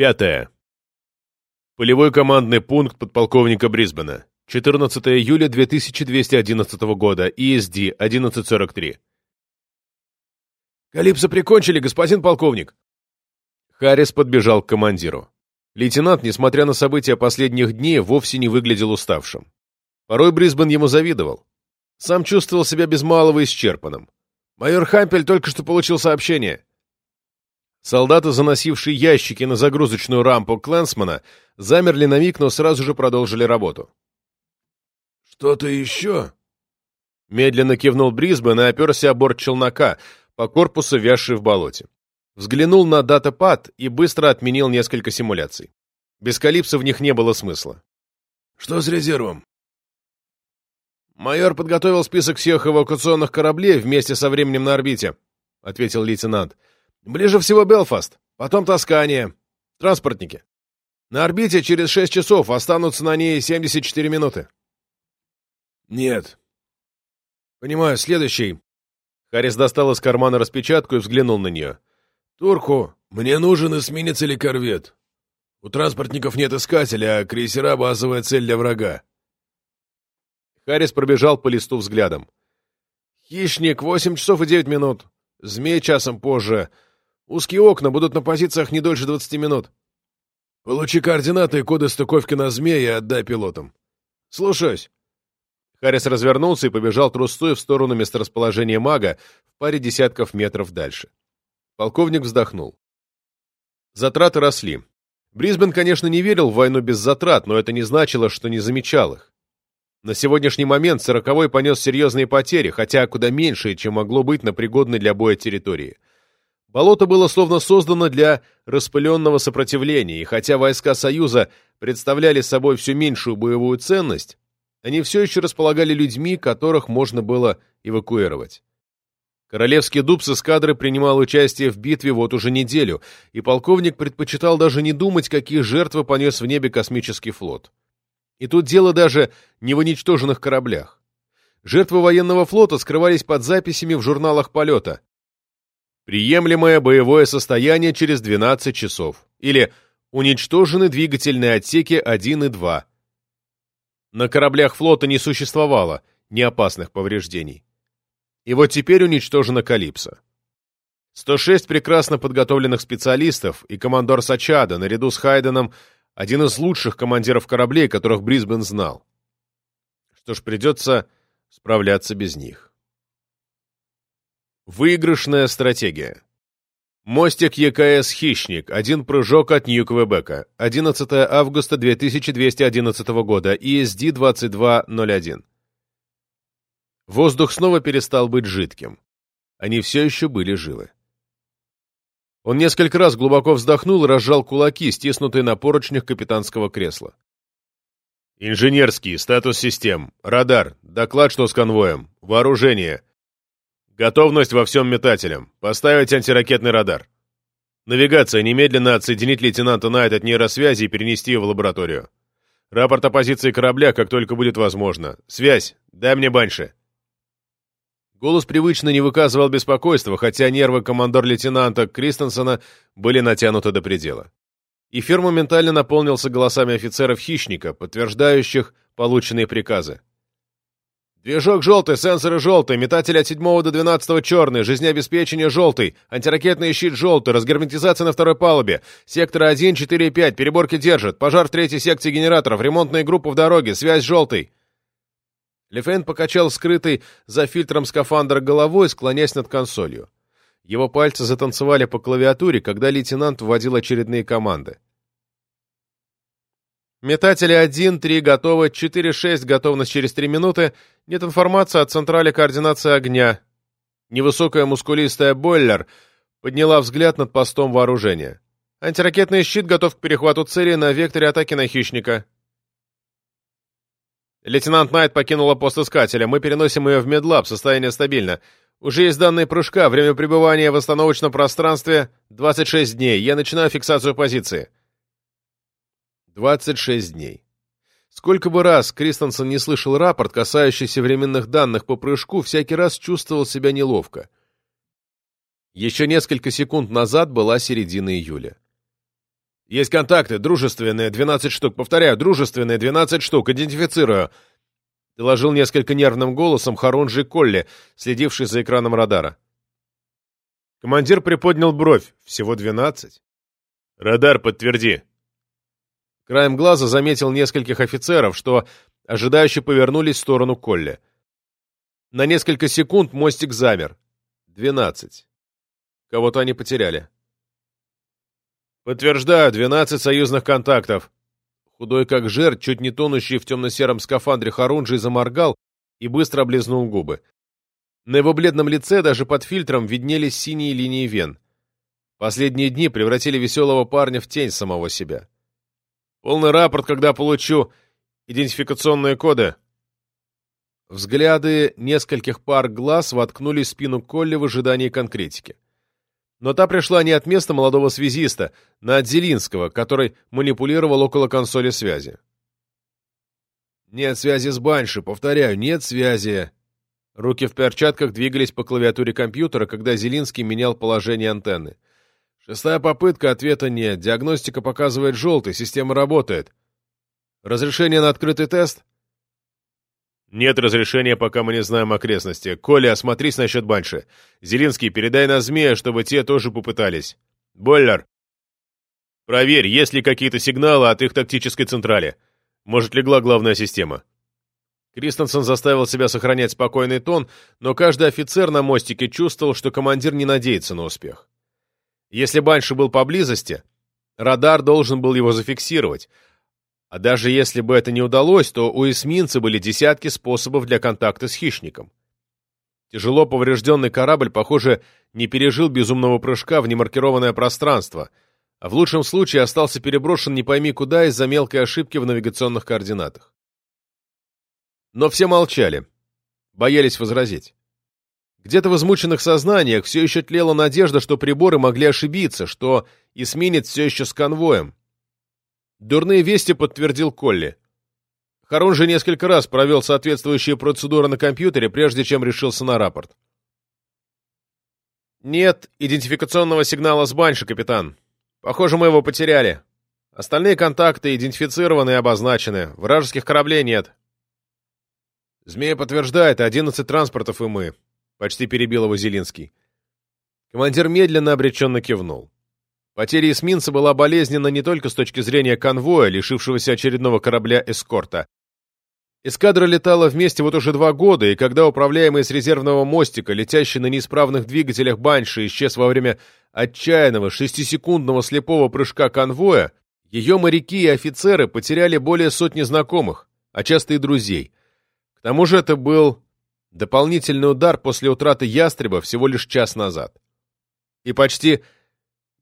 Пятое. Полевой командный пункт подполковника Брисбена. 14 июля 2211 года. ESD 1143. «Калипсо прикончили, господин полковник!» Харрис подбежал к командиру. Лейтенант, несмотря на события последних дней, вовсе не выглядел уставшим. Порой Брисбен ему завидовал. Сам чувствовал себя без малого исчерпанным. «Майор Хампель только что получил сообщение». Солдаты, заносившие ящики на загрузочную рампу Клэнсмана, замерли на миг, но сразу же продолжили работу. «Что-то еще?» Медленно кивнул Брисбен и оперся о борт челнока, по корпусу вязший в болоте. Взглянул на датапад и быстро отменил несколько симуляций. Без Калипса в них не было смысла. «Что с резервом?» «Майор подготовил список всех эвакуационных кораблей вместе со временем на орбите», — ответил лейтенант. «Ближе всего Белфаст, потом Тоскания. Транспортники. На орбите через шесть часов останутся на ней 74 минуты». «Нет». «Понимаю, следующий». Харрис достал из кармана распечатку и взглянул на нее. «Турку, мне нужен эсминец или корвет. У транспортников нет искателя, а крейсера — базовая цель для врага». Харрис пробежал по листу взглядом. «Хищник, восемь часов и девять минут. Змей часом позже. Узкие окна будут на позициях не дольше двадцати минут». «Получи координаты и коды стыковки на змея и отдай пилотам». «Слушаюсь». Харрис развернулся и побежал трустой в сторону месторасположения мага в паре десятков метров дальше. Полковник вздохнул. Затраты росли. Брисбен, конечно, не верил в войну без затрат, но это не значило, что не замечал их. На сегодняшний момент сороковой понес серьезные потери, хотя куда меньшие, чем могло быть на пригодной для боя территории. Болото было словно создано для распыленного сопротивления, и хотя войска Союза представляли собой все меньшую боевую ценность, они все еще располагали людьми, которых можно было эвакуировать. Королевский дуб с эскадры принимал участие в битве вот уже неделю, и полковник предпочитал даже не думать, какие жертвы понес в небе космический флот. И тут дело даже не в уничтоженных кораблях. Жертвы военного флота скрывались под записями в журналах полета. Приемлемое боевое состояние через 12 часов. Или уничтожены двигательные отсеки 1 и 2. На кораблях флота не существовало неопасных повреждений. И вот теперь уничтожена Калипсо. 106 прекрасно подготовленных специалистов и командор Сачада, наряду с Хайденом, один из лучших командиров кораблей, которых Брисбен знал. Что ж, придется справляться без них. Выигрышная стратегия. Мостик ЕКС «Хищник», один прыжок от Нью-Квебека, 11 августа 2211 года, ESD-2201. Воздух снова перестал быть жидким. Они все еще были живы. Он несколько раз глубоко вздохнул и разжал кулаки, стиснутые на поручнях капитанского кресла. «Инженерский, статус систем, радар, доклад, что с конвоем, вооружение, готовность во всем метателям, поставить антиракетный радар. Навигация, немедленно отсоединить лейтенанта Найт от нейросвязи и перенести его в лабораторию. Рапорт о позиции корабля, как только будет возможно. Связь, дай мне баньше». Голос привычно не выказывал беспокойства, хотя нервы командор-лейтенанта Кристенсена были натянуты до предела. Эфир моментально наполнился голосами офицеров-хищника, подтверждающих полученные приказы. «Движок желтый, сенсоры желтый, метатель от 7 до 12 черный, жизнеобеспечение желтый, антиракетный щит желтый, разгерметизация на второй палубе, секторы 1, 4 и 5, переборки держат, пожар в третьей секции генераторов, ремонтные группы в дороге, связь желтый». Лефейн покачал скрытый за фильтром скафандра головой, склоняясь над консолью. Его пальцы затанцевали по клавиатуре, когда лейтенант вводил очередные команды. Метатели 1, 3 готовы, 4, 6 готовность через 3 минуты. Нет информации от централи координации огня. Невысокая мускулистая бойлер подняла взгляд над постом вооружения. Антиракетный щит готов к перехвату цели на векторе атаки на хищника. Лейтенант Найт покинула пост искателя. Мы переносим ее в медлаб, состояние стабильно. Уже есть данные прыжка, время пребывания в остановочном пространстве 26 дней. Я начинаю фиксацию позиции. 26 дней. Сколько бы раз Кристенсен не слышал рапорт, касающийся временных данных по прыжку, всякий раз чувствовал себя неловко. Еще несколько секунд назад была середина июля. Есть контакты, дружественные, 12 штук. Повторяю, дружественные, 12 штук. Идентифицирую. Доложил несколько нервным голосом Харунжи Колли, следивший за экраном радара. Командир приподнял бровь. Всего 12. Радар, подтверди. Краем глаза заметил нескольких офицеров, что ожидающе повернулись в сторону Колли. На несколько секунд мостик замер. Двенадцать. Кого-то они потеряли. Подтверждаю, двенадцать союзных контактов. Худой как жерть, чуть не тонущий в темно-сером скафандре Харунжий заморгал и быстро облизнул губы. На его бледном лице даже под фильтром виднелись синие линии вен. Последние дни превратили веселого парня в тень самого себя. Полный рапорт, когда получу идентификационные коды. Взгляды нескольких пар глаз воткнулись в спину Колли в ожидании конкретики. Но та пришла не от места молодого связиста, на от Зелинского, который манипулировал около консоли связи. «Нет связи с Банши, повторяю, нет связи!» Руки в перчатках двигались по клавиатуре компьютера, когда Зелинский менял положение антенны. «Шестая попытка, ответа нет. Диагностика показывает желтый, система работает. Разрешение на открытый тест?» «Нет разрешения, пока мы не знаем окрестности. Коля, осмотрись насчет Банши. Зелинский, передай на Змея, чтобы те тоже попытались. Бойлер, проверь, есть ли какие-то сигналы от их тактической централи. Может, легла главная система». Кристенсен заставил себя сохранять спокойный тон, но каждый офицер на мостике чувствовал, что командир не надеется на успех. Если Банши был поблизости, радар должен был его зафиксировать, а даже если бы это не удалось, то у эсминца были десятки способов для контакта с хищником. Тяжело поврежденный корабль, похоже, не пережил безумного прыжка в немаркированное пространство, а в лучшем случае остался переброшен не пойми куда из-за мелкой ошибки в навигационных координатах. Но все молчали, боялись возразить. Где-то в измученных сознаниях все еще тлела надежда, что приборы могли ошибиться, что эсминец все еще с конвоем, Дурные вести подтвердил Колли. Харун же несколько раз провел соответствующие процедуры на компьютере, прежде чем решился на рапорт. «Нет идентификационного сигнала с Банши, капитан. Похоже, мы его потеряли. Остальные контакты идентифицированы и обозначены. Вражеских кораблей нет». «Змея подтверждает, одиннадцать транспортов и мы», — почти перебил его Зелинский. Командир медленно обреченно кивнул. Потеря эсминца была болезненна не только с точки зрения конвоя, лишившегося очередного корабля-эскорта. Эскадра летала вместе вот уже два года, и когда управляемый с резервного мостика, летящий на неисправных двигателях Банши, исчез во время отчаянного шестисекундного слепого прыжка конвоя, ее моряки и офицеры потеряли более сотни знакомых, а часто и друзей. К тому же это был дополнительный удар после утраты ястреба всего лишь час назад. И почти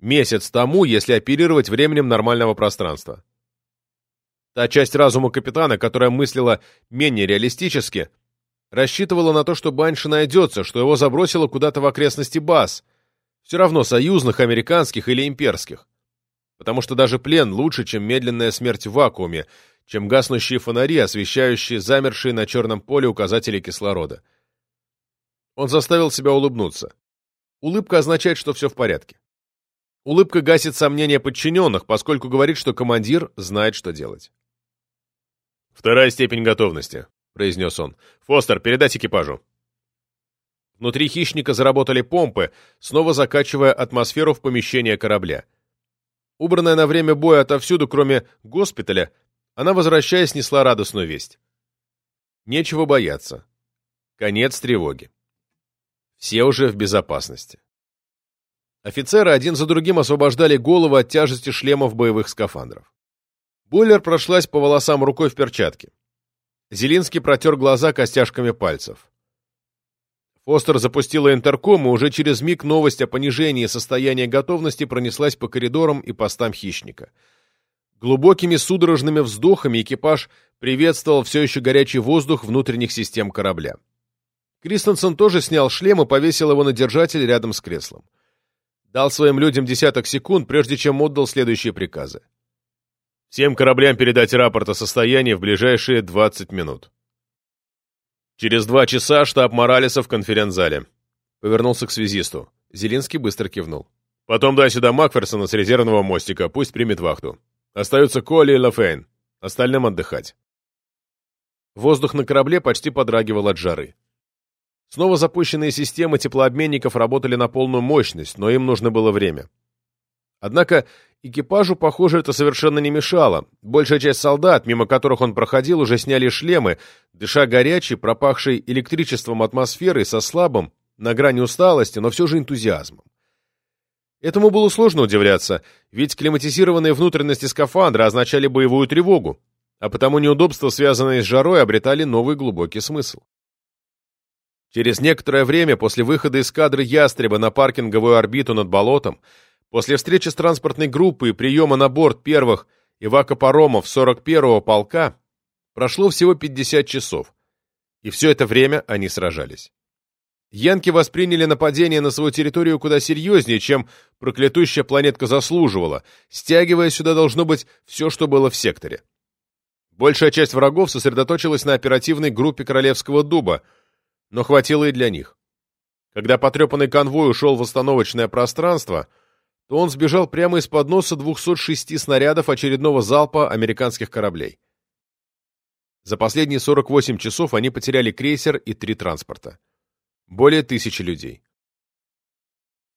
Месяц тому, если оперировать временем нормального пространства. Та часть разума капитана, которая мыслила менее реалистически, рассчитывала на то, что Банши найдется, что его забросило куда-то в окрестности баз, все равно союзных, американских или имперских. Потому что даже плен лучше, чем медленная смерть в вакууме, чем гаснущие фонари, освещающие замершие на черном поле указатели кислорода. Он заставил себя улыбнуться. Улыбка означает, что все в порядке. Улыбка гасит сомнения подчиненных, поскольку говорит, что командир знает, что делать. «Вторая степень готовности», — произнес он. «Фостер, передать экипажу». Внутри хищника заработали помпы, снова закачивая атмосферу в помещение корабля. Убранная на время боя отовсюду, кроме госпиталя, она, возвращаясь, несла радостную весть. Нечего бояться. Конец тревоги. Все уже в безопасности. Офицеры один за другим освобождали головы от тяжести шлемов боевых скафандров. Бойлер прошлась по волосам рукой в перчатке. Зелинский протер глаза костяшками пальцев. Фостер запустила интерком, и уже через миг новость о понижении состояния готовности пронеслась по коридорам и постам хищника. Глубокими судорожными вздохами экипаж приветствовал все еще горячий воздух внутренних систем корабля. Кристенсен тоже снял шлем и повесил его на держатель рядом с креслом. Дал своим людям десяток секунд, прежде чем отдал следующие приказы. Всем кораблям передать рапорт о состоянии в ближайшие 20 минут. Через два часа штаб Моралеса в конференц-зале. Повернулся к связисту. Зелинский быстро кивнул. Потом дай сюда Макферсона с резервного мостика, пусть примет вахту. Остаются Колли и Лафейн. Остальным отдыхать. Воздух на корабле почти подрагивал от жары. Снова запущенные системы теплообменников работали на полную мощность, но им нужно было время. Однако экипажу, похоже, это совершенно не мешало. Большая часть солдат, мимо которых он проходил, уже сняли шлемы, дыша горячей, пропахшей электричеством атмосферой со слабым, на грани усталости, но все же энтузиазмом. Этому было сложно удивляться, ведь климатизированные внутренности скафандра означали боевую тревогу, а потому неудобства, связанные с жарой, обретали новый глубокий смысл. Через некоторое время после выхода из кадры «Ястреба» на паркинговую орбиту над болотом, после встречи с транспортной группой и приема на борт первых эвакопаромов 41-го полка, прошло всего 50 часов, и все это время они сражались. Янки восприняли нападение на свою территорию куда серьезнее, чем проклятущая планетка заслуживала, стягивая сюда должно быть все, что было в секторе. Большая часть врагов сосредоточилась на оперативной группе Королевского дуба, но хватило и для них. Когда потрепанный конвой ушел в остановочное пространство, то он сбежал прямо из-под носа 206 снарядов очередного залпа американских кораблей. За последние 48 часов они потеряли крейсер и три транспорта. Более тысячи людей.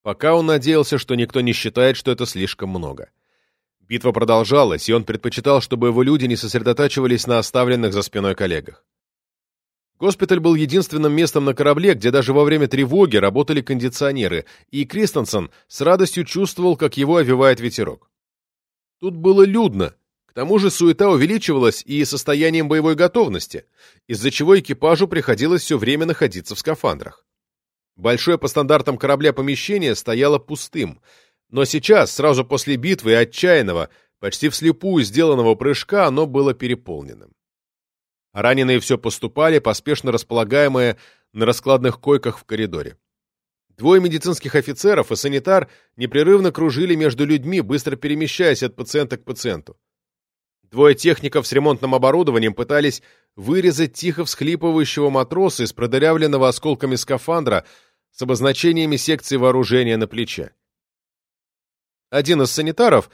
Пока он надеялся, что никто не считает, что это слишком много. Битва продолжалась, и он предпочитал, чтобы его люди не сосредотачивались на оставленных за спиной коллегах. Госпиталь был единственным местом на корабле, где даже во время тревоги работали кондиционеры, и Кристенсен с радостью чувствовал, как его овивает ветерок. Тут было людно, к тому же суета увеличивалась и состоянием боевой готовности, из-за чего экипажу приходилось все время находиться в скафандрах. Большое по стандартам корабля помещение стояло пустым, но сейчас, сразу после битвы и отчаянного, почти вслепую сделанного прыжка, оно было переполненным. Раненые все поступали, поспешно располагаемые на раскладных койках в коридоре. Двое медицинских офицеров и санитар непрерывно кружили между людьми, быстро перемещаясь от пациента к пациенту. Двое техников с ремонтным оборудованием пытались вырезать тихо всхлипывающего матроса из продырявленного осколками скафандра с обозначениями секции вооружения на плече. Один из санитаров,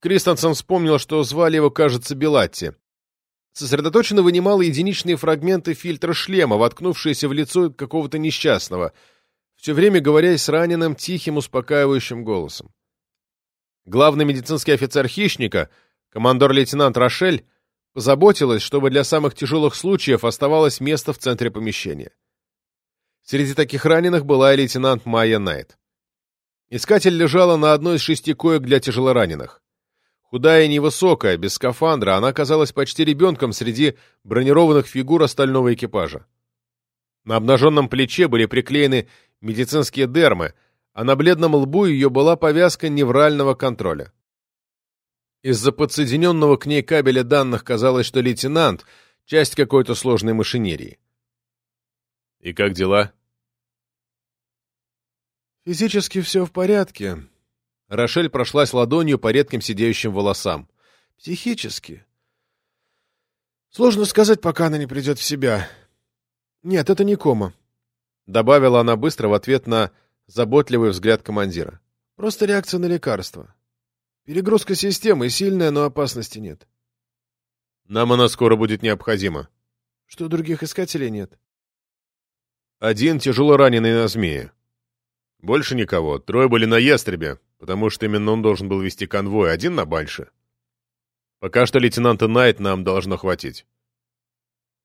Кристенсен вспомнил, что звали его, кажется, Белатти, сосредоточенно вынимал единичные фрагменты фильтра шлема, воткнувшиеся в лицо какого-то несчастного, все время говоря с раненым тихим, успокаивающим голосом. Главный медицинский офицер хищника — Командор-лейтенант Рошель позаботилась, чтобы для самых тяжелых случаев оставалось место в центре помещения. Среди таких раненых была и лейтенант Майя Найт. Искатель лежала на одной из шести коек для тяжелораненых. Худая и невысокая, без скафандра, она казалась почти ребенком среди бронированных фигур остального экипажа. На обнаженном плече были приклеены медицинские дермы, а на бледном лбу ее была повязка неврального контроля. Из-за подсоединенного к ней кабеля данных казалось, что лейтенант — часть какой-то сложной машинерии. «И как дела?» «Физически все в порядке». Рошель прошлась ладонью по редким сидеющим волосам. «Психически. Сложно сказать, пока она не придет в себя. Нет, это не кома», — добавила она быстро в ответ на заботливый взгляд командира. «Просто реакция на лекарство. Перегрузка системы сильная, но опасности нет. Нам она скоро будет необходима. Что других искателей нет? Один тяжело раненый на змее. Больше никого. Трое были на ястребе, потому что именно он должен был вести конвой, один на банше. Пока что лейтенанта Найт нам должно хватить.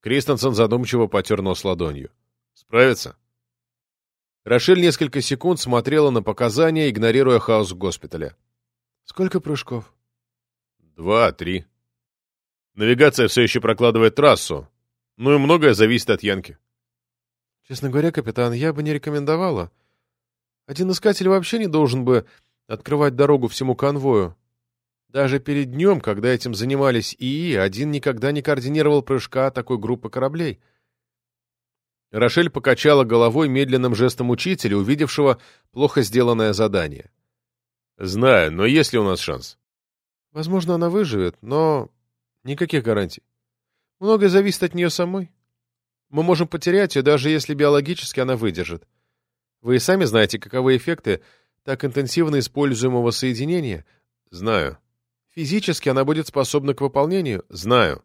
Кристенсен задумчиво потер нос ладонью. Справится? Рошель несколько секунд смотрела на показания, игнорируя хаос в госпитале. Сколько прыжков? Два, три. Навигация все еще прокладывает трассу. Ну и многое зависит от Янки. Честно говоря, капитан, я бы не рекомендовала. Один искатель вообще не должен бы открывать дорогу всему конвою. Даже перед днем, когда этим занимались ИИ, один никогда не координировал прыжка такой группы кораблей. Рошель покачала головой медленным жестом учителя, увидевшего плохо сделанное задание. Знаю, но есть ли у нас шанс? Возможно, она выживет, но никаких гарантий. Многое зависит от нее самой. Мы можем потерять ее, даже если биологически она выдержит. Вы и сами знаете, каковы эффекты так интенсивно используемого соединения? Знаю. Физически она будет способна к выполнению? Знаю.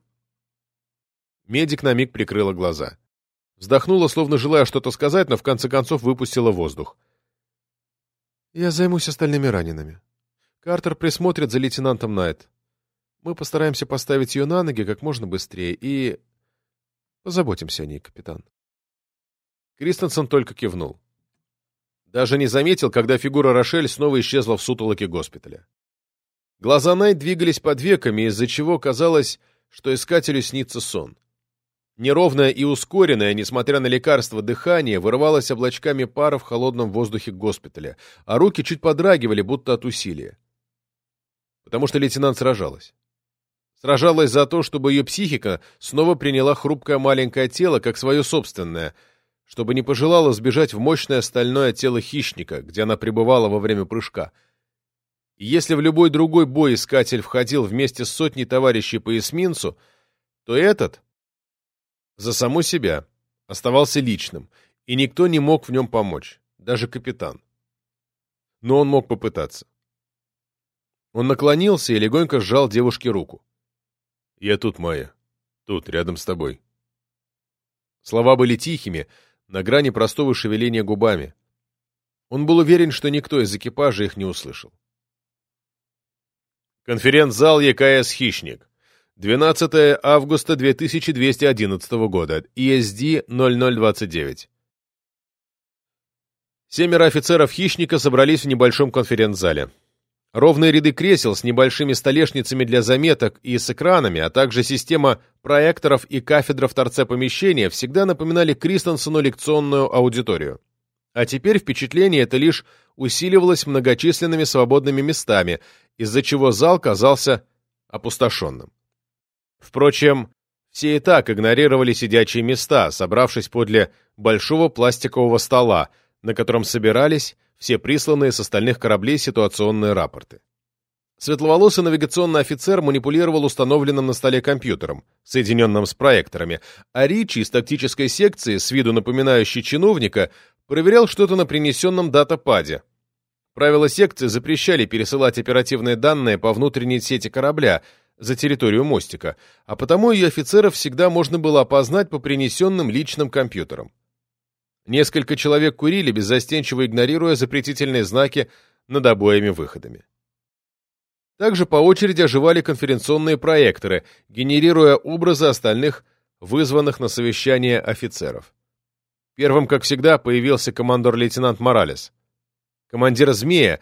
Медик на миг прикрыла глаза. Вздохнула, словно желая что-то сказать, но в конце концов выпустила воздух. Я займусь остальными ранеными. Картер присмотрит за лейтенантом Найт. Мы постараемся поставить ее на ноги как можно быстрее и... Позаботимся о ней, капитан. Кристенсен только кивнул. Даже не заметил, когда фигура Рошель снова исчезла в сутолоке госпиталя. Глаза Найт двигались под веками, из-за чего казалось, что искателю снится сон. Неровное и ускоренное, несмотря на лекарство, дыхание вырывалось облачками пара в холодном воздухе госпиталя, а руки чуть подрагивали, будто от усилия. Потому что лейтенант сражалась. Сражалась за то, чтобы ее психика снова приняла хрупкое маленькое тело как свое собственное, чтобы не пожелала сбежать в мощное стальное тело хищника, где она пребывала во время прыжка. И если в любой другой бой искатель входил вместе с сотней товарищей по эсминцу, то этот за саму себя, оставался личным, и никто не мог в нем помочь, даже капитан. Но он мог попытаться. Он наклонился и легонько сжал девушке руку. «Я тут, Майя. Тут, рядом с тобой». Слова были тихими, на грани простого шевеления губами. Он был уверен, что никто из экипажа их не услышал. Конференц-зал ЕКС «Хищник». 12 августа 2211 года, ESD 0029. Семеро офицеров «Хищника» собрались в небольшом конференц-зале. Ровные ряды кресел с небольшими столешницами для заметок и с экранами, а также система проекторов и кафедра в торце помещения всегда напоминали Кристенсену лекционную аудиторию. А теперь впечатление это лишь усиливалось многочисленными свободными местами, из-за чего зал казался опустошенным. Впрочем, все и так игнорировали сидячие места, собравшись подле большого пластикового стола, на котором собирались все присланные с остальных кораблей ситуационные рапорты. Светловолосый навигационный офицер манипулировал установленным на столе компьютером, соединенным с проекторами, а Ричи из тактической секции, с виду напоминающий чиновника, проверял что-то на принесенном датападе. Правила секции запрещали пересылать оперативные данные по внутренней сети корабля, за территорию мостика, а потому ее офицеров всегда можно было опознать по принесенным личным компьютерам. Несколько человек курили, беззастенчиво игнорируя запретительные знаки над обоими выходами. Также по очереди оживали конференционные проекторы, генерируя образы остальных вызванных на совещание офицеров. Первым, как всегда, появился командор-лейтенант Моралес. Командир «Змея»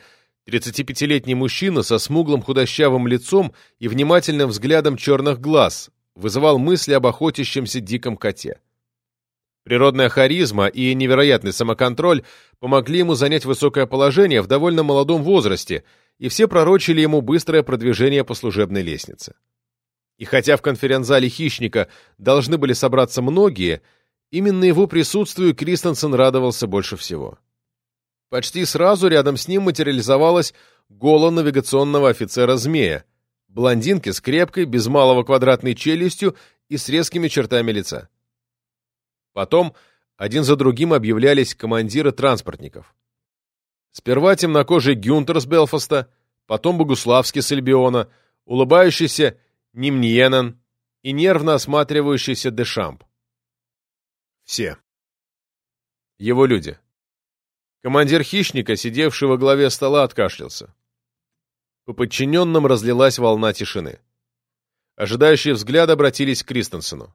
35-летний мужчина со смуглым худощавым лицом и внимательным взглядом черных глаз вызывал мысли об охотящемся диком коте. Природная харизма и невероятный самоконтроль помогли ему занять высокое положение в довольно молодом возрасте, и все пророчили ему быстрое продвижение по служебной лестнице. И хотя в конференц-зале «Хищника» должны были собраться многие, именно его присутствию Кристенсен радовался больше всего. Почти сразу рядом с ним материализовалась голо навигационного офицера «Змея», блондинки с крепкой, без малого квадратной челюстью и с резкими чертами лица. Потом один за другим объявлялись командиры транспортников. Сперва темнокожий Гюнтер с Белфаста, потом Богуславский с Альбиона, улыбающийся Нимниенен и нервно осматривающийся Дешамп. Все. Его люди. Командир хищника, сидевший во главе стола, откашлялся. По подчиненным разлилась волна тишины. Ожидающие взгляды обратились к Кристенсену.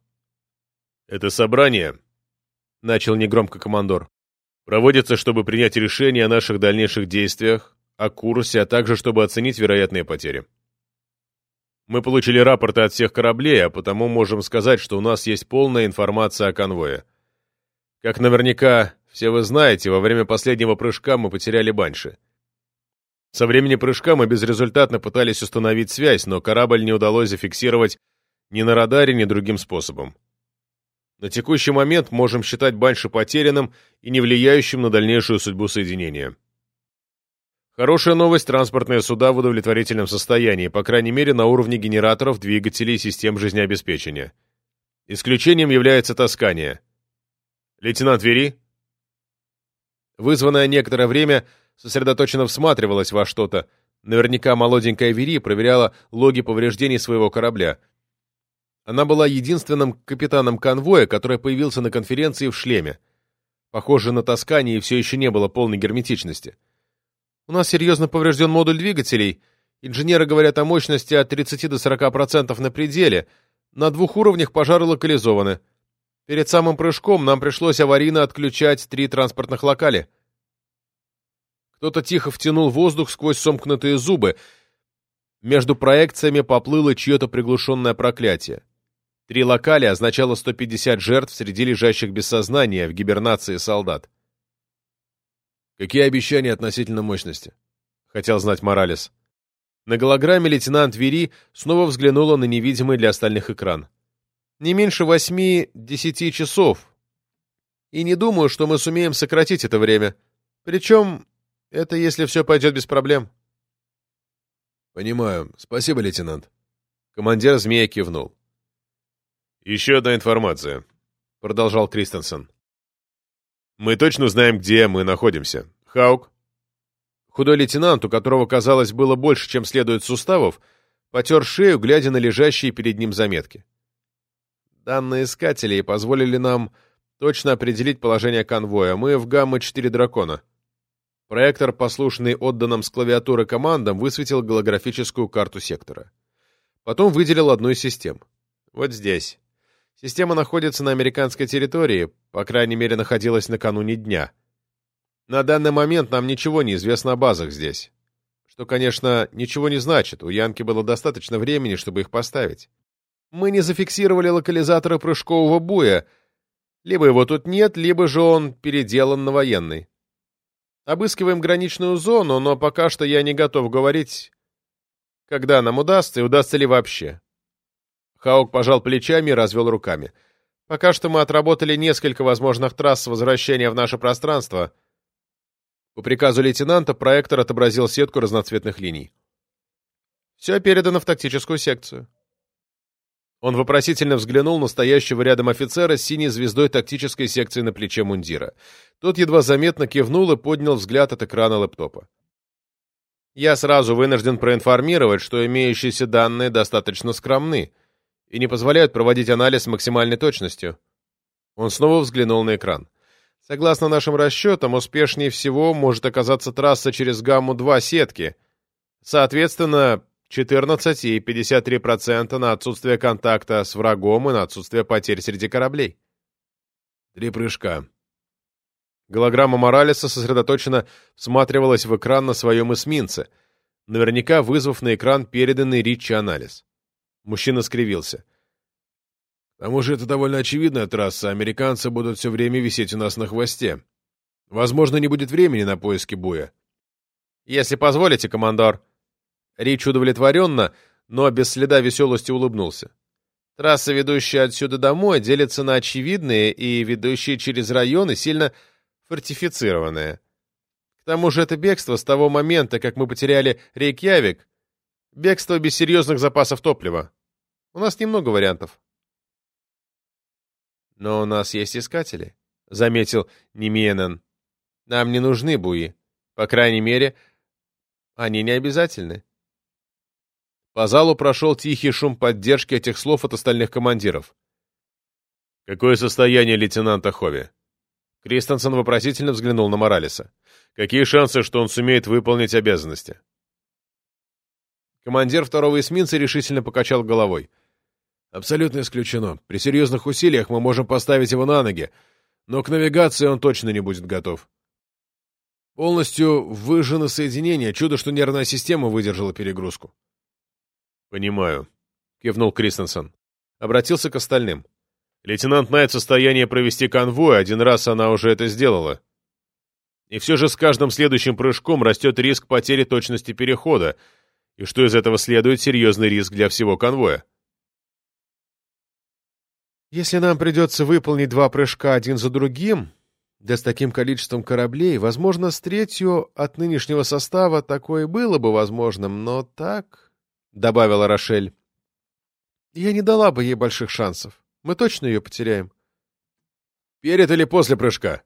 «Это собрание», — начал негромко командор, — «проводится, чтобы принять решение о наших дальнейших действиях, о курсе, а также чтобы оценить вероятные потери. Мы получили рапорты от всех кораблей, а потому можем сказать, что у нас есть полная информация о конвое. Как наверняка все вы знаете, во время последнего прыжка мы потеряли Банши. Со времени прыжка мы безрезультатно пытались установить связь, но корабль не удалось зафиксировать ни на радаре, ни другим способом. На текущий момент можем считать Банши потерянным и не влияющим на дальнейшую судьбу соединения. Хорошая новость, транспортные суда в удовлетворительном состоянии, по крайней мере на уровне генераторов, двигателей и систем жизнеобеспечения. Исключением является Тоскания. Лейтенант Вери, Вызванная некоторое время сосредоточенно всматривалась во что-то. Наверняка молоденькая Вери проверяла логи повреждений своего корабля. Она была единственным капитаном конвоя, который появился на конференции в шлеме. Похоже, на Тоскании все еще не было полной герметичности. У нас серьезно поврежден модуль двигателей. Инженеры говорят о мощности от 30 до 40% на пределе. На двух уровнях пожары локализованы. Перед самым прыжком нам пришлось аварийно отключать три транспортных локали. Кто-то тихо втянул воздух сквозь сомкнутые зубы. Между проекциями поплыло чье-то приглушенное проклятие. Три локали означало 150 жертв среди лежащих без сознания в гибернации солдат. «Какие обещания относительно мощности?» — хотел знать Моралес. На голограмме лейтенант Вери снова взглянула на невидимый для остальных экран. «Не меньше восьми-десяти часов. И не думаю, что мы сумеем сократить это время. Причем это если все пойдет без проблем». «Понимаю. Спасибо, лейтенант». Командир змея кивнул. «Еще одна информация», — продолжал Кристенсен. «Мы точно знаем, где мы находимся. Хаук?» Худой лейтенант, у которого, казалось, было больше, чем следует суставов, потер шею, глядя на лежащие перед ним заметки. Данные искателей позволили нам точно определить положение конвоя. Мы в гамма-4 дракона. Проектор, послушный отданным с клавиатуры командам, высветил голографическую карту сектора. Потом выделил одну из систем. Вот здесь. Система находится на американской территории, по крайней мере, находилась накануне дня. На данный момент нам ничего не известно о базах здесь. Что, конечно, ничего не значит, у Янки было достаточно времени, чтобы их поставить. Мы не зафиксировали локализаторы прыжкового буя. Либо его тут нет, либо же он переделан на военный. Обыскиваем граничную зону, но пока что я не готов говорить, когда нам удастся и удастся ли вообще. Хаук пожал плечами и развел руками. «Пока что мы отработали несколько возможных трасс возвращения в наше пространство». По приказу лейтенанта проектор отобразил сетку разноцветных линий. «Все передано в тактическую секцию». Он вопросительно взглянул на стоящего рядом офицера с синей звездой тактической секции на плече мундира. Тот едва заметно кивнул и поднял взгляд от экрана лэптопа. «Я сразу вынужден проинформировать, что имеющиеся данные достаточно скромны», и не позволяют проводить анализ с максимальной точностью. Он снова взглянул на экран. Согласно нашим расчетам, успешнее всего может оказаться трасса через гамму-2 сетки. Соответственно, 14 и 53% на отсутствие контакта с врагом и на отсутствие потерь среди кораблей. Три прыжка. Голограмма Моралеса сосредоточенно всматривалась в экран на своем эсминце, наверняка вызвав на экран переданный Ричи анализ. Мужчина скривился. «К тому же это довольно очевидная трасса, американцы будут все время висеть у нас на хвосте. Возможно, не будет времени на поиски буя». «Если позволите, командор». Рич удовлетворенно, но без следа веселости улыбнулся. Трасса, ведущая отсюда домой, делится на очевидные и ведущие через районы, сильно фортифицированные. К тому же это бегство с того момента, как мы потеряли Рейкьявик, Бегство без серьезных запасов топлива. У нас немного вариантов. Но у нас есть искатели, — заметил Немиенен. Нам не нужны буи. По крайней мере, они не обязательны. По залу прошел тихий шум поддержки этих слов от остальных командиров. «Какое состояние лейтенанта Хови?» Кристенсен вопросительно взглянул на Моралеса. «Какие шансы, что он сумеет выполнить обязанности?» Командир второго эсминца решительно покачал головой. «Абсолютно исключено. При серьезных усилиях мы можем поставить его на ноги, но к навигации он точно не будет готов. Полностью выжжено соединение. Чудо, что нервная система выдержала перегрузку». «Понимаю», — кивнул Кристенсен. Обратился к остальным. «Лейтенант Найт в состоянии провести конвой, один раз она уже это сделала. И все же с каждым следующим прыжком растет риск потери точности перехода, и что из этого следует серьезный риск для всего конвоя. Если нам придется выполнить два прыжка один за другим, да с таким количеством кораблей, возможно, с третью от нынешнего состава такое было бы возможным, но так, — добавила Рошель, — я не дала бы ей больших шансов. Мы точно ее потеряем. Перед или после прыжка?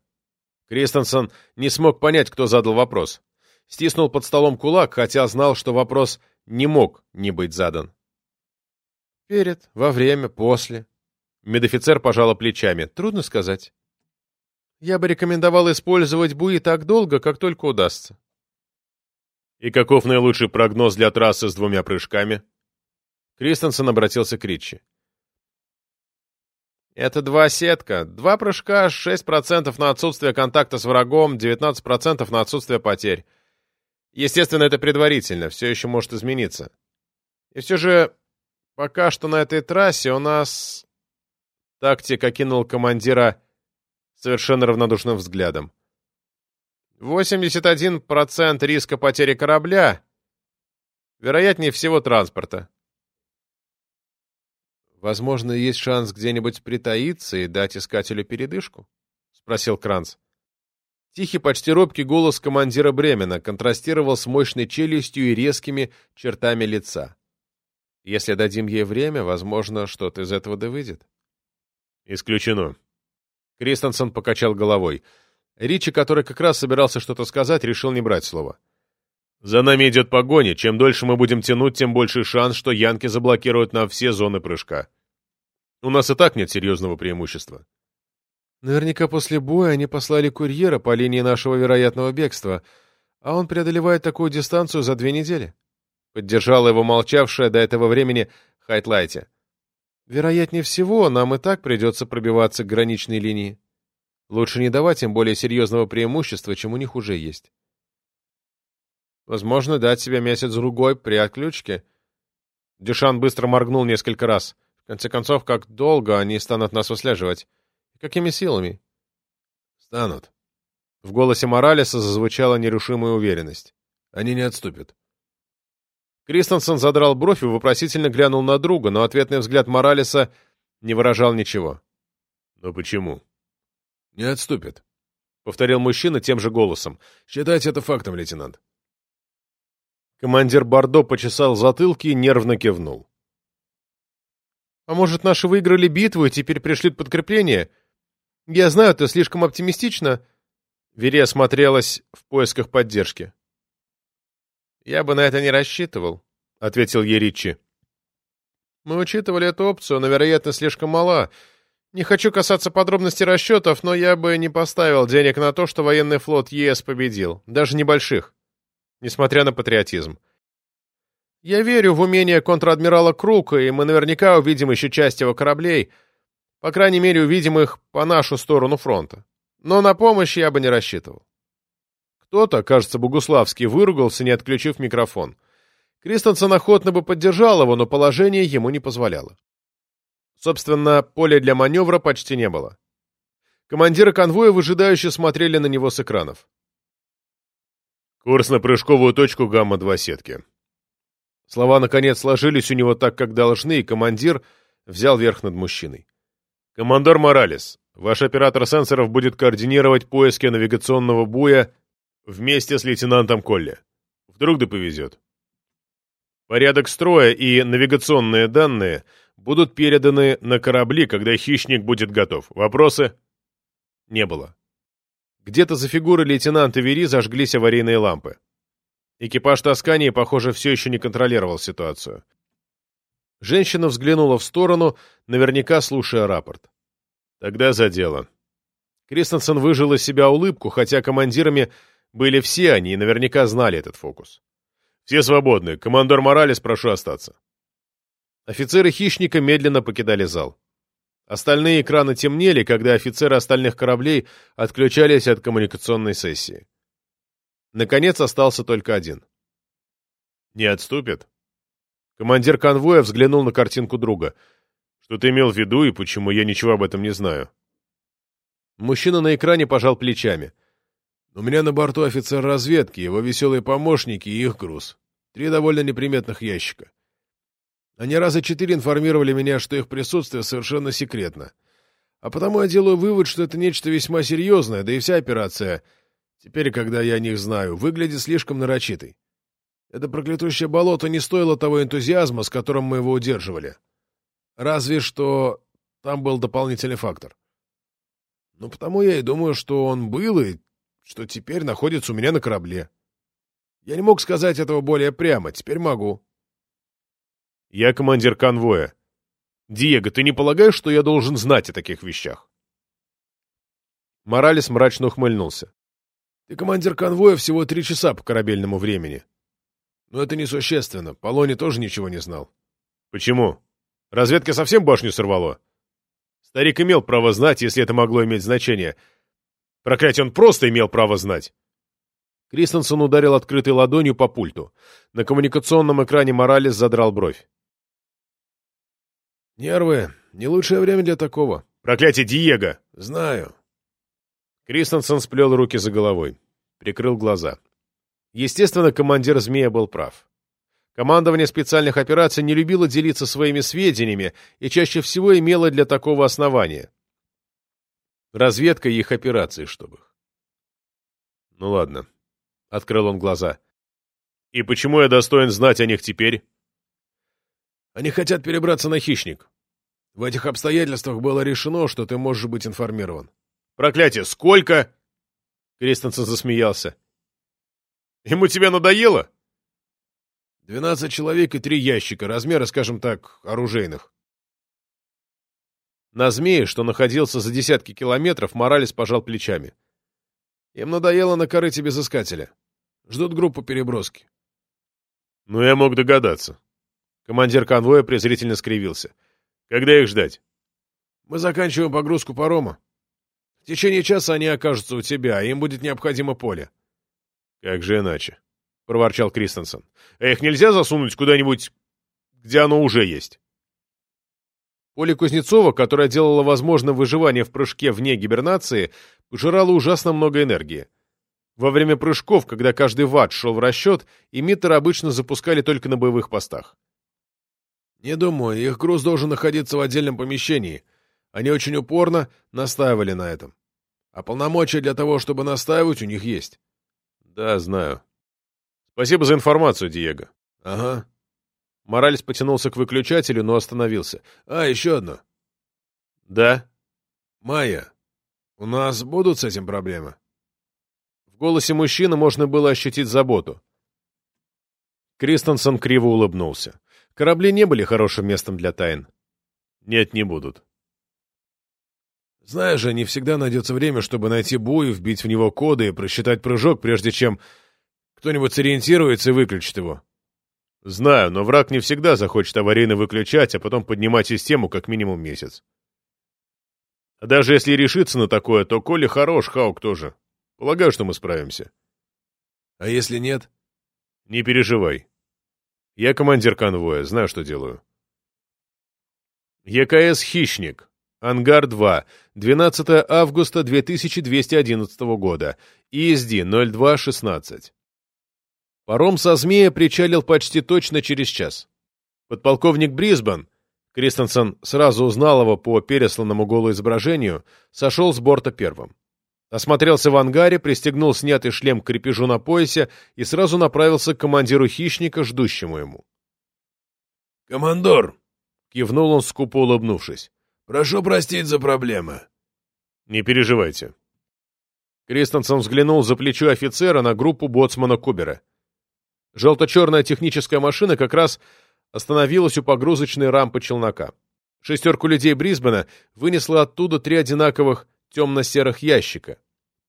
Кристенсен не смог понять, кто задал вопрос. стиснул под столом кулак, хотя знал, что вопрос не мог не быть задан. Перед, во время, после. Медофицер пожала плечами. Трудно сказать. Я бы рекомендовал использовать буи так долго, как только удастся. И каков наилучший прогноз для трассы с двумя прыжками? Кристенсен обратился к Ричи. Это два сетка. Два прыжка, 6% на отсутствие контакта с врагом, 19% на отсутствие потерь. Естественно, это предварительно, все еще может измениться. И все же, пока что на этой трассе у нас... Тактик окинул командира совершенно равнодушным взглядом. 81% риска потери корабля, вероятнее всего транспорта. Возможно, есть шанс где-нибудь притаиться и дать искателю передышку? — спросил Кранц. Тихий, почти робкий голос командира Бремена контрастировал с мощной челюстью и резкими чертами лица. Если дадим ей время, возможно, что-то из этого да выйдет. Исключено. Кристенсен покачал головой. Ричи, который как раз собирался что-то сказать, решил не брать слово. «За нами идет погоня. Чем дольше мы будем тянуть, тем больше шанс, что янки заблокируют нам все зоны прыжка. У нас и так нет серьезного преимущества». Наверняка после боя они послали курьера по линии нашего вероятного бегства, а он преодолевает такую дистанцию за две недели. Поддержала его молчавшая до этого времени Хайтлайте. Вероятнее всего, нам и так придется пробиваться к граничной линии. Лучше не давать им более серьезного преимущества, чем у них уже есть. Возможно, дать себе месяц-другой при отключке. Дюшан быстро моргнул несколько раз. В конце концов, как долго они станут нас выслеживать? И какими силами? Станут. В голосе Моралеса зазвучала нерушимая уверенность. Они не отступят. Кристенсен задрал бровь и вопросительно глянул на друга, но ответный взгляд Моралеса не выражал ничего. «Но почему?» «Не отступят», — повторил мужчина тем же голосом. «Считайте это фактом, лейтенант». Командир Бордо почесал затылки и нервно кивнул. «А может, наши выиграли битву и теперь пришлют подкрепление? Я знаю, ты слишком оптимистично». Вере осмотрелась в поисках поддержки. «Я бы на это не рассчитывал», — ответил Еричи. «Мы учитывали эту опцию, но вероятность слишком мала. Не хочу касаться подробностей расчетов, но я бы не поставил денег на то, что военный флот ЕС победил, даже небольших несмотря на патриотизм. Я верю в умение контр-адмирала Крука, и мы наверняка увидим еще часть его кораблей, по крайней мере, увидим их по нашу сторону фронта. Но на помощь я бы не рассчитывал. Кто-то, кажется, Богуславский, выругался, не отключив микрофон. Кристенсен охотно бы поддержал его, но положение ему не позволяло. Собственно, поля для маневра почти не было. Командиры конвоя выжидающе смотрели на него с экранов. Курс на прыжковую точку гамма-2 сетки. Слова, наконец, сложились у него так, как должны, и командир взял верх над мужчиной. «Командор Моралес, ваш оператор сенсоров будет координировать поиски навигационного буя вместе с лейтенантом Колли. Вдруг да повезет. Порядок строя и навигационные данные будут переданы на корабли, когда хищник будет готов. Вопросы?» Не было. Где-то за фигурой лейтенанта Вери зажглись аварийные лампы. Экипаж Тоскании, похоже, все еще не контролировал ситуацию. Женщина взглянула в сторону, наверняка слушая рапорт. Тогда за дело. Кристенсен выжил из себя улыбку, хотя командирами были все они и наверняка знали этот фокус. «Все свободны. Командор Моралес, прошу остаться». Офицеры хищника медленно покидали зал. Остальные экраны темнели, когда офицеры остальных кораблей отключались от коммуникационной сессии. Наконец остался только один. «Не отступит?» Командир конвоя взглянул на картинку друга. «Что ты имел в виду и почему я ничего об этом не знаю?» Мужчина на экране пожал плечами. «У меня на борту офицер разведки, его веселые помощники и их груз. Три довольно неприметных ящика. Они раза четыре информировали меня, что их присутствие совершенно секретно. А потому я делаю вывод, что это нечто весьма серьезное, да и вся операция, теперь, когда я о них знаю, выглядит слишком нарочитой. Это проклятущее болото не стоило того энтузиазма, с которым мы его удерживали. Разве что там был дополнительный фактор. Ну, потому я и думаю, что он был и что теперь находится у меня на корабле. Я не мог сказать этого более прямо, теперь могу. Я командир конвоя. Диего, ты не полагаешь, что я должен знать о таких вещах? Моралес мрачно ухмыльнулся. Ты командир конвоя всего три часа по корабельному времени. Но это несущественно. Полони тоже ничего не знал. Почему? Разведка совсем башню сорвало? Старик имел право знать, если это могло иметь значение. Проклятие, он просто имел право знать. Кристенсен ударил открытой ладонью по пульту. На коммуникационном экране Моралес задрал бровь. «Нервы. Не лучшее время для такого». «Проклятие Диего!» «Знаю». Кристенсен сплел руки за головой. Прикрыл глаза. Естественно, командир «Змея» был прав. Командование специальных операций не любило делиться своими сведениями и чаще всего имело для такого основания. Разведка их операции, чтобы их. Ну ладно. Открыл он глаза. И почему я достоин знать о них теперь? Они хотят перебраться на хищник. В этих обстоятельствах было решено, что ты можешь быть информирован. Проклятие, сколько? Кристенсен засмеялся. Ему тебе надоело? Двенадцать человек и три ящика, размера, скажем так, оружейных. На змее, что находился за десятки километров, Моралес пожал плечами. Им надоело на корыте без искателя. Ждут группу переброски. Ну, я мог догадаться. Командир конвоя презрительно скривился. Когда их ждать? Мы заканчиваем погрузку парома. В течение часа они окажутся у тебя, им будет необходимо поле. Как же иначе? Проворчал Кристенсен. А их нельзя засунуть куда-нибудь, где оно уже есть? Поле Кузнецова, которое делало возможным выживание в прыжке вне гибернации, пожирало ужасно много энергии. Во время прыжков, когда каждый ватт шел в расчет, эмиттеры обычно запускали только на боевых постах. «Не думаю, их груз должен находиться в отдельном помещении. Они очень упорно настаивали на этом. А полномочия для того, чтобы настаивать, у них есть». «Да, знаю. Спасибо за информацию, Диего». «Ага. Моралес потянулся к выключателю, но остановился. «А, еще одно». «Да?» «Майя, у нас будут с этим проблемы?» В голосе мужчины можно было ощутить заботу. Кристенсен криво улыбнулся. Корабли не были хорошим местом для тайн. «Нет, не будут». «Знаешь же, не всегда найдется время, чтобы найти буй, вбить в него коды и просчитать прыжок, прежде чем кто-нибудь сориентируется и выключит его». Знаю, но враг не всегда захочет аварийно выключать, а потом поднимать систему как минимум месяц. А даже если решиться на такое, то Коля хорош, Хаук тоже. Полагаю, что мы справимся. А если нет? Не переживай. Я командир конвоя, знаю, что делаю. ЕКС «Хищник». Ангар-2. 12 августа 2211 года. ESD 0216. Паром со змея причалил почти точно через час. Подполковник Брисбен, Кристенсен сразу узнал его по пересланному голоизображению, сошел с борта первым. Осмотрелся в ангаре, пристегнул снятый шлем к крепежу на поясе и сразу направился к командиру хищника, ждущему ему. «Командор!» — кивнул он, скупо улыбнувшись. «Прошу простить за проблемы». «Не переживайте». Кристенсен взглянул за плечо офицера на группу боцмана Кубера. Желто-черная техническая машина как раз остановилась у погрузочной рампы челнока. Шестерку людей Брисбена вынесла оттуда три одинаковых темно-серых ящика.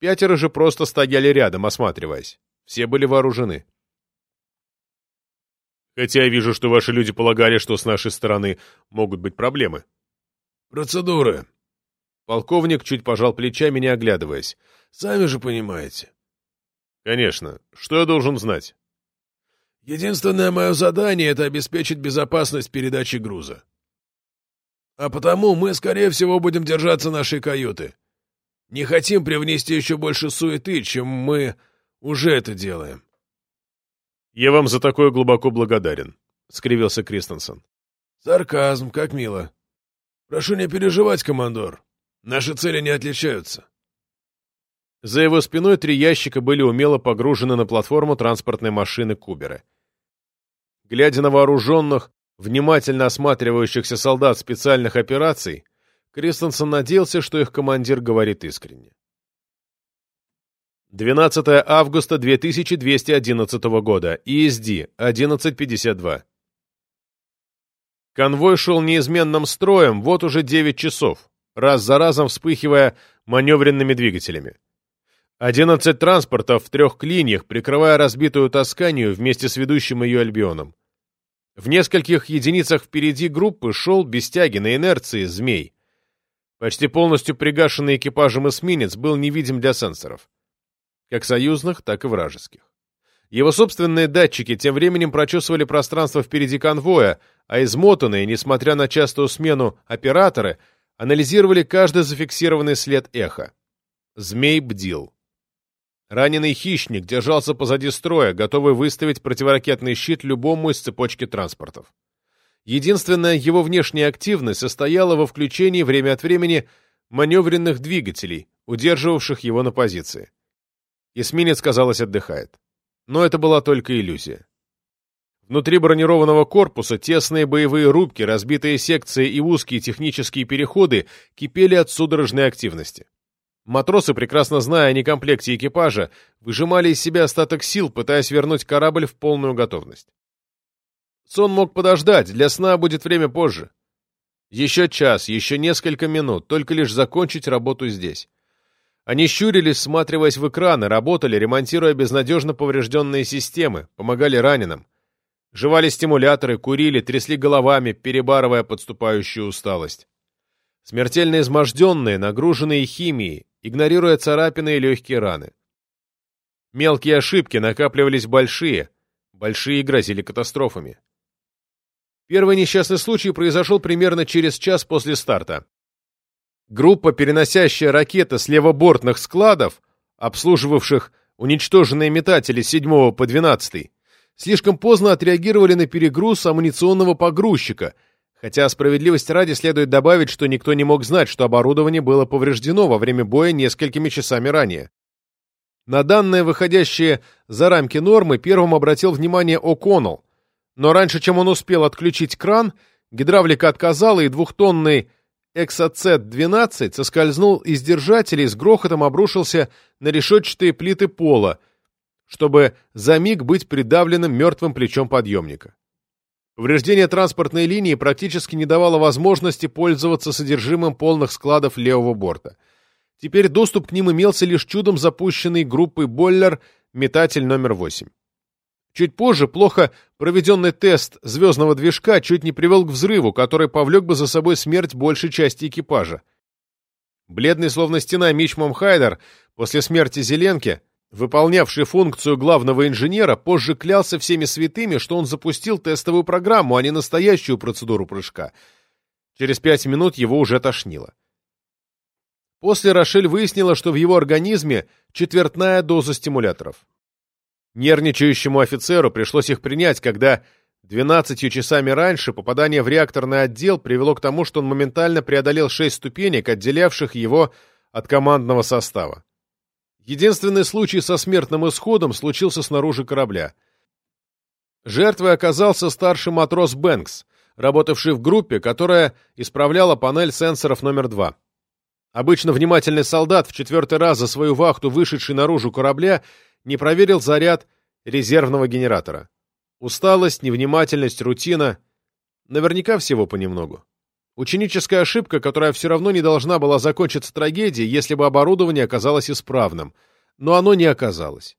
Пятеро же просто стояли рядом, осматриваясь. Все были вооружены. Хотя я вижу, что ваши люди полагали, что с нашей стороны могут быть проблемы. Процедуры. Полковник чуть пожал плечами, не оглядываясь. Сами же понимаете. Конечно. Что я должен знать? Единственное мое задание — это обеспечить безопасность передачи груза. А потому мы, скорее всего, будем держаться нашей каюты. Не хотим привнести еще больше суеты, чем мы уже это делаем. — Я вам за такое глубоко благодарен, — скривился Кристенсен. — Сарказм, как мило. Прошу не переживать, командор. Наши цели не отличаются. За его спиной три ящика были умело погружены на платформу транспортной машины Кубера. Глядя на вооруженных, внимательно осматривающихся солдат специальных операций, Кристенсен надеялся, что их командир говорит искренне. 12 августа 2211 года. ESD 11.52. Конвой шел неизменным строем вот уже 9 часов, раз за разом вспыхивая маневренными двигателями. 11 транспортов в трех клиньях, прикрывая разбитую Тосканию вместе с ведущим ее Альбионом. В нескольких единицах впереди группы шел без тяги на инерции «Змей». Почти полностью пригашенный экипажем эсминец был невидим для сенсоров как союзных, так и вражеских. Его собственные датчики тем временем прочесывали пространство впереди конвоя, а измотанные, несмотря на частую смену, операторы анализировали каждый зафиксированный след эха. Змей бдил. Раненый хищник держался позади строя, готовый выставить противоракетный щит любому из цепочки транспортов. Единственная его внешняя активность состояла во включении время от времени маневренных двигателей, удерживавших его на позиции. Эсминец, казалось, отдыхает. Но это была только иллюзия. Внутри бронированного корпуса тесные боевые рубки, разбитые секции и узкие технические переходы кипели от судорожной активности. Матросы, прекрасно зная о некомплекте экипажа, выжимали из себя остаток сил, пытаясь вернуть корабль в полную готовность. Сон мог подождать, для сна будет время позже. Еще час, еще несколько минут, только лишь закончить работу здесь. Они щурились, всматриваясь в экраны, работали, ремонтируя безнадежно поврежденные системы, помогали раненым. Жевали стимуляторы, курили, трясли головами, перебарывая подступающую усталость. Смертельно изможденные, нагруженные химией, игнорируя царапины и легкие раны. Мелкие ошибки накапливались большие, большие грозили катастрофами. Первый несчастный случай произошел примерно через час после старта. Группа, переносящая ракеты с левобортных складов, обслуживавших уничтоженные метатели с 7 по 12, слишком поздно отреагировали на перегруз амуниционного погрузчика, хотя справедливости ради следует добавить, что никто не мог знать, что оборудование было повреждено во время боя несколькими часами ранее. На данные, выходящие за рамки нормы, первым обратил внимание О'Коннелл, но раньше, чем он успел отключить кран, гидравлика отказала, и двухтонный Эксоцет-12 соскользнул из держателей, с грохотом обрушился на решетчатые плиты пола, чтобы за миг быть придавленным мертвым плечом подъемника. Повреждение транспортной линии практически не давало возможности пользоваться содержимым полных складов левого борта. Теперь доступ к ним имелся лишь чудом запущенный группой «Бойлер» метатель номер 8. Чуть позже плохо проведенный тест звездного движка чуть не привел к взрыву, который повлек бы за собой смерть большей части экипажа. Бледный, словно стена, Мичмом Хайдер после смерти Зеленки, выполнявший функцию главного инженера, позже клялся всеми святыми, что он запустил тестовую программу, а не настоящую процедуру прыжка. Через пять минут его уже тошнило. После Рошель выяснила, что в его организме четвертная доза стимуляторов. Нервничающему офицеру пришлось их принять, когда 12 часами раньше попадание в реакторный отдел привело к тому, что он моментально преодолел шесть ступенек, отделявших его от командного состава. Единственный случай со смертным исходом случился снаружи корабля. Жертвой оказался старший матрос Бэнкс, работавший в группе, которая исправляла панель сенсоров номер два. Обычно внимательный солдат, в четвертый раз за свою вахту вышедший наружу корабля, не проверил заряд резервного генератора. Усталость, невнимательность, рутина. Наверняка всего понемногу. Ученическая ошибка, которая все равно не должна была закончиться трагедией, если бы оборудование оказалось исправным. Но оно не оказалось.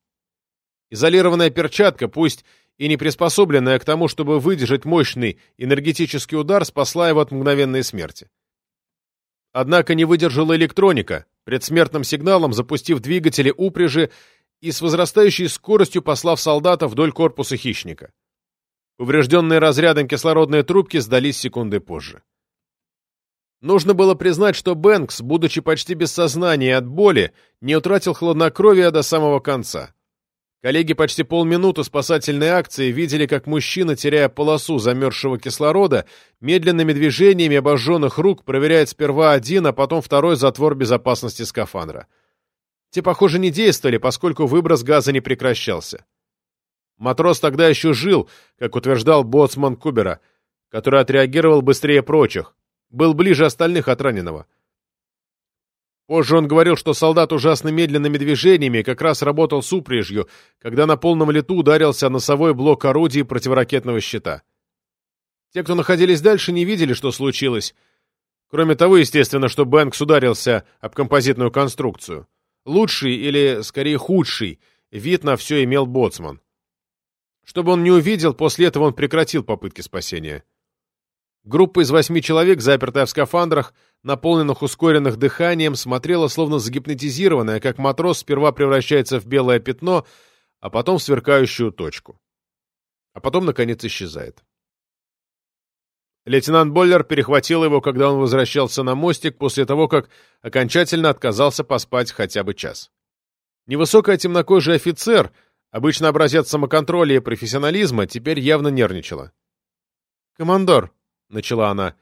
Изолированная перчатка, пусть и не приспособленная к тому, чтобы выдержать мощный энергетический удар, спасла его от мгновенной смерти. Однако не выдержала электроника, предсмертным сигналом запустив двигатели упряжи и с возрастающей скоростью послав солдата вдоль корпуса хищника. Поврежденные разрядом кислородные трубки сдались секунды позже. Нужно было признать, что Бэнкс, будучи почти без сознания от боли, не утратил хладнокровия до самого конца. Коллеги почти полминуты спасательной акции видели, как мужчина, теряя полосу замерзшего кислорода, медленными движениями обожженных рук проверяет сперва один, а потом второй затвор безопасности скафандра. Те, похоже, не действовали, поскольку выброс газа не прекращался. Матрос тогда еще жил, как утверждал боцман Кубера, который отреагировал быстрее прочих, был ближе остальных от раненого. Позже он говорил, что солдат ужасно медленными движениями как раз работал с упряжью, когда на полном лету ударился носовой блок орудий противоракетного щита. Те, кто находились дальше, не видели, что случилось. Кроме того, естественно, что Бэнкс ударился об композитную конструкцию. Лучший, или, скорее, худший, вид на все имел боцман. Чтобы он не увидел, после этого он прекратил попытки спасения. Группа из восьми человек, запертая в скафандрах, наполненных ускоренных дыханием, смотрела словно загипнотизированная, как матрос сперва превращается в белое пятно, а потом в сверкающую точку. А потом, наконец, исчезает. Лейтенант Боллер перехватил его, когда он возвращался на мостик после того, как окончательно отказался поспать хотя бы час. Невысокая темнокожий офицер, обычно образец самоконтроля и профессионализма, теперь явно нервничала. «Командор», — начала она.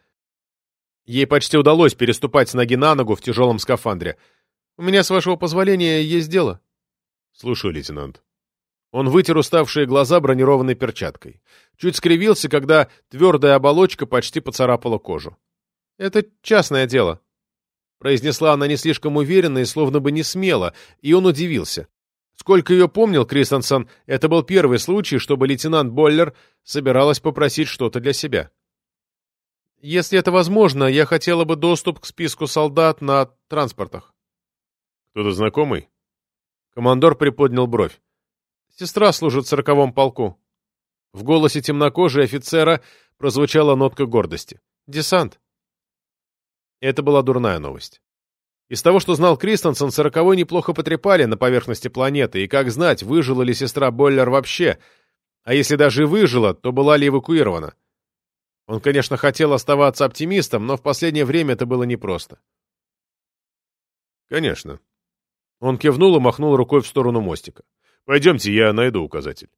Ей почти удалось переступать с ноги на ногу в тяжелом скафандре. «У меня, с вашего позволения, есть дело». «Слушаю, лейтенант». Он вытер уставшие глаза бронированной перчаткой. Чуть скривился, когда твердая оболочка почти поцарапала кожу. «Это частное дело», — произнесла она не слишком уверенно и словно бы не смело, и он удивился. Сколько ее помнил Кристенсен, это был первый случай, чтобы лейтенант Боллер собиралась попросить что-то для себя. Если это возможно, я хотела бы доступ к списку солдат на транспортах. Кто-то знакомый? Командор приподнял бровь. Сестра служит в сороковом полку. В голосе темнокожей офицера прозвучала нотка гордости. Десант. Это была дурная новость. Из того, что знал Кристенсен, сороковой неплохо потрепали на поверхности планеты, и как знать, выжила ли сестра Бойлер вообще, а если даже выжила, то была ли эвакуирована. Он, конечно, хотел оставаться оптимистом, но в последнее время это было непросто. «Конечно». Он кивнул и махнул рукой в сторону мостика. «Пойдемте, я найду указатель».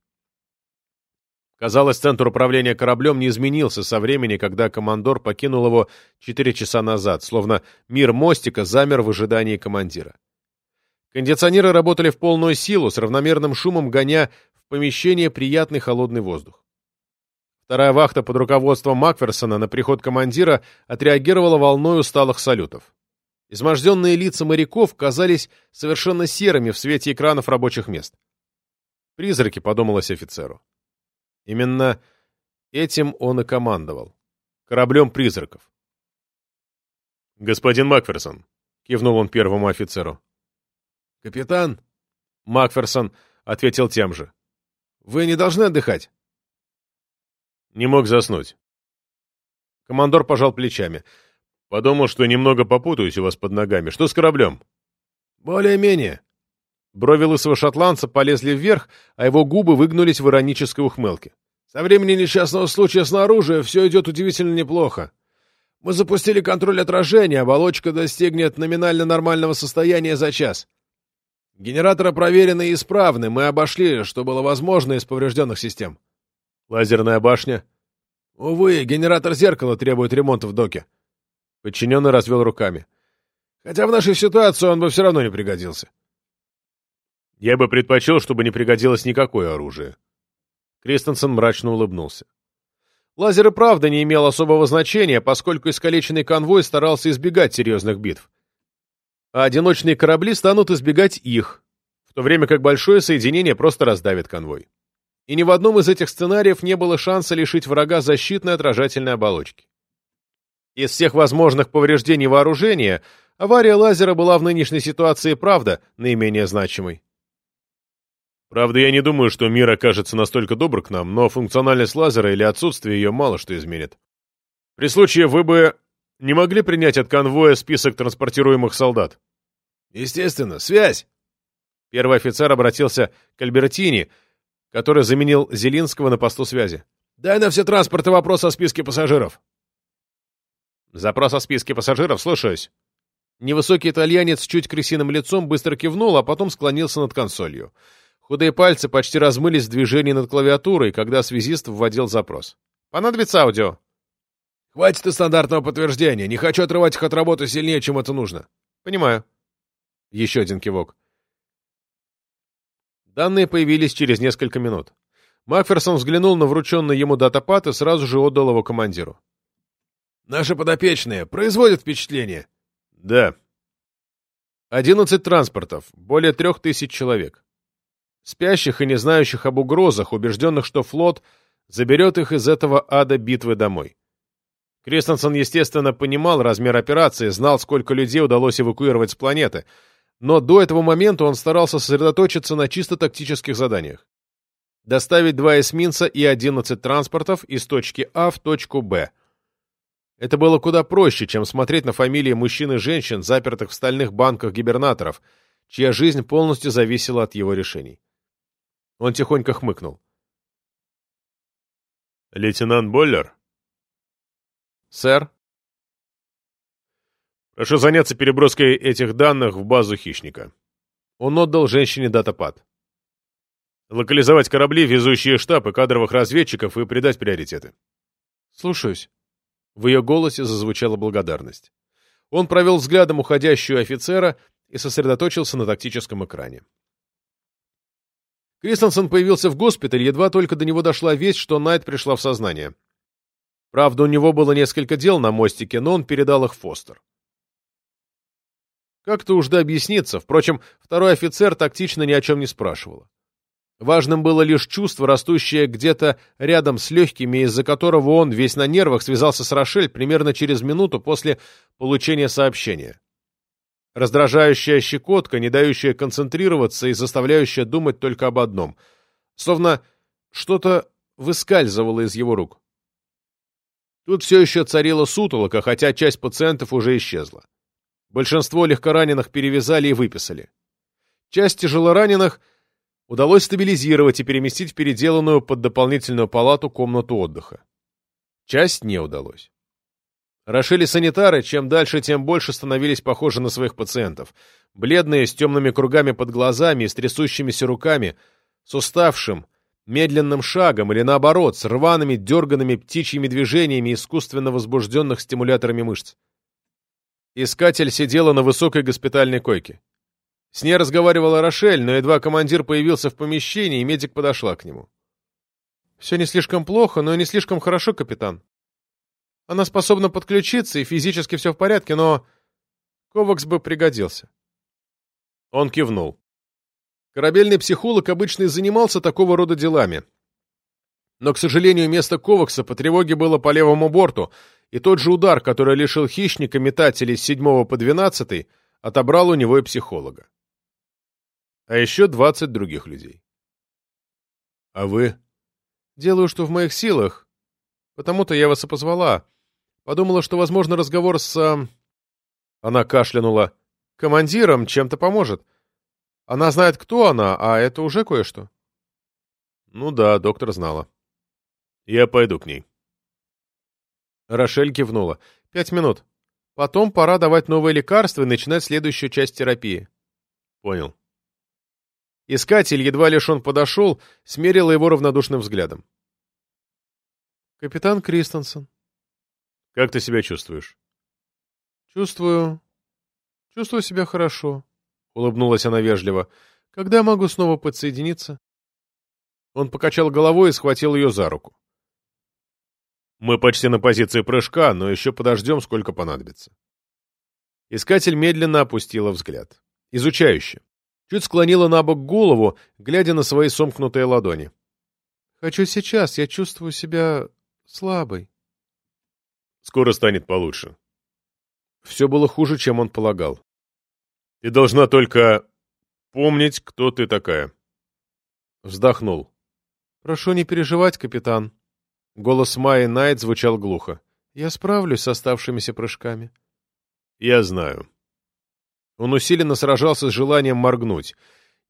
Казалось, центр управления кораблем не изменился со времени, когда командор покинул его четыре часа назад, словно мир мостика замер в ожидании командира. Кондиционеры работали в полную силу, с равномерным шумом гоня в помещение приятный холодный воздух. Вторая вахта под руководством Макферсона на приход командира отреагировала волной усталых салютов. Изможденные лица моряков казались совершенно серыми в свете экранов рабочих мест. «Призраки», — подумалось офицеру. Именно этим он и командовал. Кораблем призраков. «Господин Макферсон», — кивнул он первому офицеру. «Капитан?» — Макферсон ответил тем же. «Вы не должны отдыхать». Не мог заснуть. Командор пожал плечами. Подумал, что немного попутаюсь у вас под ногами. Что с кораблем? Более-менее. Брови лысого шотландца полезли вверх, а его губы выгнулись в иронической ухмылке. Со времени несчастного случая снаружи все идет удивительно неплохо. Мы запустили контроль отражения, оболочка достигнет номинально нормального состояния за час. Генераторы проверены и исправны, мы обошли, что было возможно из поврежденных систем. Лазерная башня? Увы, генератор зеркала требует ремонта в доке. Подчиненный развел руками. Хотя в нашей ситуации он бы все равно не пригодился. Я бы предпочел, чтобы не пригодилось никакое оружие. Кристенсен мрачно улыбнулся. Лазер и правда не имел особого значения, поскольку искалеченный конвой старался избегать серьезных битв. А одиночные корабли станут избегать их, в то время как большое соединение просто раздавит конвой и ни в одном из этих сценариев не было шанса лишить врага защитной отражательной оболочки. Из всех возможных повреждений вооружения авария лазера была в нынешней ситуации, правда, наименее значимой. Правда, я не думаю, что мир окажется настолько добр к нам, но функциональность лазера или отсутствие ее мало что изменит. При случае вы бы не могли принять от конвоя список транспортируемых солдат? Естественно. Связь! Первый офицер обратился к Альбертини, который заменил Зелинского на посту связи. «Дай на все транспорты вопрос о списке пассажиров». «Запрос о списке пассажиров, слушаюсь». Невысокий итальянец чуть крысиным лицом быстро кивнул, а потом склонился над консолью. Худые пальцы почти размылись в движении над клавиатурой, когда связист вводил запрос. «Понадобится аудио». «Хватит и стандартного подтверждения. Не хочу отрывать их от работы сильнее, чем это нужно». «Понимаю». Еще один кивок. Данные появились через несколько минут. Макферсон взглянул на врученный ему датапад и сразу же отдал его командиру. «Наши подопечные производят впечатление?» «Да», 11 транспортов, более трех тысяч человек. Спящих и не знающих об угрозах, убежденных, что флот заберет их из этого ада битвы домой. Кристенсен, естественно, понимал размер операции, знал, сколько людей удалось эвакуировать с планеты, но до этого момента он старался сосредоточиться на чисто тактических заданиях. Доставить два эсминца и 11 транспортов из точки А в точку Б. Это было куда проще, чем смотреть на фамилии мужчин и женщин, запертых в стальных банках гибернаторов, чья жизнь полностью зависела от его решений. Он тихонько хмыкнул. «Лейтенант Боллер?» «Сэр?» «Прошу заняться переброской этих данных в базу хищника». Он отдал женщине датапад. «Локализовать корабли, везущие штаб и кадровых разведчиков и придать приоритеты». «Слушаюсь». В ее голосе зазвучала благодарность. Он провел взглядом уходящую офицера и сосредоточился на тактическом экране. Кристенсен появился в госпитале, едва только до него дошла весть, что Найт пришла в сознание. Правда, у него было несколько дел на мостике, но он передал их Фостер. Как-то уж да объясниться, впрочем, второй офицер тактично ни о чем не спрашивала. Важным было лишь чувство, растущее где-то рядом с легкими, из-за которого он, весь на нервах, связался с Рошель примерно через минуту после получения сообщения. Раздражающая щекотка, не дающая концентрироваться и заставляющая думать только об одном. Словно что-то выскальзывало из его рук. Тут все еще царила сутолока, хотя часть пациентов уже исчезла. Большинство легкораненых перевязали и выписали. Часть тяжелораненых удалось стабилизировать и переместить в переделанную под дополнительную палату комнату отдыха. Часть не удалось. Рошели санитары, чем дальше, тем больше становились похожи на своих пациентов. Бледные, с темными кругами под глазами и с трясущимися руками, с уставшим, медленным шагом или, наоборот, с рваными, дерганными птичьими движениями искусственно возбужденных стимуляторами мышц. Искатель сидела на высокой госпитальной койке. С ней разговаривала Рошель, но едва командир появился в помещении, медик подошла к нему. «Все не слишком плохо, но и не слишком хорошо, капитан. Она способна подключиться, и физически все в порядке, но Ковакс бы пригодился». Он кивнул. Корабельный психолог обычно и занимался такого рода делами. Но, к сожалению, место Ковакса по тревоге было по левому борту, и тот же удар, который лишил хищника метателей с 7 по 12, отобрал у него и психолога. А еще 20 других людей. А вы? Делаю, что в моих силах. Потому-то я вас и позвала. Подумала, что, возможно, разговор с... Она кашлянула. Командиром чем-то поможет. Она знает, кто она, а это уже кое-что. Ну да, доктор знала. Я пойду к ней. Рошель кивнула. Пять минут. Потом пора давать новые лекарства и начинать следующую часть терапии. Понял. Искатель, едва лишь он подошел, смерила его равнодушным взглядом. «Капитан Кристенсен». «Как ты себя чувствуешь?» «Чувствую... чувствую себя хорошо», — улыбнулась она вежливо. «Когда могу снова подсоединиться?» Он покачал головой и схватил ее за руку. «Мы почти на позиции прыжка, но еще подождем, сколько понадобится». Искатель медленно опустила взгляд. Изучающе. Чуть склонила на бок голову, глядя на свои сомкнутые ладони. «Хочу сейчас, я чувствую себя слабой». «Скоро станет получше». Все было хуже, чем он полагал. «Ты должна только помнить, кто ты такая». Вздохнул. «Прошу не переживать, капитан». Голос Майи Найт звучал глухо. «Я справлюсь с оставшимися прыжками». «Я знаю». Он усиленно сражался с желанием моргнуть.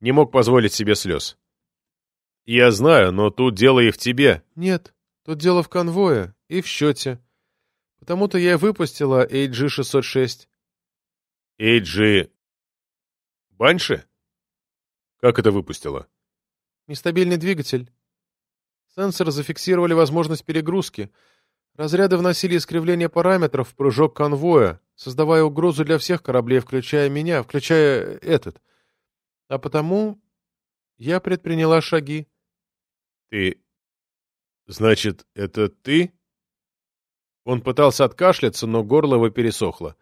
Не мог позволить себе слез. «Я знаю, но тут дело и в тебе». «Нет, тут дело в конвое и в счете. Потому-то я и выпустила AG-606». «AG... Банши? Как это выпустила?» «Нестабильный двигатель. Сенсоры зафиксировали возможность перегрузки. Разряды вносили искривление параметров в прыжок конвоя, создавая угрозу для всех кораблей, включая меня, включая этот. А потому я предприняла шаги. — Ты... Значит, это ты? Он пытался откашляться, но горло его пересохло.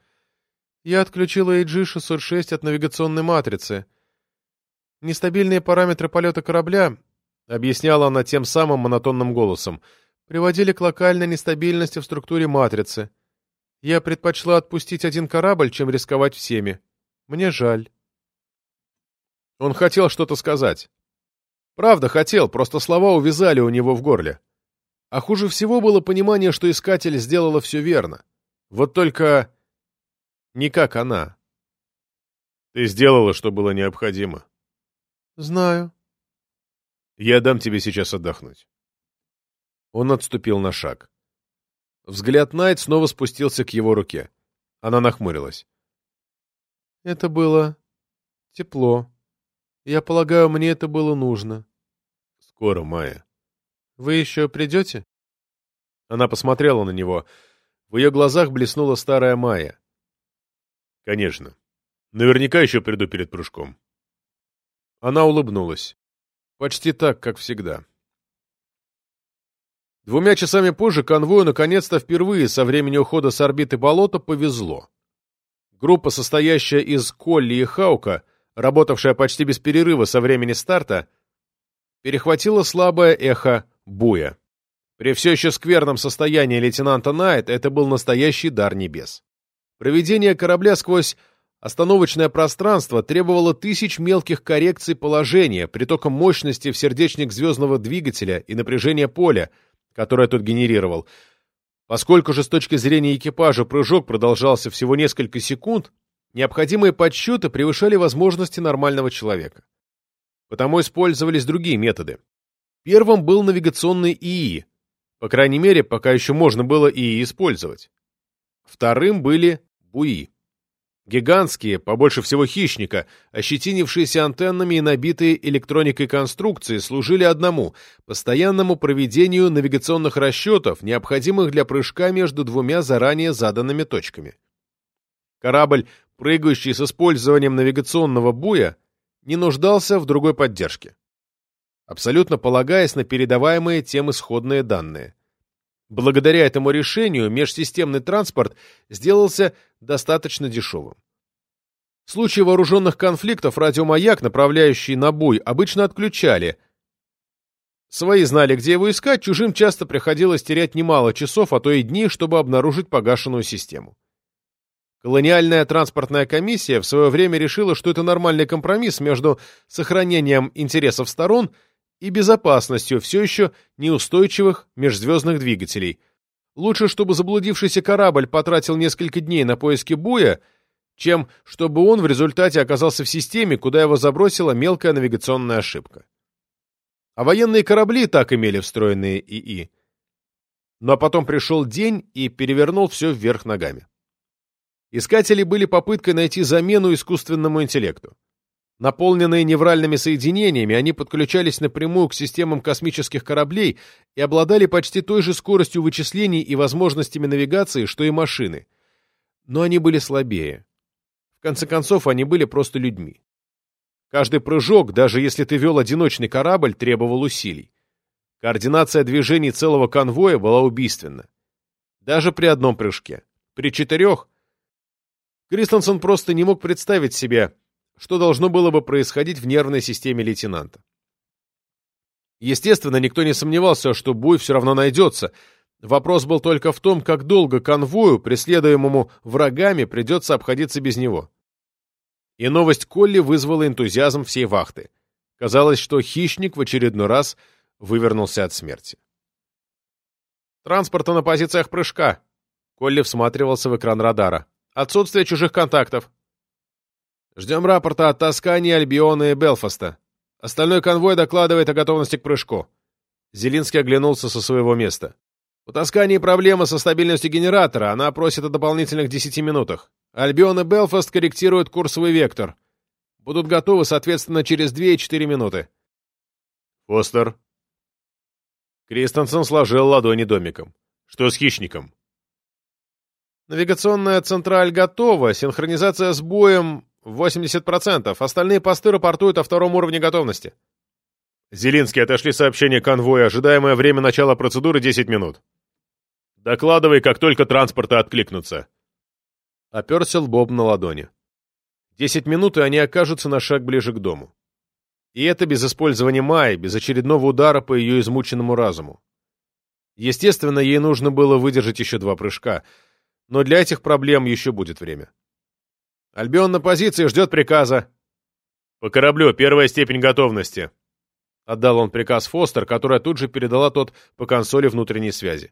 Я отключила AG-606 от навигационной матрицы. Нестабильные параметры полета корабля, объясняла она тем самым монотонным голосом, приводили к локальной нестабильности в структуре матрицы. Я предпочла отпустить один корабль, чем рисковать всеми. Мне жаль. Он хотел что-то сказать. Правда, хотел, просто слова увязали у него в горле. А хуже всего было понимание, что искатель сделала все верно. Вот только... Не как она. Ты сделала, что было необходимо. Знаю. Я дам тебе сейчас отдохнуть. Он отступил на шаг. Взгляд Найт снова спустился к его руке. Она нахмурилась. Это было тепло. Я полагаю, мне это было нужно. Скоро, Майя. Вы еще придете? Она посмотрела на него. В ее глазах блеснула старая Майя. Конечно. Наверняка еще приду перед прыжком. Она улыбнулась. Почти так, как всегда. Двумя часами позже конвою наконец-то впервые со времени ухода с орбиты болота повезло. Группа, состоящая из Колли и Хаука, работавшая почти без перерыва со времени старта, перехватила слабое эхо буя. При все еще скверном состоянии лейтенанта Найт это был настоящий дар небес. Проведение корабля сквозь остановочное пространство требовало тысяч мелких коррекций положения, притоком мощности в сердечник звездного двигателя и напряжения поля, которое тот генерировал. Поскольку же с точки зрения экипажа прыжок продолжался всего несколько секунд, необходимые подсчеты превышали возможности нормального человека. Потому использовались другие методы. Первым был навигационный ИИ, по крайней мере, пока еще можно было ИИ использовать. Вторым были БУИ. Гигантские, побольше всего хищника, ощетинившиеся антеннами и набитые электроникой конструкции служили одному – постоянному проведению навигационных расчетов, необходимых для прыжка между двумя заранее заданными точками. Корабль, прыгающий с использованием навигационного буя, не нуждался в другой поддержке, абсолютно полагаясь на передаваемые тем исходные данные – Благодаря этому решению межсистемный транспорт сделался достаточно дешевым. В случае вооруженных конфликтов радиомаяк, направляющий на бой, обычно отключали. Свои знали, где его искать, чужим часто приходилось терять немало часов, а то и дней, чтобы обнаружить погашенную систему. Колониальная транспортная комиссия в свое время решила, что это нормальный компромисс между сохранением интересов сторон – и безопасностью все еще неустойчивых межзвездных двигателей. Лучше, чтобы заблудившийся корабль потратил несколько дней на поиски буя, чем чтобы он в результате оказался в системе, куда его забросила мелкая навигационная ошибка. А военные корабли так имели встроенные ИИ. Но потом пришел день и перевернул все вверх ногами. Искатели были попыткой найти замену искусственному интеллекту. Наполненные невральными соединениями, они подключались напрямую к системам космических кораблей и обладали почти той же скоростью вычислений и возможностями навигации, что и машины. Но они были слабее. В конце концов, они были просто людьми. Каждый прыжок, даже если ты вел одиночный корабль, требовал усилий. Координация движений целого конвоя была убийственна. Даже при одном прыжке. При четырех Кристенсен просто не мог представить себе, что должно было бы происходить в нервной системе лейтенанта. Естественно, никто не сомневался, что бой все равно найдется. Вопрос был только в том, как долго конвою, преследуемому врагами, придется обходиться без него. И новость Колли вызвала энтузиазм всей вахты. Казалось, что хищник в очередной раз вывернулся от смерти. «Транспорта на позициях прыжка!» Колли всматривался в экран радара. «Отсутствие чужих контактов. Ждем рапорта от Тоскани, Альбиона и Белфаста. Остальной конвой докладывает о готовности к прыжку. Зелинский оглянулся со своего места. У Тоскании проблема со стабильностью генератора, она просит о дополнительных 10 минутах. Альбион и Белфаст корректируют курсовый вектор. Будут готовы, соответственно, через 2 и 4 минуты. Фостер. Кристенсен сложил ладони домиком. Что с хищником? Навигационная централь готова, синхронизация с боем 80%. Остальные посты рапортуют о втором уровне готовности. Зелинский, отошли сообщение конвоя. Ожидаемое время начала процедуры 10 минут. Докладывай, как только транспорты откликнутся. оперся лбом на ладони. Десять минут, и они окажутся на шаг ближе к дому. И это без использования Майи, без очередного удара по ее измученному разуму. Естественно, ей нужно было выдержать еще два прыжка, но для этих проблем еще будет время. «Альбион на позиции, ждет приказа». «По кораблю, первая степень готовности», — отдал он приказ Фостер, которая тут же передала тот по консоли внутренней связи.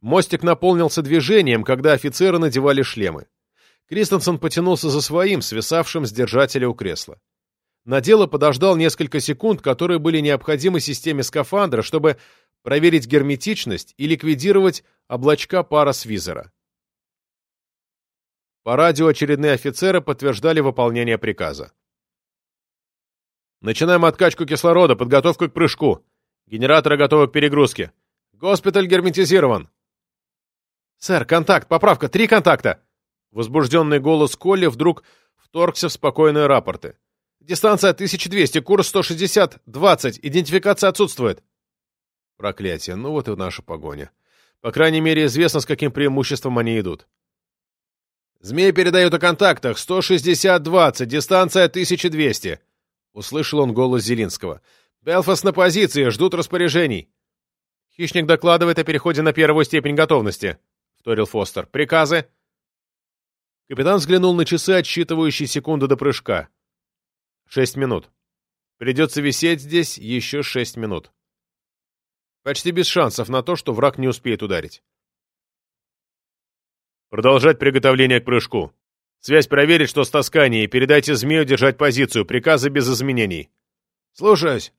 Мостик наполнился движением, когда офицеры надевали шлемы. Кристенсен потянулся за своим, свисавшим с держателя у кресла. На дело подождал несколько секунд, которые были необходимы системе скафандра, чтобы проверить герметичность и ликвидировать облачка пара с визора. По радио очередные офицеры подтверждали выполнение приказа. «Начинаем откачку кислорода, подготовку к прыжку. Генераторы готовы к перегрузке. Госпиталь герметизирован». «Сэр, контакт, поправка, три контакта!» Возбужденный голос Колли вдруг вторгся в спокойные рапорты. «Дистанция 1200, курс 160-20, идентификация отсутствует». Проклятие, ну вот и наша погоня. По крайней мере, известно, с каким преимуществом они идут. «Змей передают о контактах. 160-20, дистанция 1200», — услышал он голос Зелинского. «Белфас на позиции, ждут распоряжений». «Хищник докладывает о переходе на первую степень готовности», — вторил Фостер. «Приказы?» Капитан взглянул на часы, отсчитывающие секунды до прыжка. Шесть минут. Придется висеть здесь еще шесть минут. Почти без шансов на то, что враг не успеет ударить. Продолжать приготовление к прыжку. Связь проверить, что с Тосканией, передайте змею держать позицию, приказы без изменений. Слушаюсь.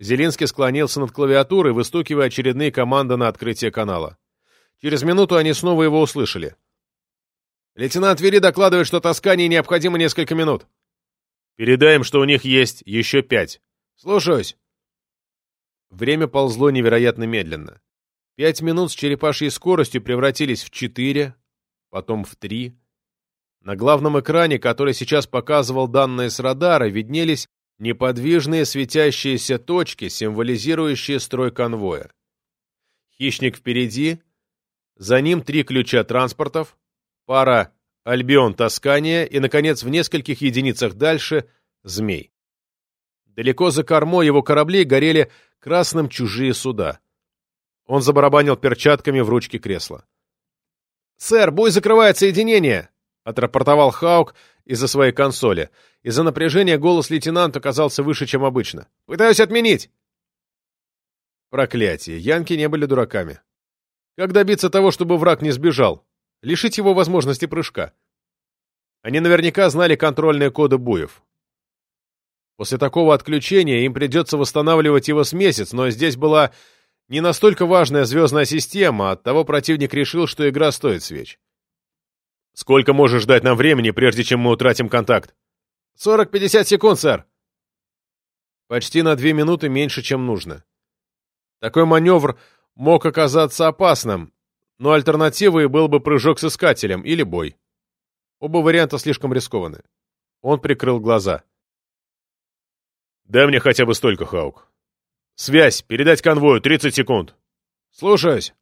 Зелинский склонился над клавиатурой, выстукивая очередные команды на открытие канала. Через минуту они снова его услышали. Лейтенант Вери докладывает, что Тоскании необходимо несколько минут. Передаем, что у них есть еще пять. Слушаюсь. Время ползло невероятно медленно. Пять минут с черепашьей скоростью превратились в четыре, потом в три. На главном экране, который сейчас показывал данные с радара, виднелись неподвижные светящиеся точки, символизирующие строй конвоя. Хищник впереди, за ним три ключа транспортов, пара Альбион Тоскания и, наконец, в нескольких единицах дальше — Змей. Далеко за кормой его кораблей горели красным чужие суда. Он забарабанил перчатками в ручке кресла. «Сэр, бой закрывает соединение!» — отрапортовал Хаук из-за своей консоли. Из-за напряжения голос лейтенанта казался выше, чем обычно. «Пытаюсь отменить!» Проклятие, янки не были дураками. Как добиться того, чтобы враг не сбежал? Лишить его возможности прыжка. Они наверняка знали контрольные коды буев. После такого отключения им придется восстанавливать его с месяц, но здесь была не настолько важная звездная система, оттого противник решил, что игра стоит свеч. «Сколько можешь ждать нам времени, прежде чем мы утратим контакт?» «Сорок-пятьдесят секунд, сэр!» Почти на две минуты меньше, чем нужно. Такой маневр мог оказаться опасным, но альтернативой был бы прыжок с искателем или бой. Оба варианта слишком рискованы. Он прикрыл глаза. «Дай мне хотя бы столько, Хаук. Связь, передать конвою, 30 секунд». «Слушаюсь».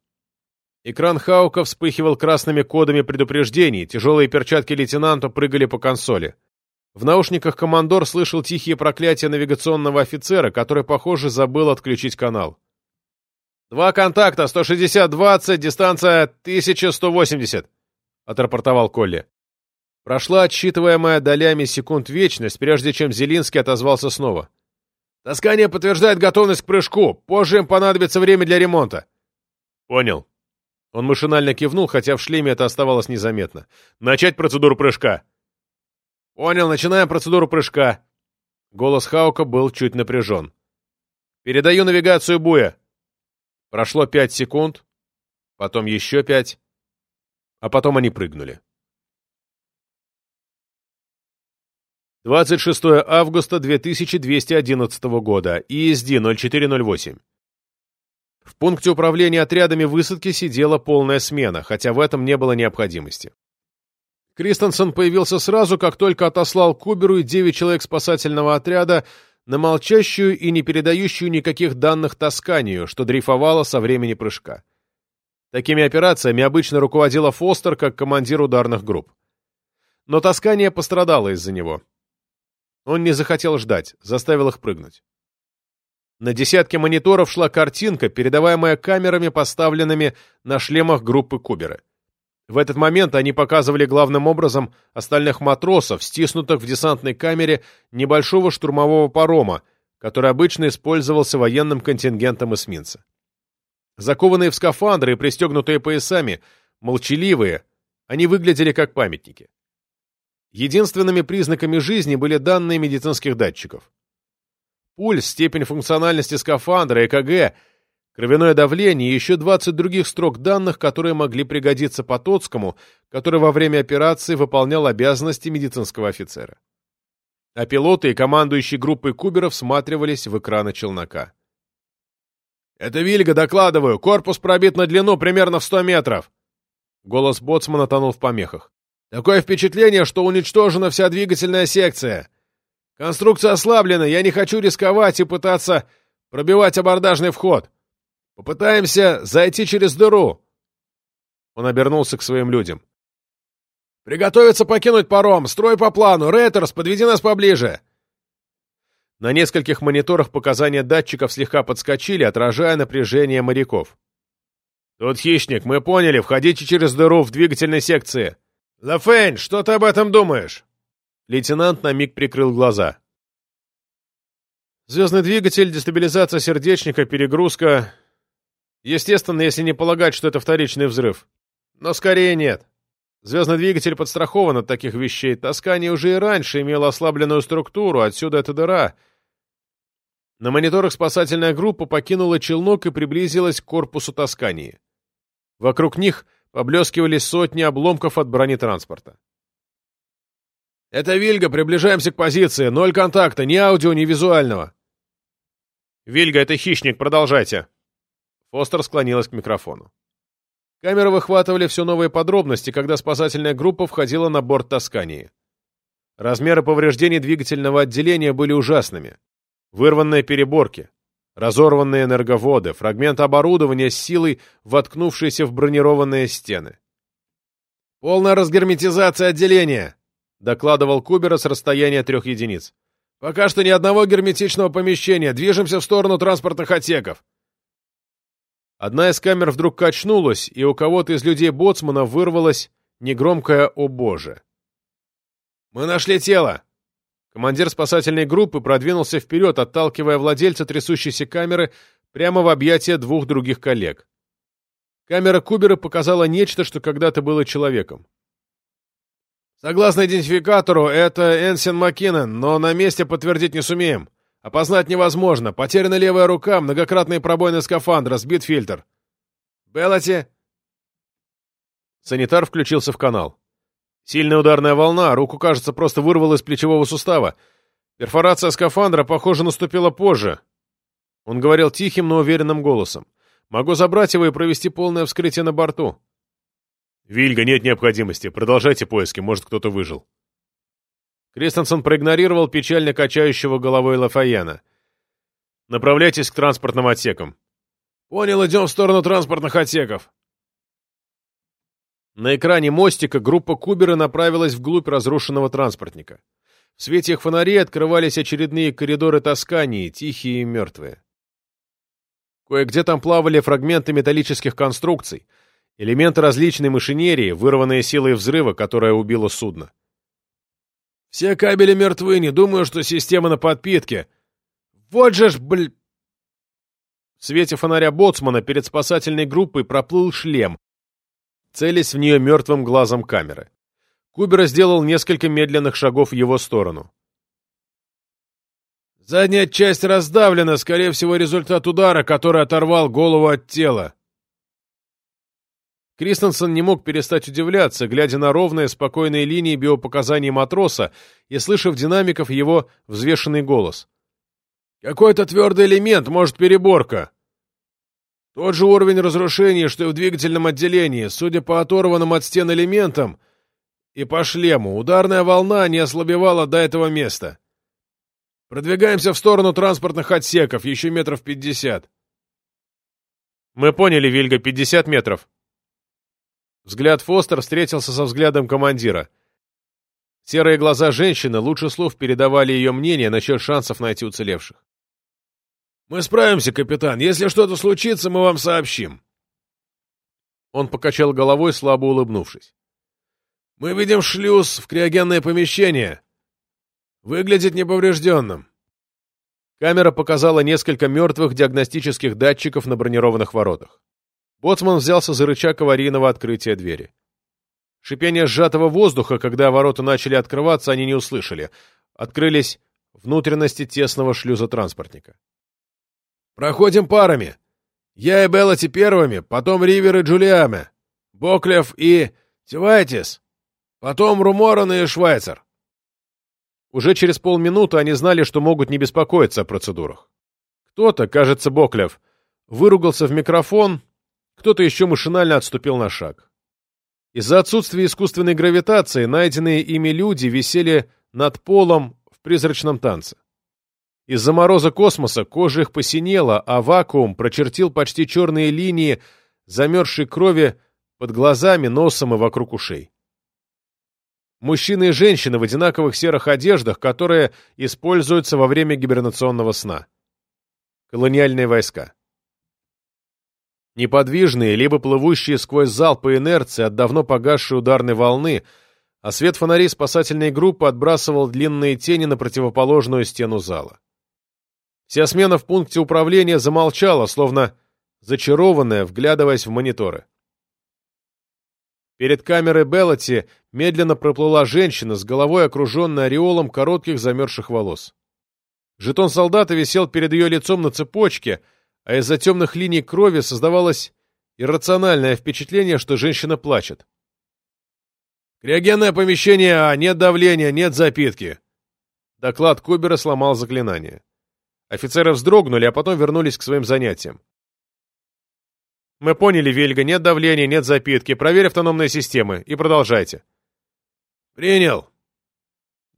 Экран Хаука вспыхивал красными кодами предупреждений, тяжелые перчатки лейтенанта прыгали по консоли. В наушниках командор слышал тихие проклятия навигационного офицера, который, похоже, забыл отключить канал. «Два контакта, 160-20, дистанция 1180», — отрапортовал Колли. Прошла отсчитываемая долями секунд вечность, прежде чем Зелинский отозвался снова. «Таскание подтверждает готовность к прыжку. Позже им понадобится время для ремонта». «Понял». Он машинально кивнул, хотя в шлеме это оставалось незаметно. «Начать процедуру прыжка». «Понял, начинаем процедуру прыжка». Голос Хаука был чуть напряжен. «Передаю навигацию Буя. Прошло пять секунд, потом еще пять, а потом они прыгнули. 26 августа 2211 года, ESD 0408. В пункте управления отрядами высадки сидела полная смена, хотя в этом не было необходимости. Кристенсен появился сразу, как только отослал Куберу и девять человек спасательного отряда на молчащую и не передающую никаких данных Тосканию, что дрейфовало со времени прыжка. Такими операциями обычно руководила Фостер как командир ударных групп. Но Тоскания пострадала из-за него. Он не захотел ждать, заставил их прыгнуть. На десятке мониторов шла картинка, передаваемая камерами, поставленными на шлемах группы Кубера. В этот момент они показывали главным образом остальных матросов, стиснутых в десантной камере небольшого штурмового парома, который обычно использовался военным контингентом эсминца. Закованные в скафандры и пристегнутые поясами, молчаливые, они выглядели как памятники. Единственными признаками жизни были данные медицинских датчиков. Пульс, степень функциональности скафандра, ЭКГ, кровяное давление и еще 20 других строк данных, которые могли пригодиться Потоцкому, который во время операции выполнял обязанности медицинского офицера. А пилоты и командующие группой куберов всматривались в экраны челнока. «Это Вильга, докладываю! Корпус пробит на длину примерно в 100 метров!» Голос боцмана тонул в помехах. «Такое впечатление, что уничтожена вся двигательная секция. Конструкция ослаблена, я не хочу рисковать и пытаться пробивать абордажный вход. Попытаемся зайти через дыру. Он обернулся к своим людям. «Приготовиться покинуть паром! Строй по плану! Рейтерс, подведи нас поближе!» На нескольких мониторах показания датчиков слегка подскочили, отражая напряжение моряков. «Тут хищник, мы поняли, входите через дыру в двигательной секции!» «Лафейн, что ты об этом думаешь?» Лейтенант на миг прикрыл глаза. Звездный двигатель, дестабилизация сердечника, перегрузка. Естественно, если не полагать, что это вторичный взрыв. Но скорее нет. Звездный двигатель подстрахован от таких вещей. Тоскания уже и раньше имела ослабленную структуру, отсюда эта дыра. На мониторах спасательная группа покинула челнок и приблизилась к корпусу Тоскании. Вокруг них поблескивали сотни обломков от бронетранспорта. «Это Вильга, приближаемся к позиции. Ноль контакта, ни аудио, ни визуального». «Вильга, это хищник, продолжайте». Фостер склонилась к микрофону. Камеры выхватывали все новые подробности, когда спасательная группа входила на борт Тоскании. Размеры повреждений двигательного отделения были ужасными. Вырванные переборки, разорванные энерговоды, фрагмент оборудования с силой, воткнувшиеся в бронированные стены. «Полная разгерметизация отделения!» докладывал Кубера с расстояния трех единиц. «Пока что ни одного герметичного помещения. Движемся в сторону транспортных отсеков». Одна из камер вдруг качнулась, и у кого-то из людей боцмана вырвалось негромкое «О боже!». «Мы нашли тело!» Командир спасательной группы продвинулся вперед, отталкивая владельца трясущейся камеры прямо в объятия двух других коллег. Камера Кубера показала нечто, что когда-то было человеком. Согласно идентификатору, это Энсин Маккинон, но на месте подтвердить не сумеем. Опознать невозможно. Потеряна левая рука, многократные пробоины скафандра, сбит фильтр. Беллати? Санитар включился в канал. Сильная ударная волна, руку, кажется, просто вырвала из плечевого сустава. Перфорация скафандра, похоже, наступила позже. Он говорил тихим, но уверенным голосом. Могу забрать его и провести полное вскрытие на борту. «Вильга, нет необходимости. Продолжайте поиски, может, кто-то выжил». Кристенсен проигнорировал печально качающего головой Лафаяна. «Направляйтесь к транспортным отсекам». «Понял, идем в сторону транспортных отсеков». На экране мостика группа Кубера направилась вглубь разрушенного транспортника. В свете их фонарей открывались очередные коридоры Тоскании, тихие и мертвые. Кое-где там плавали фрагменты металлических конструкций — Элементы различной машинерии, вырванные силой взрыва, которая убила судно. «Все кабели мертвы, не думаю, что система на подпитке. Вот же ж, бль...» В свете фонаря боцмана перед спасательной группой проплыл шлем, целясь в нее мертвым глазом камеры. Кубера сделал несколько медленных шагов в его сторону. «Задняя часть раздавлена, скорее всего, результат удара, который оторвал голову от тела», Кристенсен не мог перестать удивляться, глядя на ровные, спокойные линии биопоказаний матроса и слыша в динамиков его взвешенный голос. «Какой-то твердый элемент, может, переборка. Тот же уровень разрушений, что и в двигательном отделении, судя по оторванным от стен элементам и по шлему, ударная волна не ослабевала до этого места. Продвигаемся в сторону транспортных отсеков, еще метров пятьдесят». «Мы поняли, Вильга, пятьдесят метров», Взгляд Фостер встретился со взглядом командира. Серые глаза женщины лучше слов передавали ее мнение насчет шансов найти уцелевших. «Мы справимся, капитан. Если что-то случится, мы вам сообщим». Он покачал головой, слабо улыбнувшись. «Мы видим шлюз в криогенное помещение. Выглядит неповрежденным». Камера показала несколько мертвых диагностических датчиков на бронированных воротах. Боцман взялся за рычаг аварийного открытия двери. Шипение сжатого воздуха, когда ворота начали открываться, они не услышали. Открылись внутренности тесного шлюза транспортника. «Проходим парами. Я и Беллати первыми, потом Ривер и Джулиаме, Боклев и Тивайтис, потом Руморан и Швайцер». Уже через полминуты они знали, что могут не беспокоиться о процедурах. Кто-то, кажется, Боклев, выругался в микрофон, кто-то еще машинально отступил на шаг. Из-за отсутствия искусственной гравитации найденные ими люди висели над полом в призрачном танце. Из-за мороза космоса кожа их посинела, а вакуум прочертил почти черные линии замерзшей крови под глазами, носом и вокруг ушей. Мужчины и женщины в одинаковых серых одеждах, которые используются во время гибернационного сна. Колониальные войска. Неподвижные, либо плывущие сквозь зал по инерции от давно погасшей ударной волны, а свет фонарей спасательной группы отбрасывал длинные тени на противоположную стену зала. Вся смена в пункте управления замолчала, словно зачарованная, вглядываясь в мониторы. Перед камерой Беллати медленно проплыла женщина с головой, окруженной ореолом коротких замерзших волос. Жетон солдата висел перед ее лицом на цепочке — а из-за темных линий крови создавалось иррациональное впечатление, что женщина плачет. «Криогенное помещение А, нет давления, нет запитки!» Доклад Кубера сломал заклинание. Офицеры вздрогнули, а потом вернулись к своим занятиям. «Мы поняли, Вельга, нет давления, нет запитки. Проверь автономные системы и продолжайте». «Принял».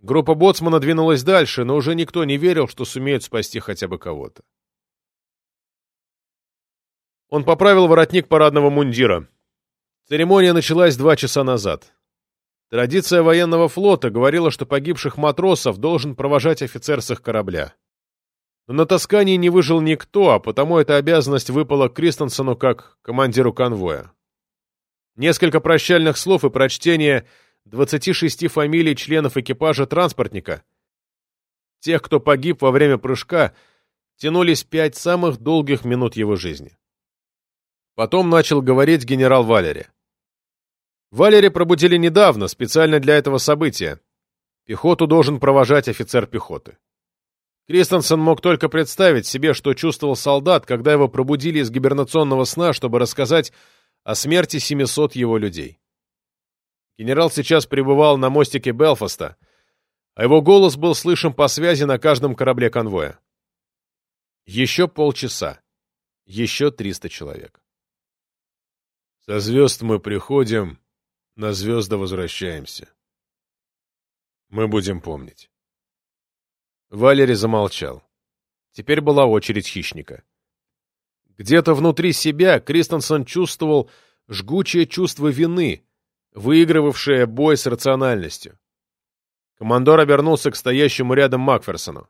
Группа боцмана двинулась дальше, но уже никто не верил, что сумеют спасти хотя бы кого-то. Он поправил воротник парадного мундира. Церемония началась два часа назад. Традиция военного флота говорила, что погибших матросов должен провожать офицер с их корабля. Но на Тоскании не выжил никто, а потому эта обязанность выпала Кристенсену как командиру конвоя. Несколько прощальных слов и прочтение 26 фамилий членов экипажа транспортника, тех, кто погиб во время прыжка, тянулись пять самых долгих минут его жизни. Потом начал говорить генерал Валери. Валери пробудили недавно, специально для этого события. Пехоту должен провожать офицер пехоты. Кристенсен мог только представить себе, что чувствовал солдат, когда его пробудили из гибернационного сна, чтобы рассказать о смерти 700 его людей. Генерал сейчас пребывал на мостике Белфаста, а его голос был слышен по связи на каждом корабле конвоя. Еще полчаса. Еще 300 человек. Со звезд мы приходим, на звезды возвращаемся. Мы будем помнить. Валерий замолчал. Теперь была очередь хищника. Где-то внутри себя Кристенсен чувствовал жгучее чувство вины, выигрывавшее бой с рациональностью. Командор обернулся к стоящему рядом Макферсону.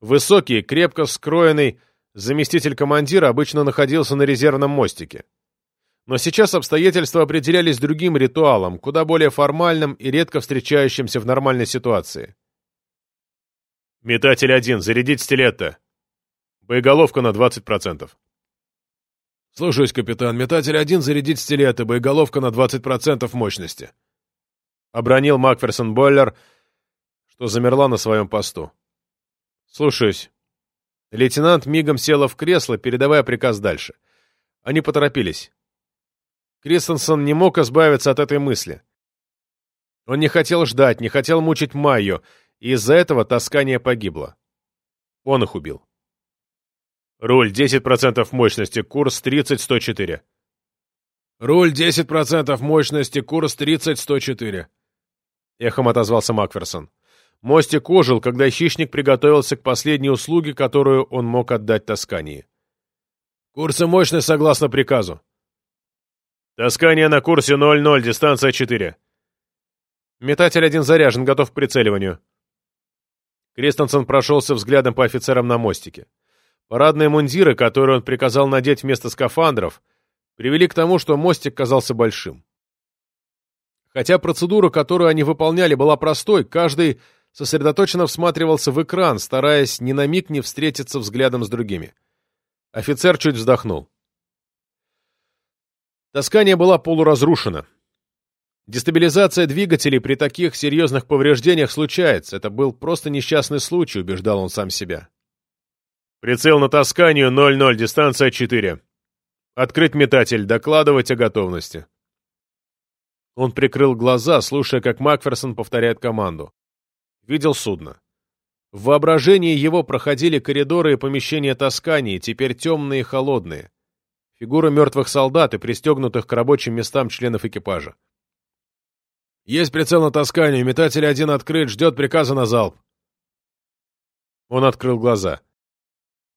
Высокий, крепко скроенный заместитель командира обычно находился на резервном мостике. Но сейчас обстоятельства определялись другим ритуалом, куда более формальным и редко встречающимся в нормальной ситуации. «Метатель один, зарядить стилетто. Боеголовка на 20%. «Слушаюсь, капитан. Метатель один, зарядить стилетто. Боеголовка на 20% мощности». Обронил Макферсон Бойлер, что замерла на своем посту. «Слушаюсь». Лейтенант мигом села в кресло, передавая приказ дальше. Они поторопились. Кристенсен не мог избавиться от этой мысли. Он не хотел ждать, не хотел мучить Майю, из-за этого Тоскания погибла. Он их убил. Руль 10% мощности, курс 30-104. Руль 10% мощности, курс 30-104. Эхом отозвался Макферсон. Мостик ожил, когда хищник приготовился к последней услуге, которую он мог отдать Тоскании. Курсы мощность согласно приказу. Таскание на курсе 0-0, дистанция 4. Метатель один заряжен, готов к прицеливанию. Кристенсен прошелся взглядом по офицерам на мостике. Парадные мундиры, которые он приказал надеть вместо скафандров, привели к тому, что мостик казался большим. Хотя процедура, которую они выполняли, была простой, каждый сосредоточенно всматривался в экран, стараясь ни на миг не встретиться взглядом с другими. Офицер чуть вздохнул. Таскание была полуразрушена. Дестабилизация двигателей при таких серьезных повреждениях случается. Это был просто несчастный случай, убеждал он сам себя. Прицел на тасканию 0-0, дистанция 4. Открыть метатель, докладывать о готовности. Он прикрыл глаза, слушая, как Макферсон повторяет команду. Видел судно. В воображении его проходили коридоры и помещения тасканий, теперь темные и холодные. Фигуры мертвых солдат и пристегнутых к рабочим местам членов экипажа. «Есть прицел на тасканию, метатель один открыт, ждет приказа на залп». Он открыл глаза.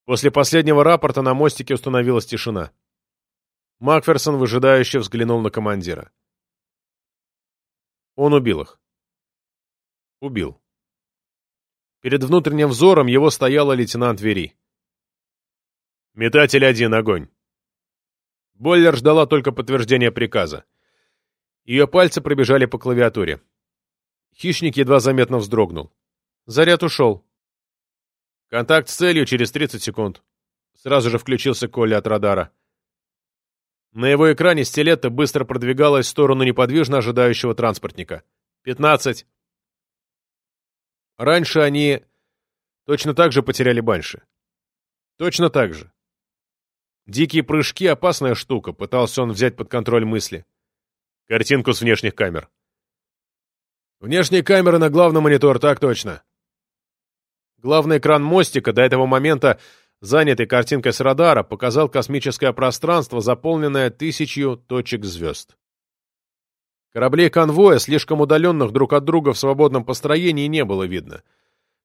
После последнего рапорта на мостике установилась тишина. Макферсон выжидающе взглянул на командира. Он убил их. Убил. Перед внутренним взором его стояла лейтенант Вери. «Метатель один, огонь!» Бойлер ждала только подтверждения приказа. Ее пальцы пробежали по клавиатуре. Хищник едва заметно вздрогнул. Заряд ушел. Контакт с целью через 30 секунд. Сразу же включился Коля от радара. На его экране стилетто быстро продвигалась в сторону неподвижно ожидающего транспортника. «Пятнадцать!» Раньше они точно так же потеряли Банши. Точно так же. Дикие прыжки — опасная штука, пытался он взять под контроль мысли. Картинку с внешних камер. Внешние камеры на главный монитор, так точно. Главный экран мостика, до этого момента занятый картинкой с радара, показал космическое пространство, заполненное тысячью точек звезд. Кораблей конвоя, слишком удаленных друг от друга в свободном построении, не было видно.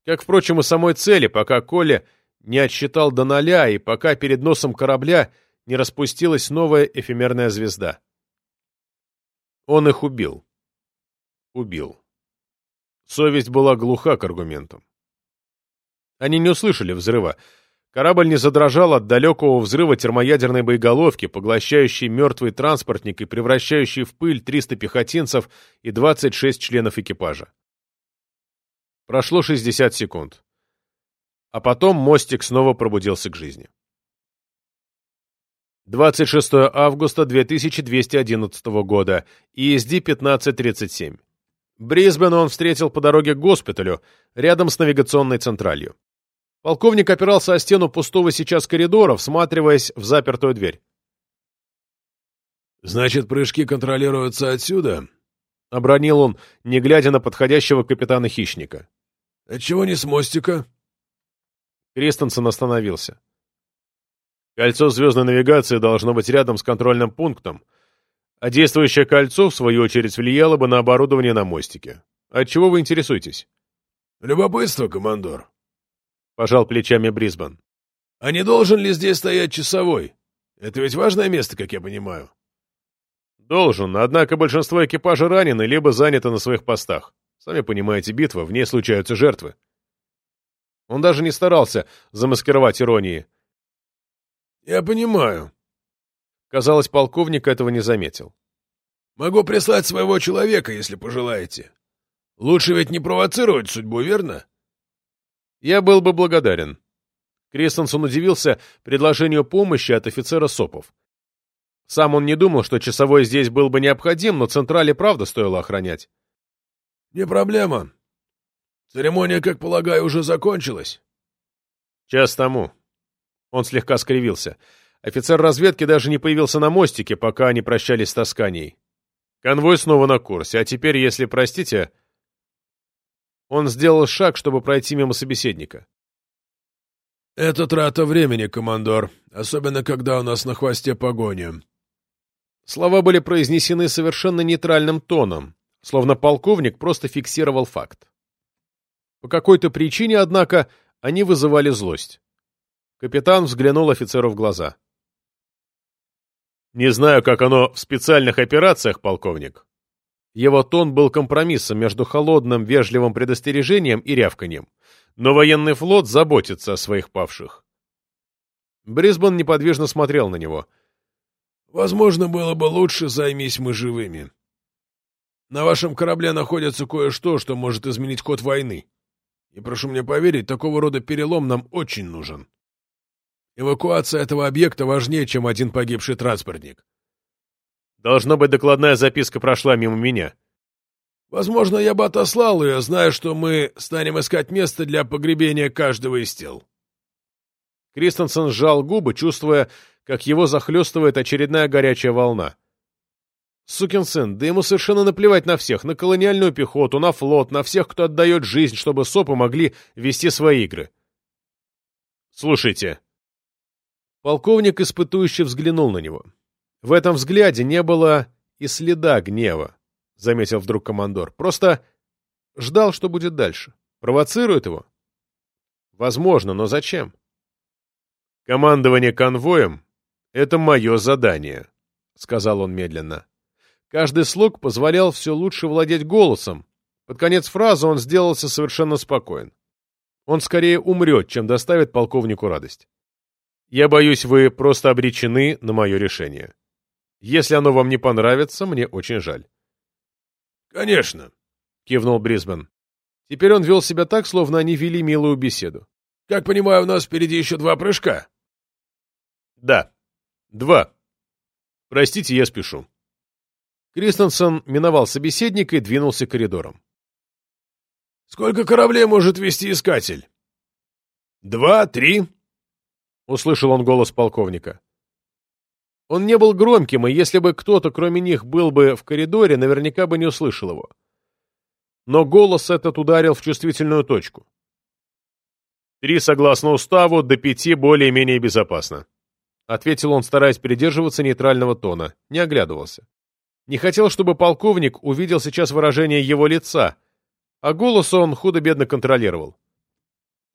Как, впрочем, и самой цели, пока Коля не отсчитал до ноля и пока перед носом корабля не распустилась новая эфемерная звезда. Он их убил. Убил. Совесть была глуха к аргументам. Они не услышали взрыва. Корабль не задрожал от далекого взрыва термоядерной боеголовки, поглощающей мертвый транспортник и превращающей в пыль 300 пехотинцев и 26 членов экипажа. Прошло 60 секунд. А потом мостик снова пробудился к жизни. 26 августа 2211 года, ESD 1537. Брисбен он встретил по дороге к госпиталю, рядом с навигационной централью. Полковник опирался о стену пустого сейчас коридора, всматриваясь в запертую дверь. «Значит, прыжки контролируются отсюда?» — обронил он, не глядя на подходящего капитана-хищника. «Отчего не с мостика?» Кристенсен остановился. Кольцо звездной навигации должно быть рядом с контрольным пунктом, а действующее кольцо, в свою очередь, влияло бы на оборудование на мостике. От чего вы интересуетесь? Любопытство, командор. Пожал плечами Брисбен. А не должен ли здесь стоять часовой? Это ведь важное место, как я понимаю. Должен, однако большинство экипажа ранены, либо заняты на своих постах. Сами понимаете, битва, в ней случаются жертвы. Он даже не старался замаскировать иронии. «Я понимаю». Казалось, полковник этого не заметил. «Могу прислать своего человека, если пожелаете. Лучше ведь не провоцировать судьбу, верно?» «Я был бы благодарен». Кристенсон удивился предложению помощи от офицера СОПов. Сам он не думал, что часовой здесь был бы необходим, но Централе правда стоило охранять. «Не проблема. Церемония, как полагаю, уже закончилась?» «Час тому», он слегка скривился. Офицер разведки даже не появился на мостике, пока они прощались с Тосканией. Конвой снова на курсе, а теперь, если простите... Он сделал шаг, чтобы пройти мимо собеседника. «Это трата времени, командор, особенно когда у нас на хвосте погоня». Слова были произнесены совершенно нейтральным тоном, словно полковник просто фиксировал факт. По какой-то причине, однако, они вызывали злость. Капитан взглянул офицеру в глаза. Не знаю, как оно в специальных операциях, полковник. Его тон был компромиссом между холодным, вежливым предостережением и рявканьем. Но военный флот заботится о своих павших. Брисбен неподвижно смотрел на него. «Возможно, было бы лучше, займись мы живыми. На вашем корабле находится кое-что, что может изменить ход войны. И прошу мне поверить, такого рода перелом нам очень нужен. Эвакуация этого объекта важнее, чем один погибший транспортник. Должно быть, докладная записка прошла мимо меня. Возможно, я бы отослал ее, зная, что мы станем искать место для погребения каждого из тел. Кристенсен сжал губы, чувствуя, как его захлестывает очередная горячая волна. Сукин сын, да ему совершенно наплевать на всех, на колониальную пехоту, на флот, на всех, кто отдает жизнь, чтобы СОПы могли вести свои игры. Слушайте. Полковник испытующе взглянул на него. В этом взгляде не было и следа гнева, заметил вдруг командор. Просто ждал, что будет дальше. Провоцирует его? Возможно, но зачем? Командование конвоем — это мое задание, сказал он медленно. Каждый слог позволял все лучше владеть голосом. Под конец фразы он сделался совершенно спокоен. Он скорее умрет, чем доставит полковнику радость. Я боюсь, вы просто обречены на мое решение. Если оно вам не понравится, мне очень жаль. «Конечно», — кивнул Брисбен. Теперь он вел себя так, словно они вели милую беседу. «Как понимаю, у нас впереди еще два прыжка?» «Да, два. Простите, я спешу». Кристенсен миновал собеседника и двинулся коридором. «Сколько кораблей может вести искатель?» «Два, три?» — услышал он голос полковника. Он не был громким, и если бы кто-то, кроме них, был бы в коридоре, наверняка бы не услышал его. Но голос этот ударил в чувствительную точку. «Три, согласно уставу, до пяти более-менее безопасно», — ответил он, стараясь придерживаться нейтрального тона, не оглядывался. Не хотел, чтобы полковник увидел сейчас выражение его лица, а голос он худо-бедно контролировал.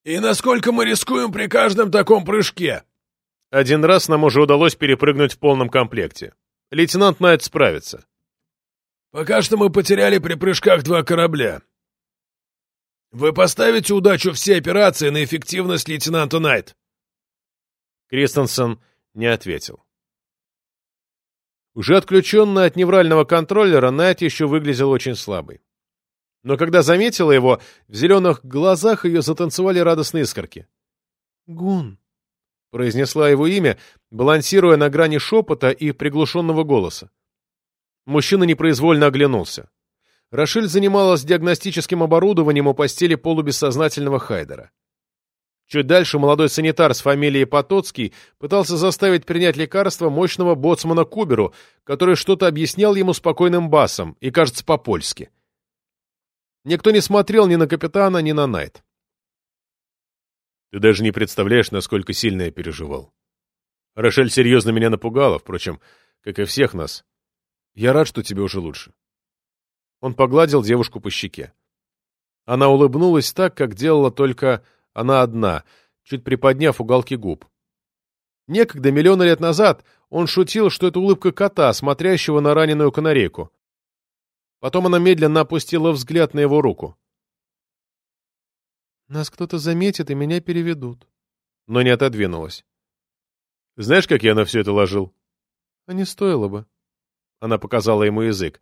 «И насколько мы рискуем при каждом таком прыжке?» Один раз нам уже удалось перепрыгнуть в полном комплекте. Лейтенант Найт справится. «Пока что мы потеряли при прыжках два корабля. Вы поставите удачу всей операции на эффективность лейтенанта Найт?» Кристенсен не ответил. Уже отключенный от неврального контроллера, Найт еще выглядел очень слабый. Но когда заметила его, в зеленых глазах ее затанцевали радостные искорки. «Гун», — произнесла его имя, балансируя на грани шепота и приглушенного голоса. Мужчина непроизвольно оглянулся. Рошель занималась диагностическим оборудованием у постели полубессознательного Хайдера. Чуть дальше молодой санитар с фамилией Потоцкий пытался заставить принять лекарство мощного боцмана Куберу, который что-то объяснял ему спокойным басом и, кажется, по-польски. Никто не смотрел ни на капитана, ни на Найт. Ты даже не представляешь, насколько сильно я переживал. Рошель серьезно меня напугала, впрочем, как и всех нас. Я рад, что тебе уже лучше. Он погладил девушку по щеке. Она улыбнулась так, как делала только она одна, чуть приподняв уголки губ. Некогда, миллионы лет назад, он шутил, что это улыбка кота, смотрящего на раненую канарейку. Потом она медленно опустила взгляд на его руку. «Нас кто-то заметит, и меня переведут». Но не отодвинулась. «Знаешь, как я на все это ложил?» «А не стоило бы». Она показала ему язык.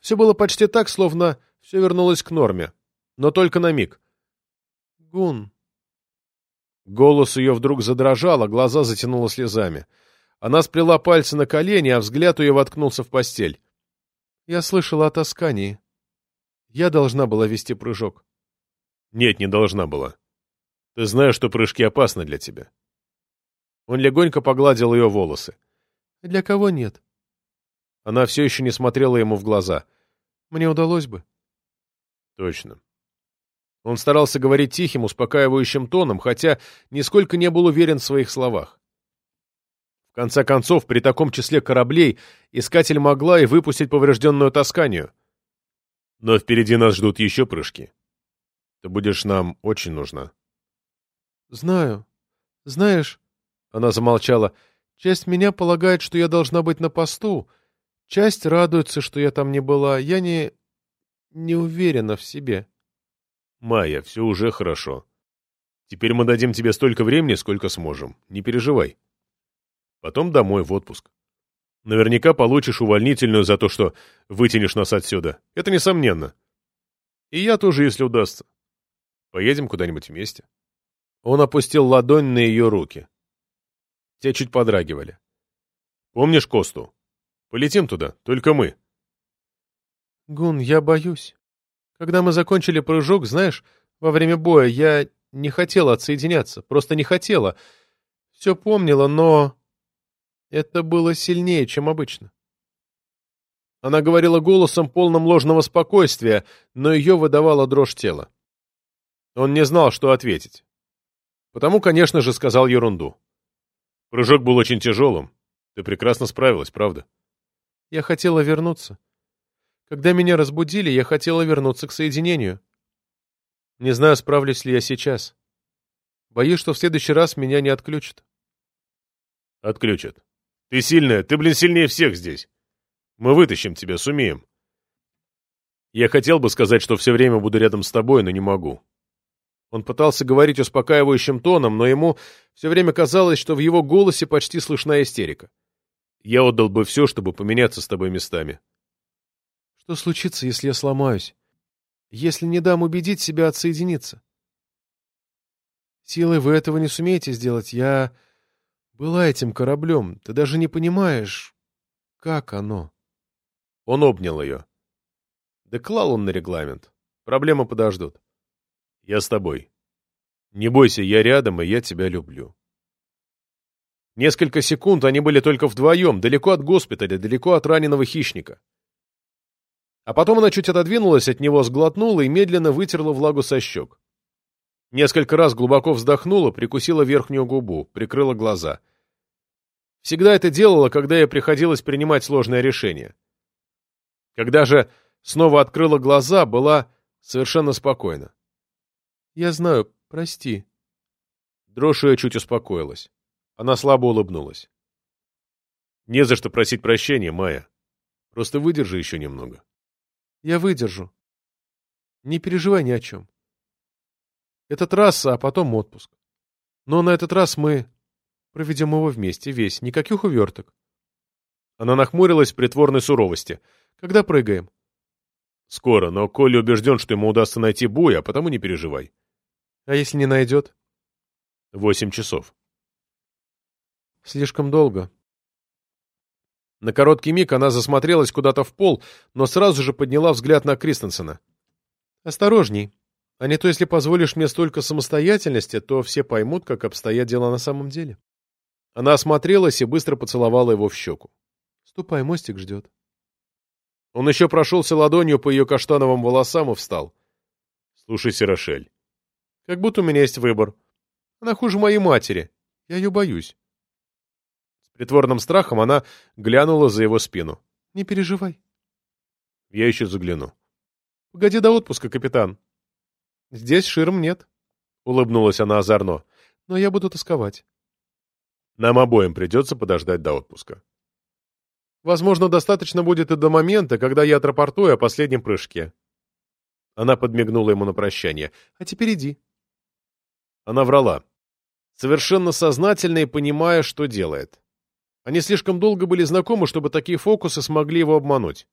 Все было почти так, словно все вернулось к норме. Но только на миг. «Гун, Голос ее вдруг задрожал, а глаза затянуло слезами. Она сплела пальцы на колени, а взгляд ее воткнулся в постель. Я слышала о Тоскании. Я должна была вести прыжок. Нет, не должна была. Ты знаешь, что прыжки опасны для тебя. Он легонько погладил ее волосы. Для кого нет? Она все еще не смотрела ему в глаза. Мне удалось бы. Точно. Он старался говорить тихим, успокаивающим тоном, хотя нисколько не был уверен в своих словах. В конце концов, при таком числе кораблей искатель могла и выпустить поврежденную Тосканию. Но впереди нас ждут еще прыжки. Ты будешь нам очень нужна. Знаю. Знаешь, она замолчала, Часть меня полагает, что я должна быть на посту. Часть радуется, что я там не была. Я не... не уверена в себе. Майя, все уже хорошо. Теперь мы дадим тебе столько времени, сколько сможем. Не переживай. Потом домой в отпуск. Наверняка получишь увольнительную за то, что вытянешь нас отсюда. Это несомненно. И я тоже, если удастся. Поедем куда-нибудь вместе. Он опустил ладонь на ее руки. Те чуть подрагивали. Помнишь Косту? Полетим туда, только мы. Гун, я боюсь. Когда мы закончили прыжок, знаешь, во время боя я не хотела отсоединяться, просто не хотела. Все помнила, но... Это было сильнее, чем обычно. Она говорила голосом, полным ложного спокойствия, но ее выдавала дрожь тела. Он не знал, что ответить. Потому, конечно же, сказал ерунду. Прыжок был очень тяжелым. Ты прекрасно справилась, правда? Я хотела вернуться. Когда меня разбудили, я хотела вернуться к соединению. Не знаю, справлюсь ли я сейчас. Боюсь, что в следующий раз меня не отключат. Отключат. Ты сильная, ты, блин, сильнее всех здесь. Мы вытащим тебя, сумеем. Я хотел бы сказать, что все время буду рядом с тобой, но не могу. Он пытался говорить успокаивающим тоном, но ему все время казалось, что в его голосе почти слышна истерика. Я отдал бы все, чтобы поменяться с тобой местами. Что случится, если я сломаюсь? Если не дам убедить себя отсоединиться? Силой вы этого не сумеете сделать. Я была этим кораблем. Ты даже не понимаешь, как оно. Он обнял ее. Да клал он на регламент. Проблемы подождут. Я с тобой. Не бойся, я рядом, и я тебя люблю. Несколько секунд они были только вдвоем, далеко от госпиталя, далеко от раненого хищника. А потом она чуть отодвинулась от него, сглотнула и медленно вытерла влагу со щек. Несколько раз глубоко вздохнула, прикусила верхнюю губу, прикрыла глаза. Всегда это делала, когда ей приходилось принимать сложное решение. Когда же снова открыла глаза, была совершенно спокойна. «Я знаю, прости». Дрожь ее чуть успокоилась. Она слабо улыбнулась. «Не за что просить прощения, Майя. Просто выдержи еще немного». «Я выдержу. Не переживай ни о чем. Это трасса, а потом отпуск. Но на этот раз мы проведем его вместе, весь, никаких уверток». Она нахмурилась в притворной суровости. «Когда прыгаем?» «Скоро, но Коля убежден, что ему удастся найти Буя, а потому не переживай. А если не найдет? Восемь часов. Слишком долго. На короткий миг она засмотрелась куда-то в пол, но сразу же подняла взгляд на Кристенсена. «Осторожней. А не то, если позволишь мне столько самостоятельности, то все поймут, как обстоят дела на самом деле». Она осмотрелась и быстро поцеловала его в щеку. «Ступай, мостик ждет». Он еще прошелся ладонью по ее каштановым волосам и встал. «Слушайся, Рошель, как будто у меня есть выбор. Она хуже моей матери. Я ее боюсь. С притворным страхом она глянула за его спину. Не переживай. Я еще загляну. Погоди до отпуска, капитан. Здесь ширм нет. Улыбнулась она озорно. Но я буду тосковать. Нам обоим придется подождать до отпуска. Возможно, достаточно будет и до момента, когда я отрапортую о последнем прыжке. Она подмигнула ему на прощание. А теперь иди. Она врала. Совершенно сознательно и понимая, что делает. Они слишком долго были знакомы, чтобы такие фокусы смогли его обмануть.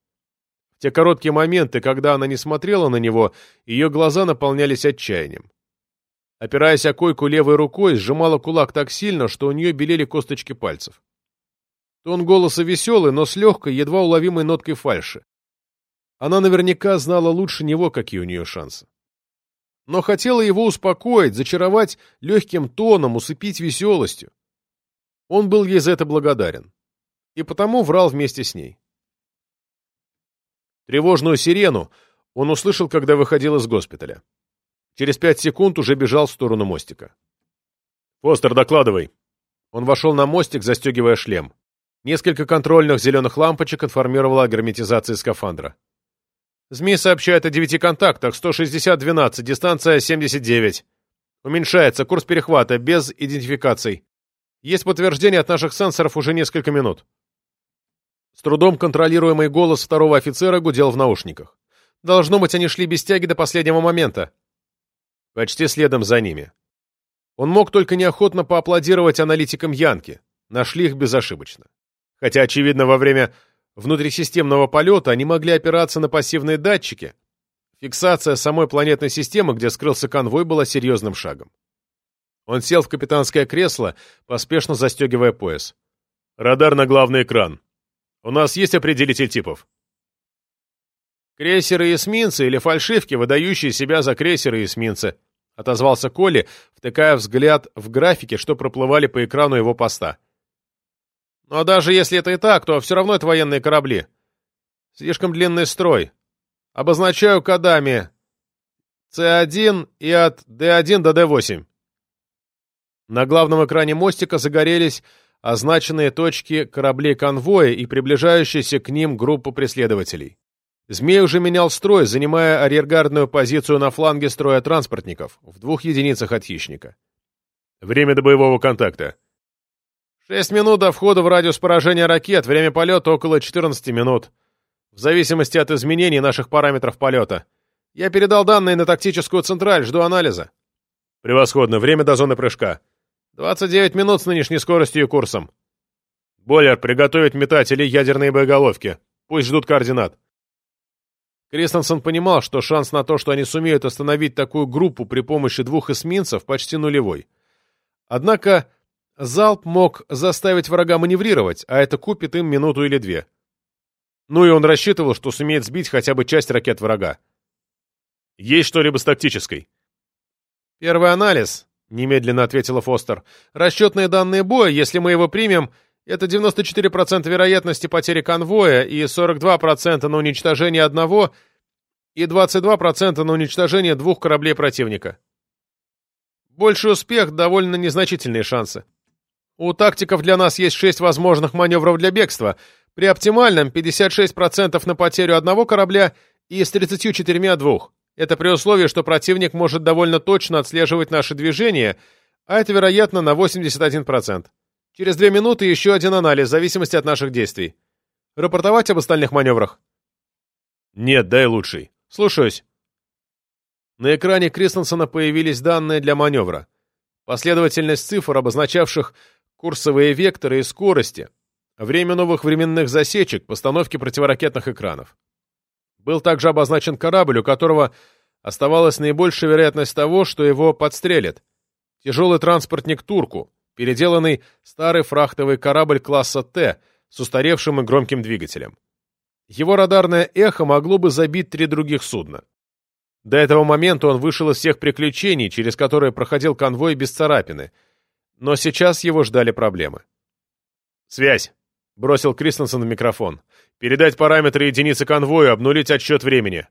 Те короткие моменты, когда она не смотрела на него, ее глаза наполнялись отчаянием. Опираясь о койку левой рукой, сжимала кулак так сильно, что у нее белели косточки пальцев. Тон голоса веселый, но с легкой, едва уловимой ноткой фальши. Она наверняка знала лучше него, какие у нее шансы но хотела его успокоить, зачаровать легким тоном, усыпить веселостью. Он был ей за это благодарен. И потому врал вместе с ней. Тревожную сирену он услышал, когда выходил из госпиталя. Через пять секунд уже бежал в сторону мостика. «Фостер, докладывай!» Он вошел на мостик, застегивая шлем. Несколько контрольных зеленых лампочек информировало о герметизации скафандра. ЗМИ сообщают о девяти контактах, 160-12, дистанция 79. Уменьшается, курс перехвата, без идентификаций. Есть подтверждение от наших сенсоров уже несколько минут. С трудом контролируемый голос второго офицера гудел в наушниках. Должно быть, они шли без тяги до последнего момента. Почти следом за ними. Он мог только неохотно поаплодировать аналитикам Янки. Нашли их безошибочно. Хотя, очевидно, во время внутрисистемного полета они могли опираться на пассивные датчики. Фиксация самой планетной системы, где скрылся конвой, была серьезным шагом. Он сел в капитанское кресло, поспешно застегивая пояс. «Радар на главный экран. У нас есть определитель типов?» «Крейсеры и эсминцы или фальшивки, выдающие себя за крейсеры и эсминцы», отозвался Коли, втыкая взгляд в графики, что проплывали по экрану его поста. «Но даже если это и так, то все равно это военные корабли. Слишком длинный строй. Обозначаю кодами С1 и от Д1 до Д8. На главном экране мостика загорелись означенные точки кораблей-конвоя и приближающаяся к ним группа преследователей. Змей уже менял строй, занимая арьергардную позицию на фланге строя транспортников, в двух единицах от хищника. Время до боевого контакта. Шесть минут до входа в радиус поражения ракет, время полета около 14 минут. В зависимости от изменений наших параметров полета. Я передал данные на тактическую централь, жду анализа. Превосходно, время до зоны прыжка. 29 минут с нынешней скоростью и курсом. Бойлер, приготовить метатели ядерные боеголовки. Пусть ждут координат. Кристенсен понимал, что шанс на то, что они сумеют остановить такую группу при помощи двух эсминцев, почти нулевой. Однако залп мог заставить врага маневрировать, а это купит им минуту или две. Ну и он рассчитывал, что сумеет сбить хотя бы часть ракет врага. Есть что-либо с тактической? Первый анализ, немедленно ответила Фостер. Расчетные данные боя, если мы его примем, это 94% вероятности потери конвоя и 42% на уничтожение одного и 22% на уничтожение двух кораблей противника. Больший успех, довольно незначительные шансы. У тактиков для нас есть шесть возможных маневров для бегства. При оптимальном 56% на потерю одного корабля и с 34 двух. Это при условии, что противник может довольно точно отслеживать наши движения, а это, вероятно, на 81%. Через две минуты еще один анализ, в зависимости от наших действий. Рапортовать об остальных маневрах? Нет, дай лучший. Слушаюсь. На экране Кристенсена появились данные для маневра. Последовательность цифр, обозначавших курсовые векторы и скорости, время новых временных засечек, постановки противоракетных экранов. Был также обозначен корабль, у которого оставалась наибольшая вероятность того, что его подстрелят. Тяжелый транспортник «Турку», переделанный старый фрахтовый корабль класса «Т» с устаревшим и громким двигателем. Его радарное эхо могло бы забить три других судна. До этого момента он вышел из всех приключений, через которые проходил конвой без царапины, но сейчас его ждали проблемы. «Связь!» — бросил Кристенсен в микрофон. Передать параметры единицы конвою, обнулить отсчет времени.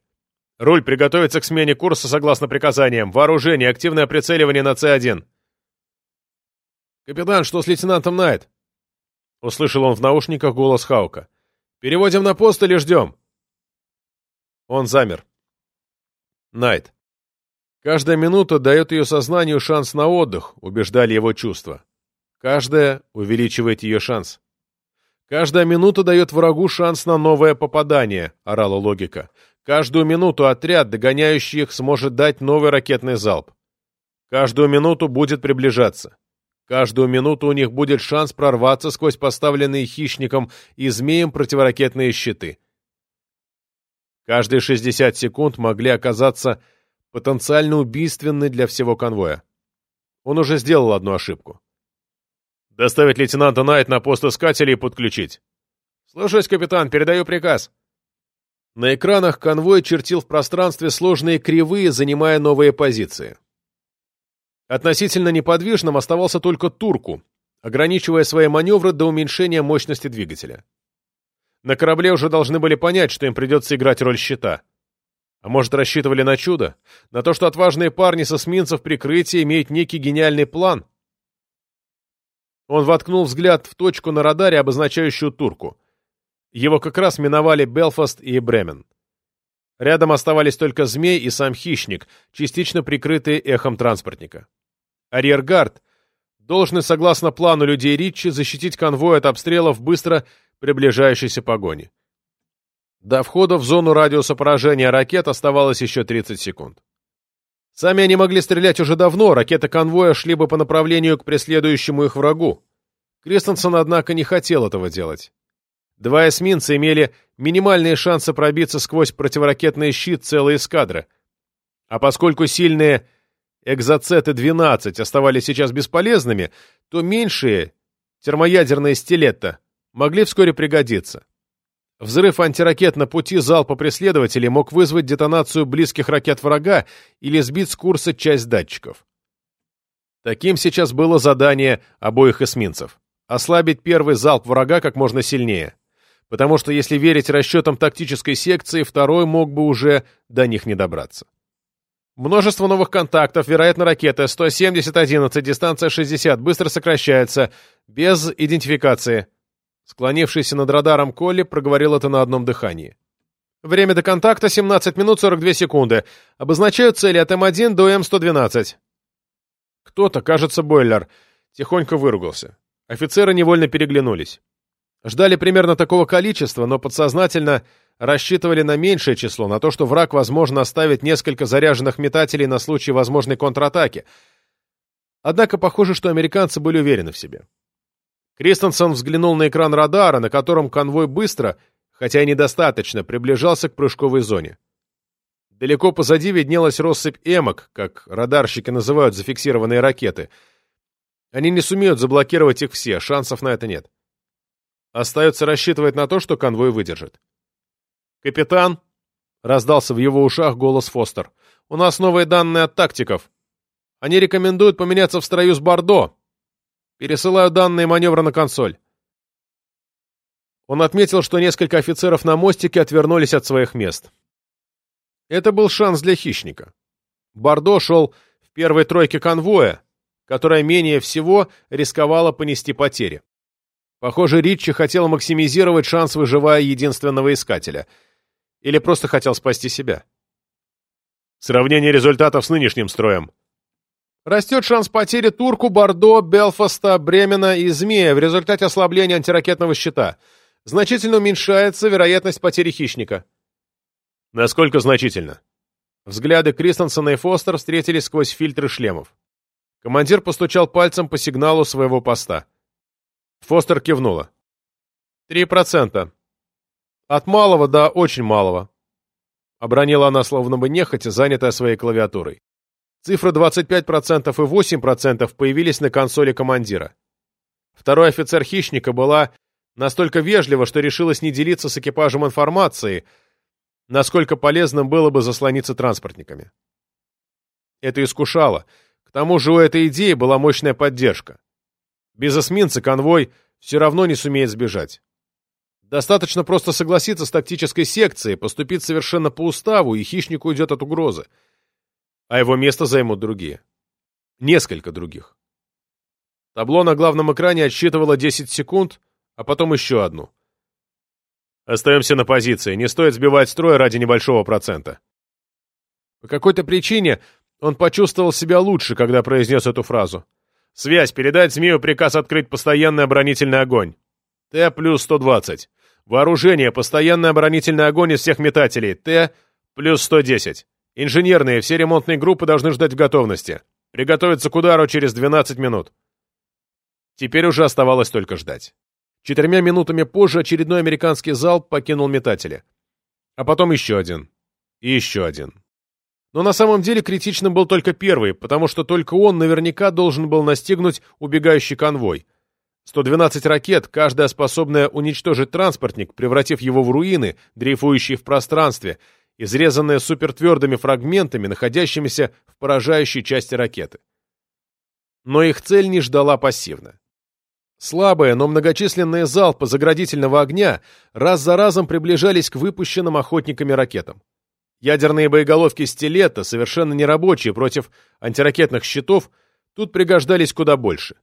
Руль приготовиться к смене курса согласно приказаниям. Вооружение, активное прицеливание на С1. «Капитан, что с лейтенантом Найт?» Услышал он в наушниках голос Хаука. «Переводим на пост или ждем?» Он замер. Найт. Каждая минута дает ее сознанию шанс на отдых, убеждали его чувства. Каждая увеличивает ее шанс. «Каждая минута дает врагу шанс на новое попадание», — орала логика. «Каждую минуту отряд, догоняющий их, сможет дать новый ракетный залп. Каждую минуту будет приближаться. Каждую минуту у них будет шанс прорваться сквозь поставленные хищником и змеем противоракетные щиты. Каждые 60 секунд могли оказаться потенциально убийственны для всего конвоя. Он уже сделал одну ошибку. Доставить лейтенанта Найт на пост искателя и подключить. Слушаюсь, капитан, передаю приказ. На экранах конвой чертил в пространстве сложные кривые, занимая новые позиции. Относительно неподвижным оставался только Турку, ограничивая свои маневры до уменьшения мощности двигателя. На корабле уже должны были понять, что им придется играть роль щита. А может, рассчитывали на чудо? На то, что отважные парни со эсминцев прикрытия имеют некий гениальный план, он воткнул взгляд в точку на радаре, обозначающую турку. Его как раз миновали Белфаст и Бремен. Рядом оставались только змей и сам хищник, частично прикрытые эхом транспортника. Арьергард должны, согласно плану людей Ричи, защитить конвой от обстрелов быстро приближающейся погони. До входа в зону радиуса поражения ракет оставалось еще 30 секунд. Сами они могли стрелять уже давно, ракеты конвоя шли бы по направлению к преследующему их врагу. Кристенсен, однако, не хотел этого делать. Два эсминца имели минимальные шансы пробиться сквозь противоракетный щит целой эскадры. А поскольку сильные экзоцеты-12 оставались сейчас бесполезными, то меньшие термоядерные стилетто могли вскоре пригодиться. Взрыв антиракет на пути залпа преследователей мог вызвать детонацию близких ракет врага или сбить с курса часть датчиков. Таким сейчас было задание обоих эсминцев – ослабить первый залп врага как можно сильнее, потому что, если верить расчетам тактической секции, второй мог бы уже до них не добраться. Множество новых контактов, вероятно, ракета 170-11, дистанция 60, быстро сокращается, без идентификации – Склонившийся над радаром Колли проговорил это на одном дыхании. Время до контакта 17 минут 42 секунды. Обозначают цели от М1 до М112. Кто-то, кажется, Бойлер, тихонько выругался. Офицеры невольно переглянулись. Ждали примерно такого количества, но подсознательно рассчитывали на меньшее число, на то, что враг, возможно, оставит несколько заряженных метателей на случай возможной контратаки. Однако похоже, что американцы были уверены в себе. Кристенсен взглянул на экран радара, на котором конвой быстро, хотя и недостаточно, приближался к прыжковой зоне. Далеко позади виднелась россыпь эмок, как радарщики называют зафиксированные ракеты. Они не сумеют заблокировать их все, шансов на это нет. Остается рассчитывать на то, что конвой выдержит. «Капитан!» — раздался в его ушах голос Фостер. «У нас новые данные от тактиков. Они рекомендуют поменяться в строю с Бордо, Пересылаю данные маневра на консоль. Он отметил, что несколько офицеров на мостике отвернулись от своих мест. Это был шанс для хищника. Бордо шел в первой тройке конвоя, которая менее всего рисковала понести потери. Похоже, Ричи хотел максимизировать шанс, выживая единственного искателя. Или просто хотел спасти себя. Сравнение результатов с нынешним строем. Растет шанс потери Турку, Бордо, Белфаста, Бремена и Змея в результате ослабления антиракетного щита. Значительно уменьшается вероятность потери хищника. Насколько значительно? Взгляды Кристенсена и Фостер встретились сквозь фильтры шлемов. Командир постучал пальцем по сигналу своего поста. Фостер кивнула. «Три процента. От малого до очень малого», — обронила она словно бы нехотя, занятая своей клавиатурой. Цифры 25% и 8% появились на консоли командира. Второй офицер «Хищника» была настолько вежлива, что решилась не делиться с экипажем информацией, насколько полезным было бы заслониться транспортниками. Это искушало. К тому же у этой идеи была мощная поддержка. Без эсминца конвой все равно не сумеет сбежать. Достаточно просто согласиться с тактической секцией, поступить совершенно по уставу, и хищник уйдет от угрозы а его место займут другие. Несколько других. Табло на главном экране отсчитывало 10 секунд, а потом еще одну. Остаемся на позиции, не стоит сбивать строй ради небольшого процента. По какой-то причине он почувствовал себя лучше, когда произнес эту фразу. «Связь, передать Змею приказ открыть постоянный оборонительный огонь. Т плюс 120. Вооружение, постоянный оборонительный огонь из всех метателей. Т плюс 110. Инженерные, все ремонтные группы должны ждать в готовности. Приготовиться к удару через 12 минут. Теперь уже оставалось только ждать. Четырьмя минутами позже очередной американский залп покинул метатели. А потом еще один. И еще один. Но на самом деле критичным был только первый, потому что только он наверняка должен был настигнуть убегающий конвой. 112 ракет, каждая способная уничтожить транспортник, превратив его в руины, дрейфующие в пространстве — изрезанная супертвердыми фрагментами, находящимися в поражающей части ракеты. Но их цель не ждала пассивно. Слабые, но многочисленные залпы заградительного огня раз за разом приближались к выпущенным охотниками ракетам. Ядерные боеголовки «Стилета», совершенно нерабочие против антиракетных щитов, тут пригождались куда больше.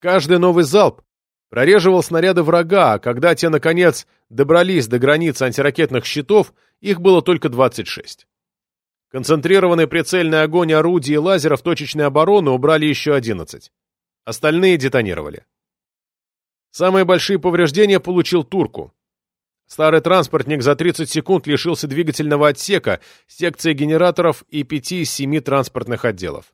Каждый новый залп прореживал снаряды врага, а когда те, наконец, добрались до границы антиракетных щитов, их было только 26. Концентрированный прицельный огонь орудий и лазеров точечной обороны убрали еще 11. Остальные детонировали. Самые большие повреждения получил Турку. Старый транспортник за 30 секунд лишился двигательного отсека, секции генераторов и пяти из семи транспортных отделов.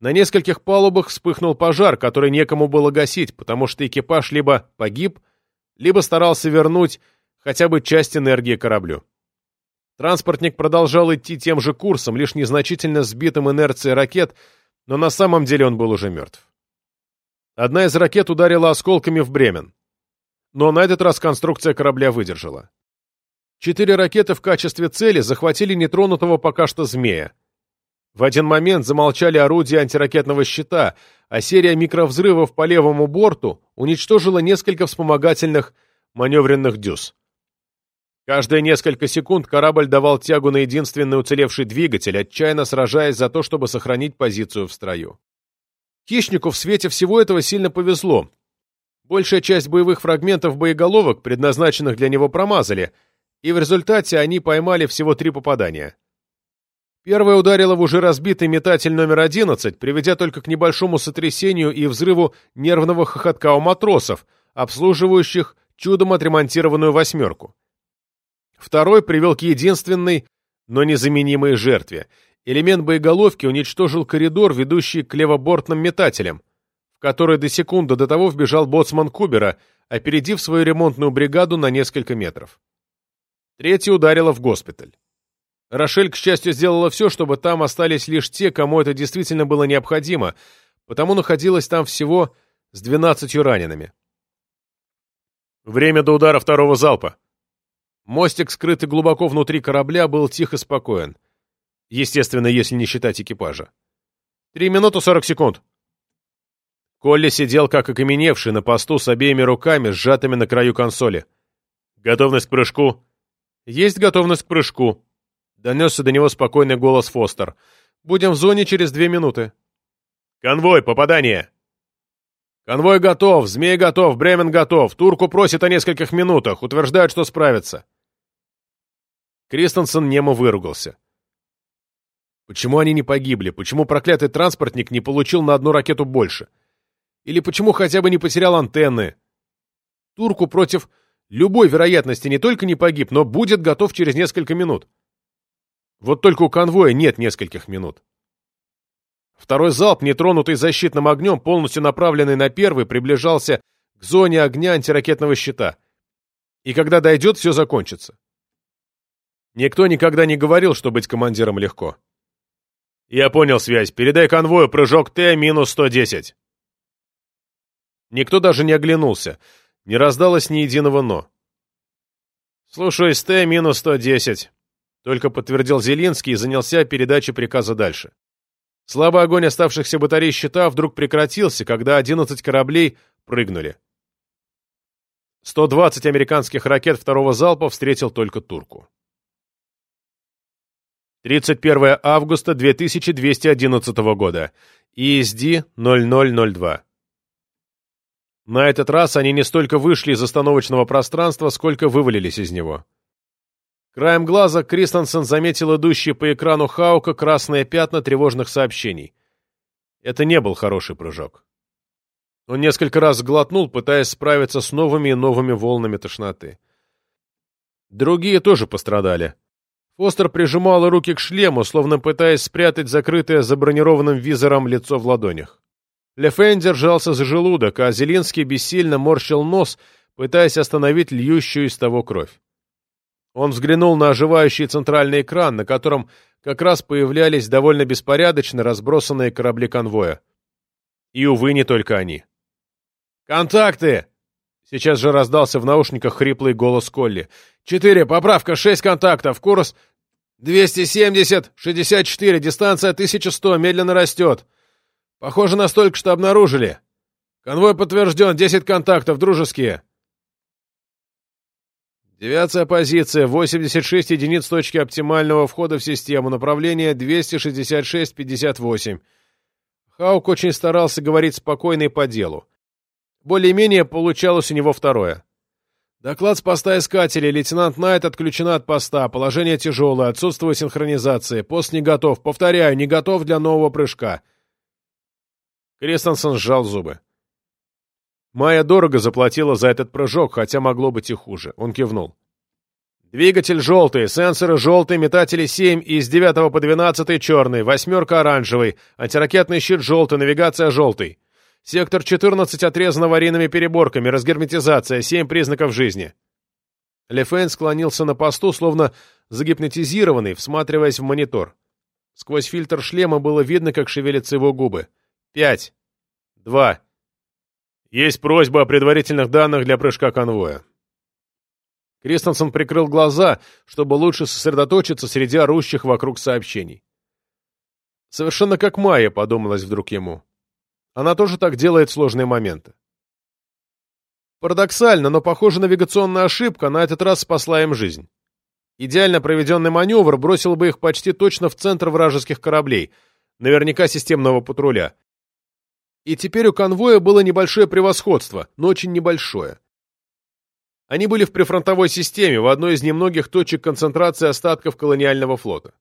На нескольких палубах вспыхнул пожар, который некому было гасить, потому что экипаж либо погиб, либо старался вернуть хотя бы часть энергии кораблю. Транспортник продолжал идти тем же курсом, лишь незначительно сбитым инерцией ракет, но на самом деле он был уже мертв. Одна из ракет ударила осколками в Бремен. Но на этот раз конструкция корабля выдержала. Четыре ракеты в качестве цели захватили нетронутого пока что «Змея». В один момент замолчали орудия антиракетного щита, а серия микровзрывов по левому борту уничтожила несколько вспомогательных маневренных дюз. Каждые несколько секунд корабль давал тягу на единственный уцелевший двигатель, отчаянно сражаясь за то, чтобы сохранить позицию в строю. Хищнику в свете всего этого сильно повезло. Большая часть боевых фрагментов боеголовок, предназначенных для него, промазали, и в результате они поймали всего три попадания. Первое ударило в уже разбитый метатель номер 11, приведя только к небольшому сотрясению и взрыву нервного хохотка у матросов, обслуживающих чудом отремонтированную «восьмерку». Второй привел к единственной, но незаменимой жертве. Элемент боеголовки уничтожил коридор, ведущий к левобортным метателям, в который до секунды до того вбежал боцман Кубера, опередив свою ремонтную бригаду на несколько метров. Третья ударила в госпиталь. Рошель, к счастью, сделала все, чтобы там остались лишь те, кому это действительно было необходимо, потому находилась там всего с двенадцатью ранеными. Время до удара второго залпа. Мостик, скрытый глубоко внутри корабля, был тихо спокоен. Естественно, если не считать экипажа. Три минуты сорок секунд. Колли сидел как окаменевший на посту с обеими руками, сжатыми на краю консоли. «Готовность к прыжку?» «Есть готовность к прыжку», — донесся до него спокойный голос Фостер. «Будем в зоне через две минуты». «Конвой, попадание!» «Конвой готов, Змей готов, Бремен готов. Турку просит о нескольких минутах, утверждают, что справится». Кристенсен немо выругался. Почему они не погибли? Почему проклятый транспортник не получил на одну ракету больше? Или почему хотя бы не потерял антенны? Турку против любой вероятности не только не погиб, но будет готов через несколько минут. Вот только у конвоя нет нескольких минут. Второй залп, нетронутый защитным огнем, полностью направленный на первый, приближался к зоне огня антиракетного щита. И когда дойдет, все закончится. Никто никогда не говорил, что быть командиром легко. Я понял связь. Передай конвою прыжок Т минус 110. Никто даже не оглянулся. Не раздалось ни единого «но». «Слушаюсь, Т минус 110», — только подтвердил Зелинский и занялся передачей приказа дальше. Слабый огонь оставшихся батарей щита вдруг прекратился, когда 11 кораблей прыгнули. 120 американских ракет второго залпа встретил только турку. 31 августа 2211 года. ESD 0002. На этот раз они не столько вышли из остановочного пространства, сколько вывалились из него. Краем глаза Кристенсен заметил идущие по экрану Хаука красные пятна тревожных сообщений. Это не был хороший прыжок. Он несколько раз глотнул, пытаясь справиться с новыми и новыми волнами тошноты. Другие тоже пострадали. Фостер прижимала руки к шлему, словно пытаясь спрятать закрытое за бронированным визором лицо в ладонях. Лефен держался за желудок, а Зелинский бессильно морщил нос, пытаясь остановить льющую из того кровь. Он взглянул на оживающий центральный экран, на котором как раз появлялись довольно беспорядочно разбросанные корабли конвоя. И, увы, не только они. «Контакты!» Сейчас же раздался в наушниках хриплый голос Колли. «Четыре, поправка, шесть контактов, курс 270, 64, дистанция 1100, медленно растет. Похоже, настолько, что обнаружили. Конвой подтвержден, 10 контактов, дружеские. Девятая позиция, 86 единиц точки оптимального входа в систему, направление 266-58. Хаук очень старался говорить спокойно и по делу. Более-менее получалось у него второе. Доклад с поста искателей. Лейтенант Найт отключена от поста. Положение тяжелое. Отсутствует синхронизация. Пост не готов. Повторяю, не готов для нового прыжка. Кристенсен сжал зубы. Майя дорого заплатила за этот прыжок, хотя могло быть и хуже. Он кивнул. Двигатель желтый, сенсоры желтый, метатели 7 и с 9 по 12 черный, восьмерка оранжевый, антиракетный щит желтый, навигация желтый. Сектор 14 отрезан аварийными переборками, разгерметизация, 7 признаков жизни. Лефейн склонился на посту, словно загипнотизированный, всматриваясь в монитор. Сквозь фильтр шлема было видно, как шевелятся его губы. «Пять. Два. Есть просьба о предварительных данных для прыжка конвоя». Кристенсен прикрыл глаза, чтобы лучше сосредоточиться среди орущих вокруг сообщений. Совершенно как Майя, подумалось вдруг ему. Она тоже так делает сложные моменты. Парадоксально, но, похоже, навигационная ошибка на этот раз спасла им жизнь. Идеально проведенный маневр бросил бы их почти точно в центр вражеских кораблей, наверняка системного патруля. И теперь у конвоя было небольшое превосходство, но очень небольшое. Они были в прифронтовой системе, в одной из немногих точек концентрации остатков колониального флота.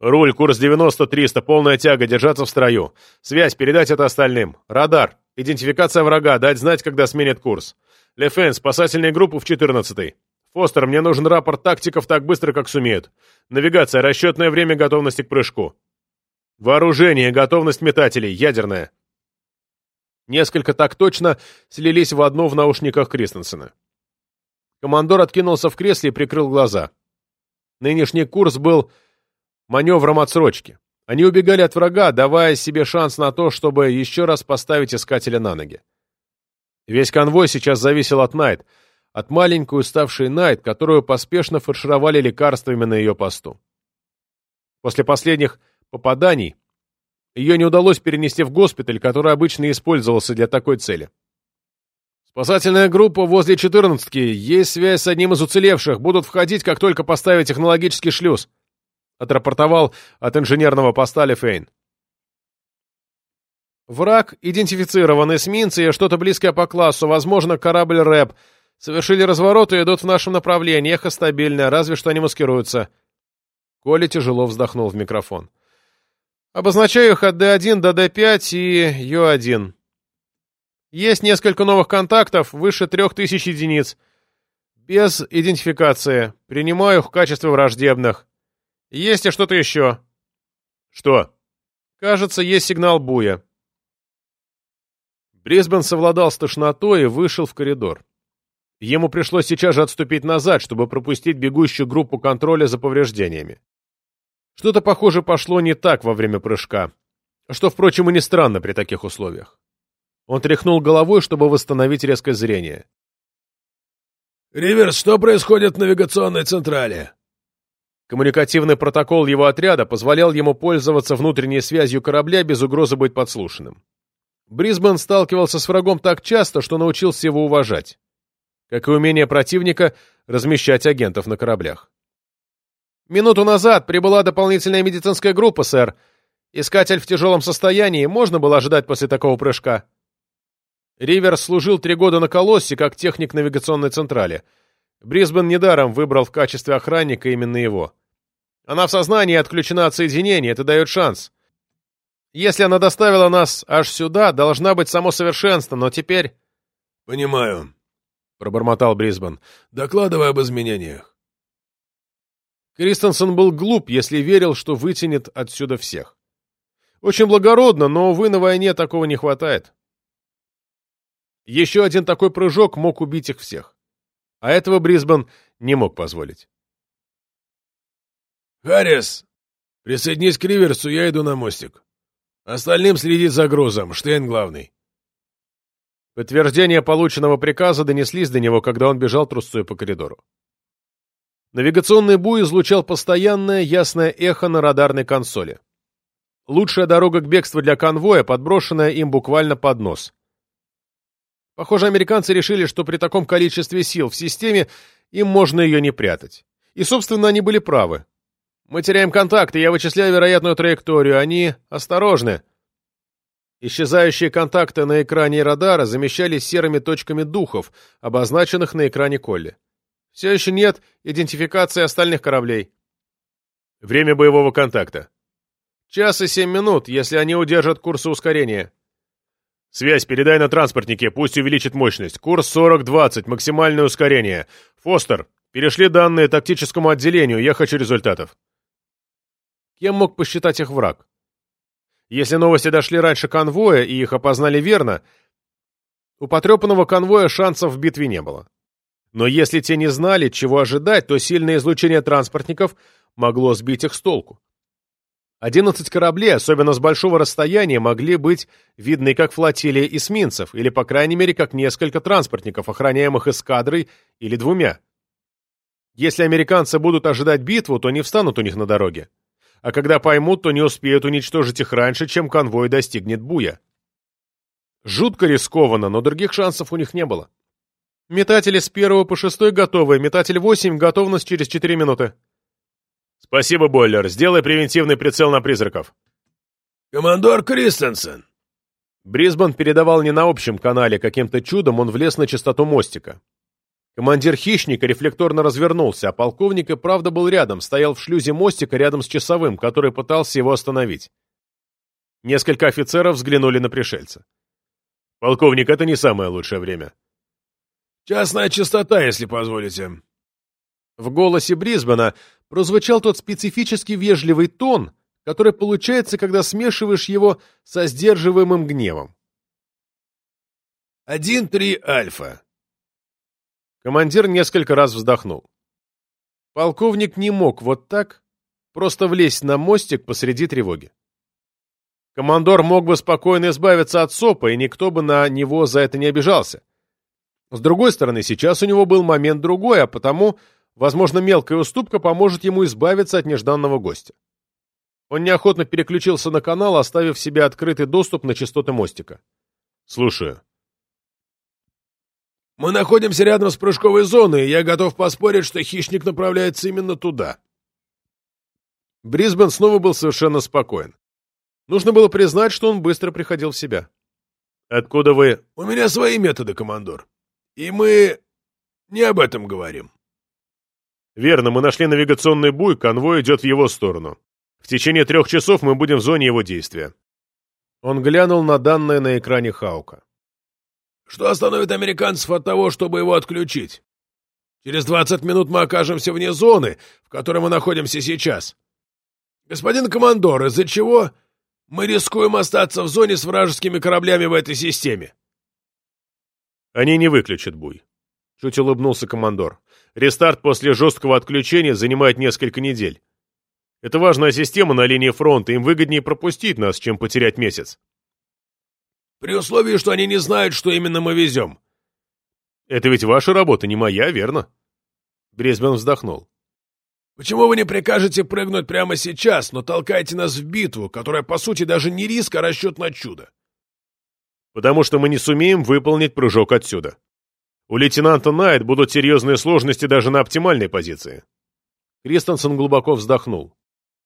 «Руль, курс 90-300, полная тяга, держаться в строю. Связь, передать это остальным. Радар, идентификация врага, дать знать, когда сменит курс. Лефен, спасательные группы в 14-й. Фостер, мне нужен рапорт тактиков так быстро, как сумеют. Навигация, расчетное время готовности к прыжку. Вооружение, готовность метателей, ядерная. Несколько так точно слились в одно в наушниках Кристенсена. Командор откинулся в кресле и прикрыл глаза. Нынешний курс был маневром отсрочки. Они убегали от врага, давая себе шанс на то, чтобы еще раз поставить искателя на ноги. Весь конвой сейчас зависел от Найт, от маленькой уставшей Найт, которую поспешно фаршировали лекарствами на ее посту. После последних попаданий ее не удалось перенести в госпиталь, который обычно использовался для такой цели. «Спасательная группа возле 14-ки. Есть связь с одним из уцелевших. Будут входить, как только поставить технологический шлюз», — отрапортовал от инженерного поста Лефейн. «Враг, идентифицирован эсминцы и что-то близкое по классу, возможно, корабль РЭП. Совершили разворот и идут в нашем направлении. Эхо стабильное, разве что они маскируются». Коля тяжело вздохнул в микрофон. Обозначаю их от D1 до D5 и U1. Есть несколько новых контактов, выше 3000 единиц. Без идентификации. Принимаю их в качестве враждебных. Есть и что-то еще. Что? Кажется, есть сигнал буя. Брисбен совладал с тошнотой и вышел в коридор. Ему пришлось сейчас же отступить назад, чтобы пропустить бегущую группу контроля за повреждениями. Что-то, похоже, пошло не так во время прыжка, что, впрочем, и не странно при таких условиях. Он тряхнул головой, чтобы восстановить резкое зрение. «Риверс, что происходит в навигационной централе?» Коммуникативный протокол его отряда позволял ему пользоваться внутренней связью корабля без угрозы быть подслушанным. Брисбен сталкивался с врагом так часто, что научился его уважать. Как и умение противника размещать агентов на кораблях. Минуту назад прибыла дополнительная медицинская группа, сэр. Искатель в тяжелом состоянии. Можно было ожидать после такого прыжка. Ривер служил три года на Колоссе как техник навигационной централи. Брисбен недаром выбрал в качестве охранника именно его. Она в сознании отключена от соединения, это дает шанс. Если она доставила нас аж сюда, должна быть само совершенство, но теперь... — Понимаю, — пробормотал Брисбен. — Докладывай об изменениях. Кристенсен был глуп, если верил, что вытянет отсюда всех. Очень благородно, но, увы, на войне такого не хватает. Еще один такой прыжок мог убить их всех. А этого Брисбен не мог позволить. «Харрис, присоединись к Риверсу, я иду на мостик. Остальным следить за грузом, Штейн главный». Подтверждение полученного приказа донеслись до него, когда он бежал трусцой по коридору. Навигационный буй излучал постоянное ясное эхо на радарной консоли. Лучшая дорога к бегству для конвоя, подброшенная им буквально под нос. Похоже, американцы решили, что при таком количестве сил в системе им можно ее не прятать. И, собственно, они были правы. Мы теряем контакты, я вычисляю вероятную траекторию, они осторожны. Исчезающие контакты на экране радара замещались серыми точками духов, обозначенных на экране Колли. Все еще нет идентификации остальных кораблей. Время боевого контакта. Час и семь минут, если они удержат курс ускорения. Связь передай на транспортнике, пусть увеличит мощность. Курс 40-20, максимальное ускорение. Фостер, перешли данные тактическому отделению, я хочу результатов. Кем мог посчитать их враг? Если новости дошли раньше конвоя и их опознали верно, у потрепанного конвоя шансов в битве не было. Но если те не знали, чего ожидать, то сильное излучение транспортников могло сбить их с толку. Одиннадцать кораблей, особенно с большого расстояния, могли быть видны как флотилия эсминцев, или, по крайней мере, как несколько транспортников, охраняемых эскадрой или двумя. Если американцы будут ожидать битву, то не встанут у них на дороге. А когда поймут, то не успеют уничтожить их раньше, чем конвой достигнет буя. Жутко рискованно, но других шансов у них не было. Метатели с первого по шестой готовы, метатель 8, готовность через 4 минуты. «Спасибо, Бойлер. Сделай превентивный прицел на призраков». «Командор Кристенсен!» Брисбен передавал не на общем канале, каким-то чудом он влез на частоту мостика. Командир хищника рефлекторно развернулся, а полковник и правда был рядом, стоял в шлюзе мостика рядом с часовым, который пытался его остановить. Несколько офицеров взглянули на пришельца. «Полковник, это не самое лучшее время». «Частная частота, если позволите». В голосе Брисбена прозвучал тот специфически вежливый тон, который получается, когда смешиваешь его со сдерживаемым гневом. «Один-три Альфа». Командир несколько раз вздохнул. Полковник не мог вот так просто влезть на мостик посреди тревоги. Командор мог бы спокойно избавиться от СОПа, и никто бы на него за это не обижался. С другой стороны, сейчас у него был момент другой, а потому Возможно, мелкая уступка поможет ему избавиться от нежданного гостя. Он неохотно переключился на канал, оставив себе открытый доступ на частоты мостика. «Слушаю». «Мы находимся рядом с прыжковой зоной, и я готов поспорить, что хищник направляется именно туда». Брисбен снова был совершенно спокоен. Нужно было признать, что он быстро приходил в себя. «Откуда вы...» «У меня свои методы, командор. И мы не об этом говорим». Верно, мы нашли навигационный буй, конвой идет в его сторону. В течение трех часов мы будем в зоне его действия. Он глянул на данные на экране Хаука. Что остановит американцев от того, чтобы его отключить? Через двадцать минут мы окажемся вне зоны, в которой мы находимся сейчас. Господин командор, из-за чего мы рискуем остаться в зоне с вражескими кораблями в этой системе? Они не выключат буй. Чуть улыбнулся командор. Рестарт после жесткого отключения занимает несколько недель. Это важная система на линии фронта, им выгоднее пропустить нас, чем потерять месяц. При условии, что они не знают, что именно мы везем. Это ведь ваша работа, не моя, верно? Брезбен вздохнул. Почему вы не прикажете прыгнуть прямо сейчас, но толкаете нас в битву, которая, по сути, даже не риск, а расчет на чудо? Потому что мы не сумеем выполнить прыжок отсюда. У лейтенанта Найт будут серьезные сложности даже на оптимальной позиции. Кристенсен глубоко вздохнул.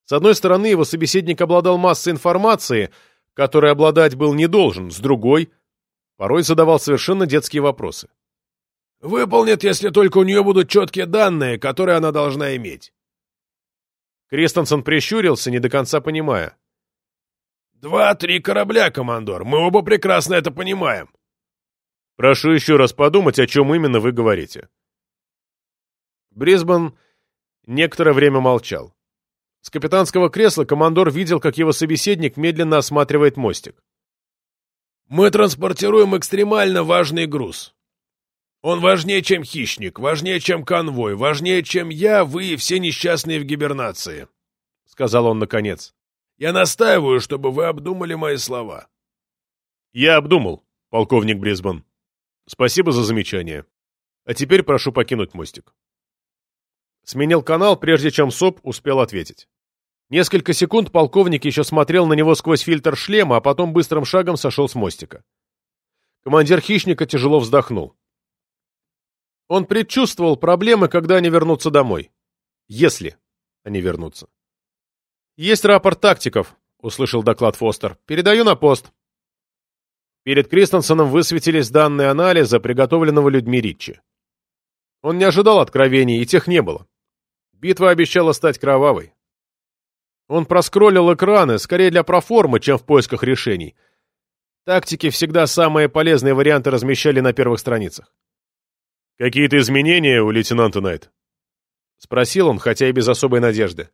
С одной стороны, его собеседник обладал массой информации, которой обладать был не должен, с другой, порой задавал совершенно детские вопросы. «Выполнит, если только у нее будут четкие данные, которые она должна иметь». Кристенсен прищурился, не до конца понимая. «Два-три корабля, командор, мы оба прекрасно это понимаем». Прошу еще раз подумать, о чем именно вы говорите. Брисбен некоторое время молчал. С капитанского кресла командор видел, как его собеседник медленно осматривает мостик. «Мы транспортируем экстремально важный груз. Он важнее, чем хищник, важнее, чем конвой, важнее, чем я, вы и все несчастные в гибернации», — сказал он наконец. «Я настаиваю, чтобы вы обдумали мои слова». «Я обдумал, полковник Брисбен», Спасибо за замечание. А теперь прошу покинуть мостик. Сменил канал, прежде чем СОП успел ответить. Несколько секунд полковник еще смотрел на него сквозь фильтр шлема, а потом быстрым шагом сошел с мостика. Командир хищника тяжело вздохнул. Он предчувствовал проблемы, когда они вернутся домой. Если они вернутся. «Есть рапорт тактиков», — услышал доклад Фостер. «Передаю на пост». Перед Кристенсеном высветились данные анализа, приготовленного людьми Ричи. Он не ожидал откровений, и тех не было. Битва обещала стать кровавой. Он проскроллил экраны, скорее для проформы, чем в поисках решений. Тактики всегда самые полезные варианты размещали на первых страницах. «Какие-то изменения у лейтенанта Найт?» — спросил он, хотя и без особой надежды.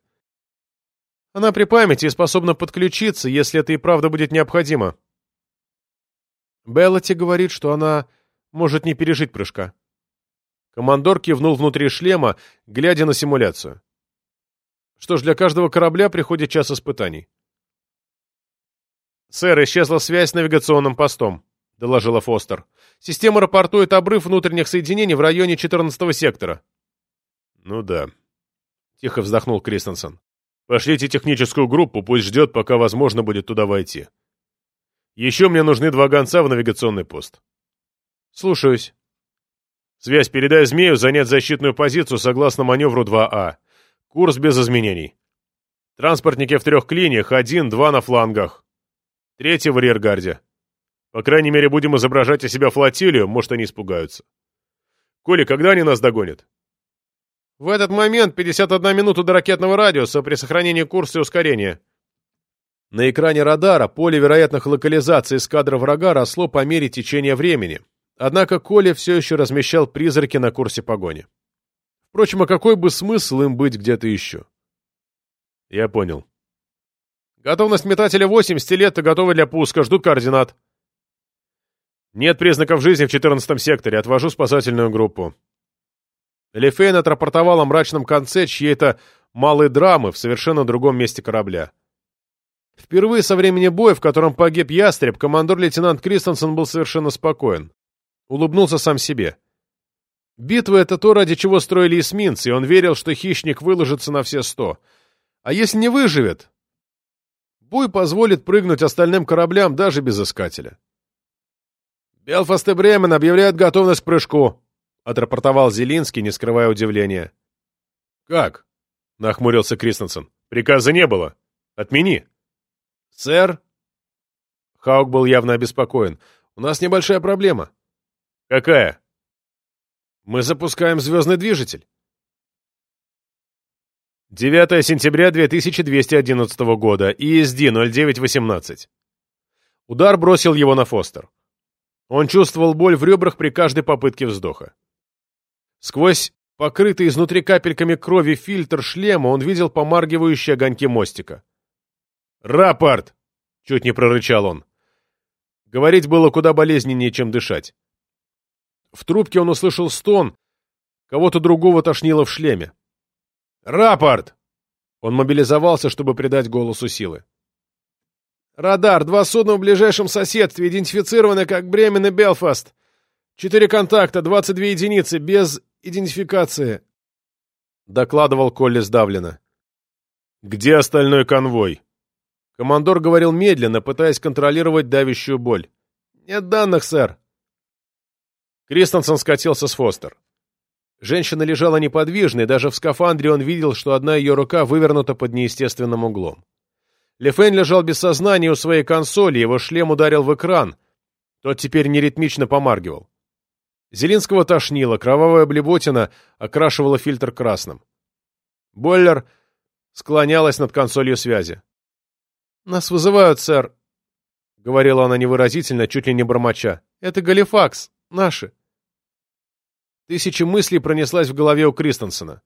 «Она при памяти и способна подключиться, если это и правда будет необходимо». Беллати говорит, что она может не пережить прыжка. Командор кивнул внутри шлема, глядя на симуляцию. Что ж, для каждого корабля приходит час испытаний. «Сэр, исчезла связь с навигационным постом», — доложила Фостер. «Система рапортует обрыв внутренних соединений в районе 14-го сектора». «Ну да», — тихо вздохнул Кристенсен. «Пошлите техническую группу, пусть ждет, пока возможно будет туда войти. Еще мне нужны два гонца в навигационный пост». «Слушаюсь». «Связь, передай Змею занять защитную позицию согласно маневру 2А. Курс без изменений. Транспортники в трех клиниях, один-два на флангах. Третий в арьергарде. По крайней мере, будем изображать из себя флотилию, может, они испугаются. Коля, когда они нас догонят? В этот момент 51 минута до ракетного радиуса при сохранении курса и ускорения. На экране радара поле вероятных локализаций эскадры врага росло по мере течения времени. Однако Коля все еще размещал призраки на курсе погони. Впрочем, а какой бы смысл им быть где-то еще? Я понял. Готовность метателя 8, стилеты готовы для пуска, ждут координат. Нет признаков жизни в 14 секторе, отвожу спасательную группу. Лефейн отрапортовал о мрачном конце чьей-то малой драмы в совершенно другом месте корабля. Впервые со времени боя, в котором погиб ястреб, командор-лейтенант Кристенсен был совершенно спокоен. Улыбнулся сам себе. Битва — это то, ради чего строили эсминцы, и он верил, что хищник выложится на все сто. А если не выживет, Бой позволит прыгнуть остальным кораблям даже без искателя. «Белфаст и Бремен объявляют готовность к прыжку», — отрапортовал Зелинский, не скрывая удивления. «Как?» — нахмурился Кристенсен. «Приказа не было. Отмени». «Сэр?» Хаук был явно обеспокоен. «У нас небольшая проблема». «Какая?» «Мы запускаем звездный движитель». 9 сентября 2211 года, ESD 0918. Удар бросил его на Фостер. Он чувствовал боль в ребрах при каждой попытке вздоха. Сквозь покрытый изнутри капельками крови фильтр шлема он видел помаргивающие огоньки мостика. «Рапорт!» — чуть не прорычал он. Говорить было куда болезненнее, чем дышать. В трубке он услышал стон, кого-то другого тошнило в шлеме. «Рапорт!» Он мобилизовался, чтобы придать голосу силы. «Радар, два судна в ближайшем соседстве, идентифицированы как Бремен и Белфаст. Четыре контакта, 22 единицы, без идентификации», — докладывал Колли сдавленно. «Где остальной конвой?» Командор говорил медленно, пытаясь контролировать давящую боль. «Нет данных, сэр». Кристенсен скатился с Фостер. Женщина лежала неподвижно, и даже в скафандре он видел, что одна ее рука вывернута под неестественным углом. Лефейн лежал без сознания у своей консоли, его шлем ударил в экран. Тот теперь неритмично помаргивал. Зелинского тошнило, кровавая блеботина окрашивала фильтр красным. Бойлер склонялась над консолью связи. «Нас вызывают, сэр», — говорила она невыразительно, чуть ли не бормоча. «Это Галифакс. Наши». Тысячи мыслей пронеслась в голове у Кристенсена.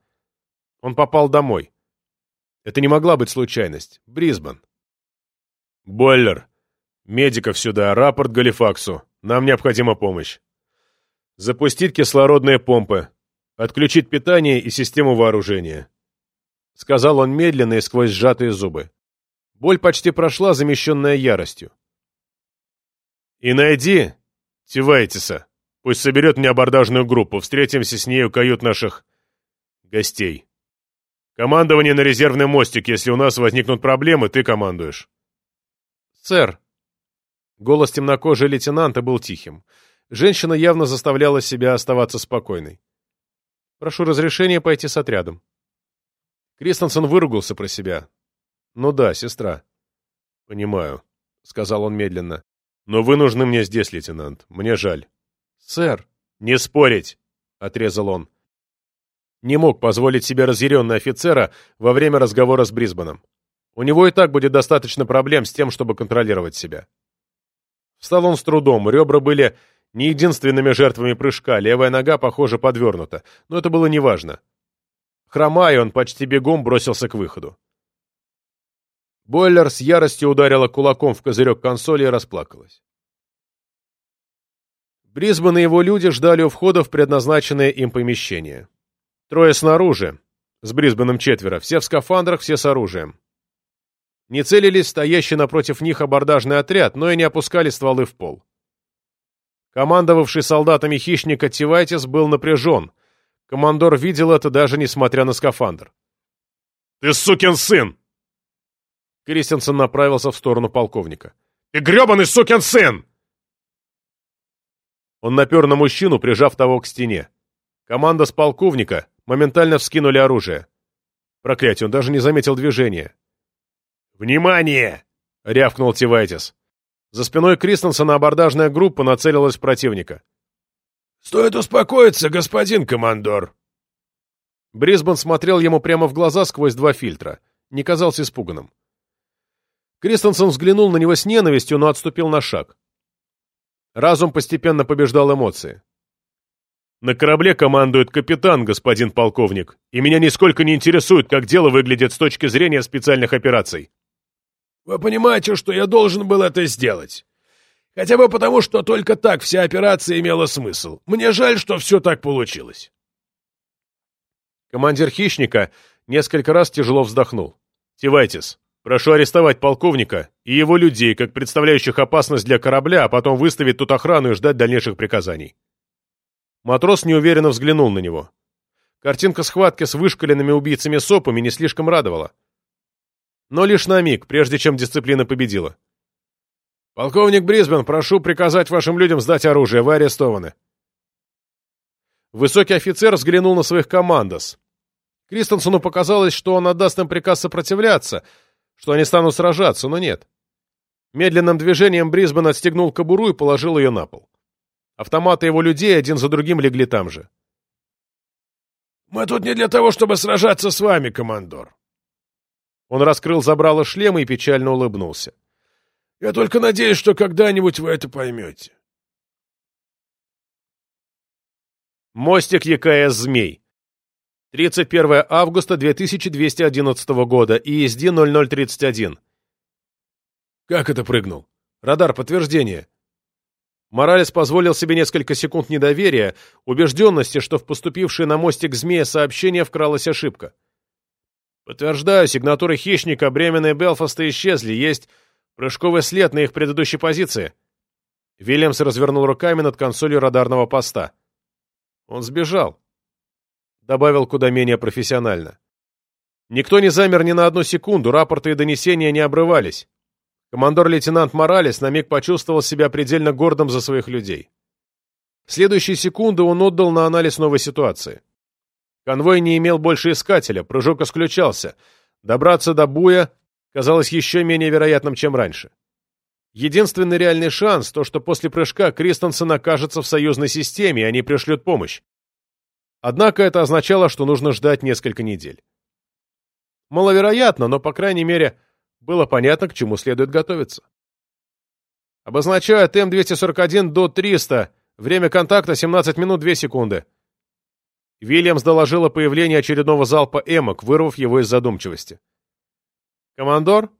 Он попал домой. Это не могла быть случайность. Брисбен. «Бойлер! Медиков сюда! Рапорт Галифаксу! Нам необходима помощь! Запустить кислородные помпы! Отключить питание и систему вооружения!» Сказал он медленно и сквозь сжатые зубы. Боль почти прошла, замещенная яростью. «И найди Тивайтиса!» Пусть соберет мне абордажную группу. Встретимся с ней у кают наших гостей. Командование на резервный мостик. Если у нас возникнут проблемы, ты командуешь. Сэр. Голос темнокожей лейтенанта был тихим. Женщина явно заставляла себя оставаться спокойной. Прошу разрешения пойти с отрядом. Кристенсен выругался про себя. Ну да, сестра. Понимаю, сказал он медленно. Но вы нужны мне здесь, лейтенант. Мне жаль. «Сэр!» «Не спорить!» — отрезал он. Не мог позволить себе разъяренный офицера во время разговора с Брисбеном. У него и так будет достаточно проблем с тем, чтобы контролировать себя. Встал он с трудом, ребра были не единственными жертвами прыжка, левая нога, похоже, подвернута, но это было неважно. Хромая, он почти бегом бросился к выходу. Бойлер с яростью ударила кулаком в козырек консоли и расплакалась. Брисбен и его люди ждали у входа в предназначенное им помещение. Трое снаружи, с Брисбеном четверо, все в скафандрах, все с оружием. Не целились стоящий напротив них абордажный отряд, но и не опускали стволы в пол. Командовавший солдатами хищника Тивайтис был напряжен. Командор видел это даже несмотря на скафандр. «Ты сукин сын!» Кристенсен направился в сторону полковника. «Ты гребаный сукин сын!» Он напер на мужчину, прижав того к стене. Команда с полковника моментально вскинули оружие. Проклятие, он даже не заметил движения. «Внимание!» — рявкнул Тивайтис. За спиной Кристенсена абордажная группа нацелилась в противника. «Стоит успокоиться, господин командор!» Брисбен смотрел ему прямо в глаза сквозь два фильтра. Не казался испуганным. Кристенсен взглянул на него с ненавистью, но отступил на шаг. Разум постепенно побеждал эмоции. «На корабле командует капитан, господин полковник, и меня нисколько не интересует, как дело выглядит с точки зрения специальных операций. Вы понимаете, что я должен был это сделать? Хотя бы потому, что только так вся операция имела смысл. Мне жаль, что все так получилось. Командир хищника несколько раз тяжело вздохнул. «Тивайтис, прошу арестовать полковника и его людей, как представляющих опасность для корабля, а потом выставить тут охрану и ждать дальнейших приказаний». Матрос неуверенно взглянул на него. Картинка схватки с вышкаленными убийцами сопами не слишком радовала но лишь на миг, прежде чем дисциплина победила. «Полковник Брисбен, прошу приказать вашим людям сдать оружие, вы арестованы». Высокий офицер взглянул на своих командос. Кристенсену показалось, что он отдаст им приказ сопротивляться, что они станут сражаться, но нет. Медленным движением Брисбен отстегнул кобуру и положил ее на пол. Автоматы его людей один за другим легли там же. «Мы тут не для того, чтобы сражаться с вами, командор. Он раскрыл забрало шлема и печально улыбнулся. «Я только надеюсь, что когда-нибудь вы это поймете». Мостик ЕКС «Змей». 31 августа 2211 года, ESD 0031. «Как это прыгнул?» «Радар, подтверждение». Моралес позволил себе несколько секунд недоверия, убежденности, что в поступившее на мостик змея сообщение вкралась ошибка. Подтверждаю, сигнатуры хищника, бременные Белфаста исчезли, есть прыжковый след на их предыдущей позиции. Вильямс развернул руками над консолью радарного поста. Он сбежал. Добавил куда менее профессионально. Никто не замер ни на одну секунду, рапорты и донесения не обрывались. Командор-лейтенант Моралес на миг почувствовал себя предельно гордым за своих людей. Следующие секунды он отдал на анализ новой ситуации. Конвой не имел больше искателя, прыжок исключался. Добраться до Буя казалось еще менее вероятным, чем раньше. Единственный реальный шанс — то, что после прыжка Кристенсен окажется в союзной системе, и они пришлют помощь. Однако это означало, что нужно ждать несколько недель. Маловероятно, но, по крайней мере, было понятно, к чему следует готовиться. Обозначаю ТМ-241 до 300, время контакта 17 минут 2 секунды. Вильямс доложил о появлении очередного залпа эмок, вырвав его из задумчивости. «Командор?»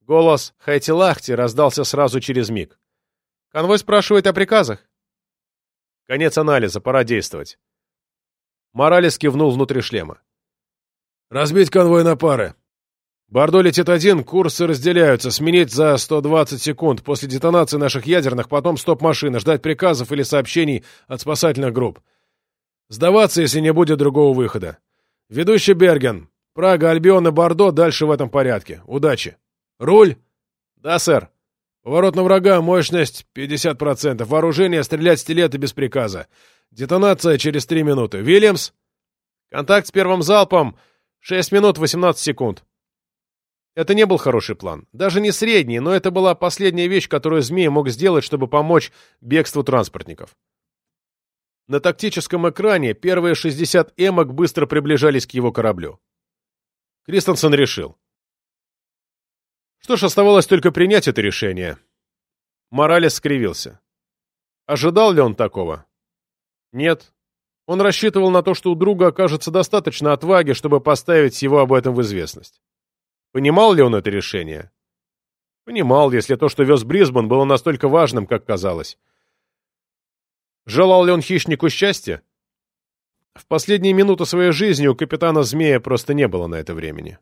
Голос Хайти Лахти раздался сразу через миг. «Конвой спрашивает о приказах». «Конец анализа, пора действовать». Моралес кивнул внутри шлема. «Разбить конвой на пары. Бордо летит один, курсы разделяются, сменить за 120 секунд. После детонации наших ядерных, потом стоп-машины, ждать приказов или сообщений от спасательных групп. Сдаваться, если не будет другого выхода. Ведущий Берген. Прага, Альбион и Бордо дальше в этом порядке. Удачи. Руль? Да, сэр. Поворот на врага, мощность 50%. Вооружение, стрелять стилеты без приказа. Детонация через 3 минуты. Вильямс? Контакт с первым залпом 6 минут 18 секунд. Это не был хороший план. Даже не средний, но это была последняя вещь, которую Змей мог сделать, чтобы помочь бегству транспортников. На тактическом экране первые 60 эмок быстро приближались к его кораблю. Кристенсен решил. Что ж, оставалось только принять это решение. Моралес скривился. Ожидал ли он такого? Нет. Он рассчитывал на то, что у друга окажется достаточно отваги, чтобы поставить его об этом в известность. Понимал ли он это решение? Понимал, если то, что вез Брисбен, было настолько важным, как казалось. Желал ли он хищнику счастья? В последние минуты своей жизни у капитана Змея просто не было на это времени.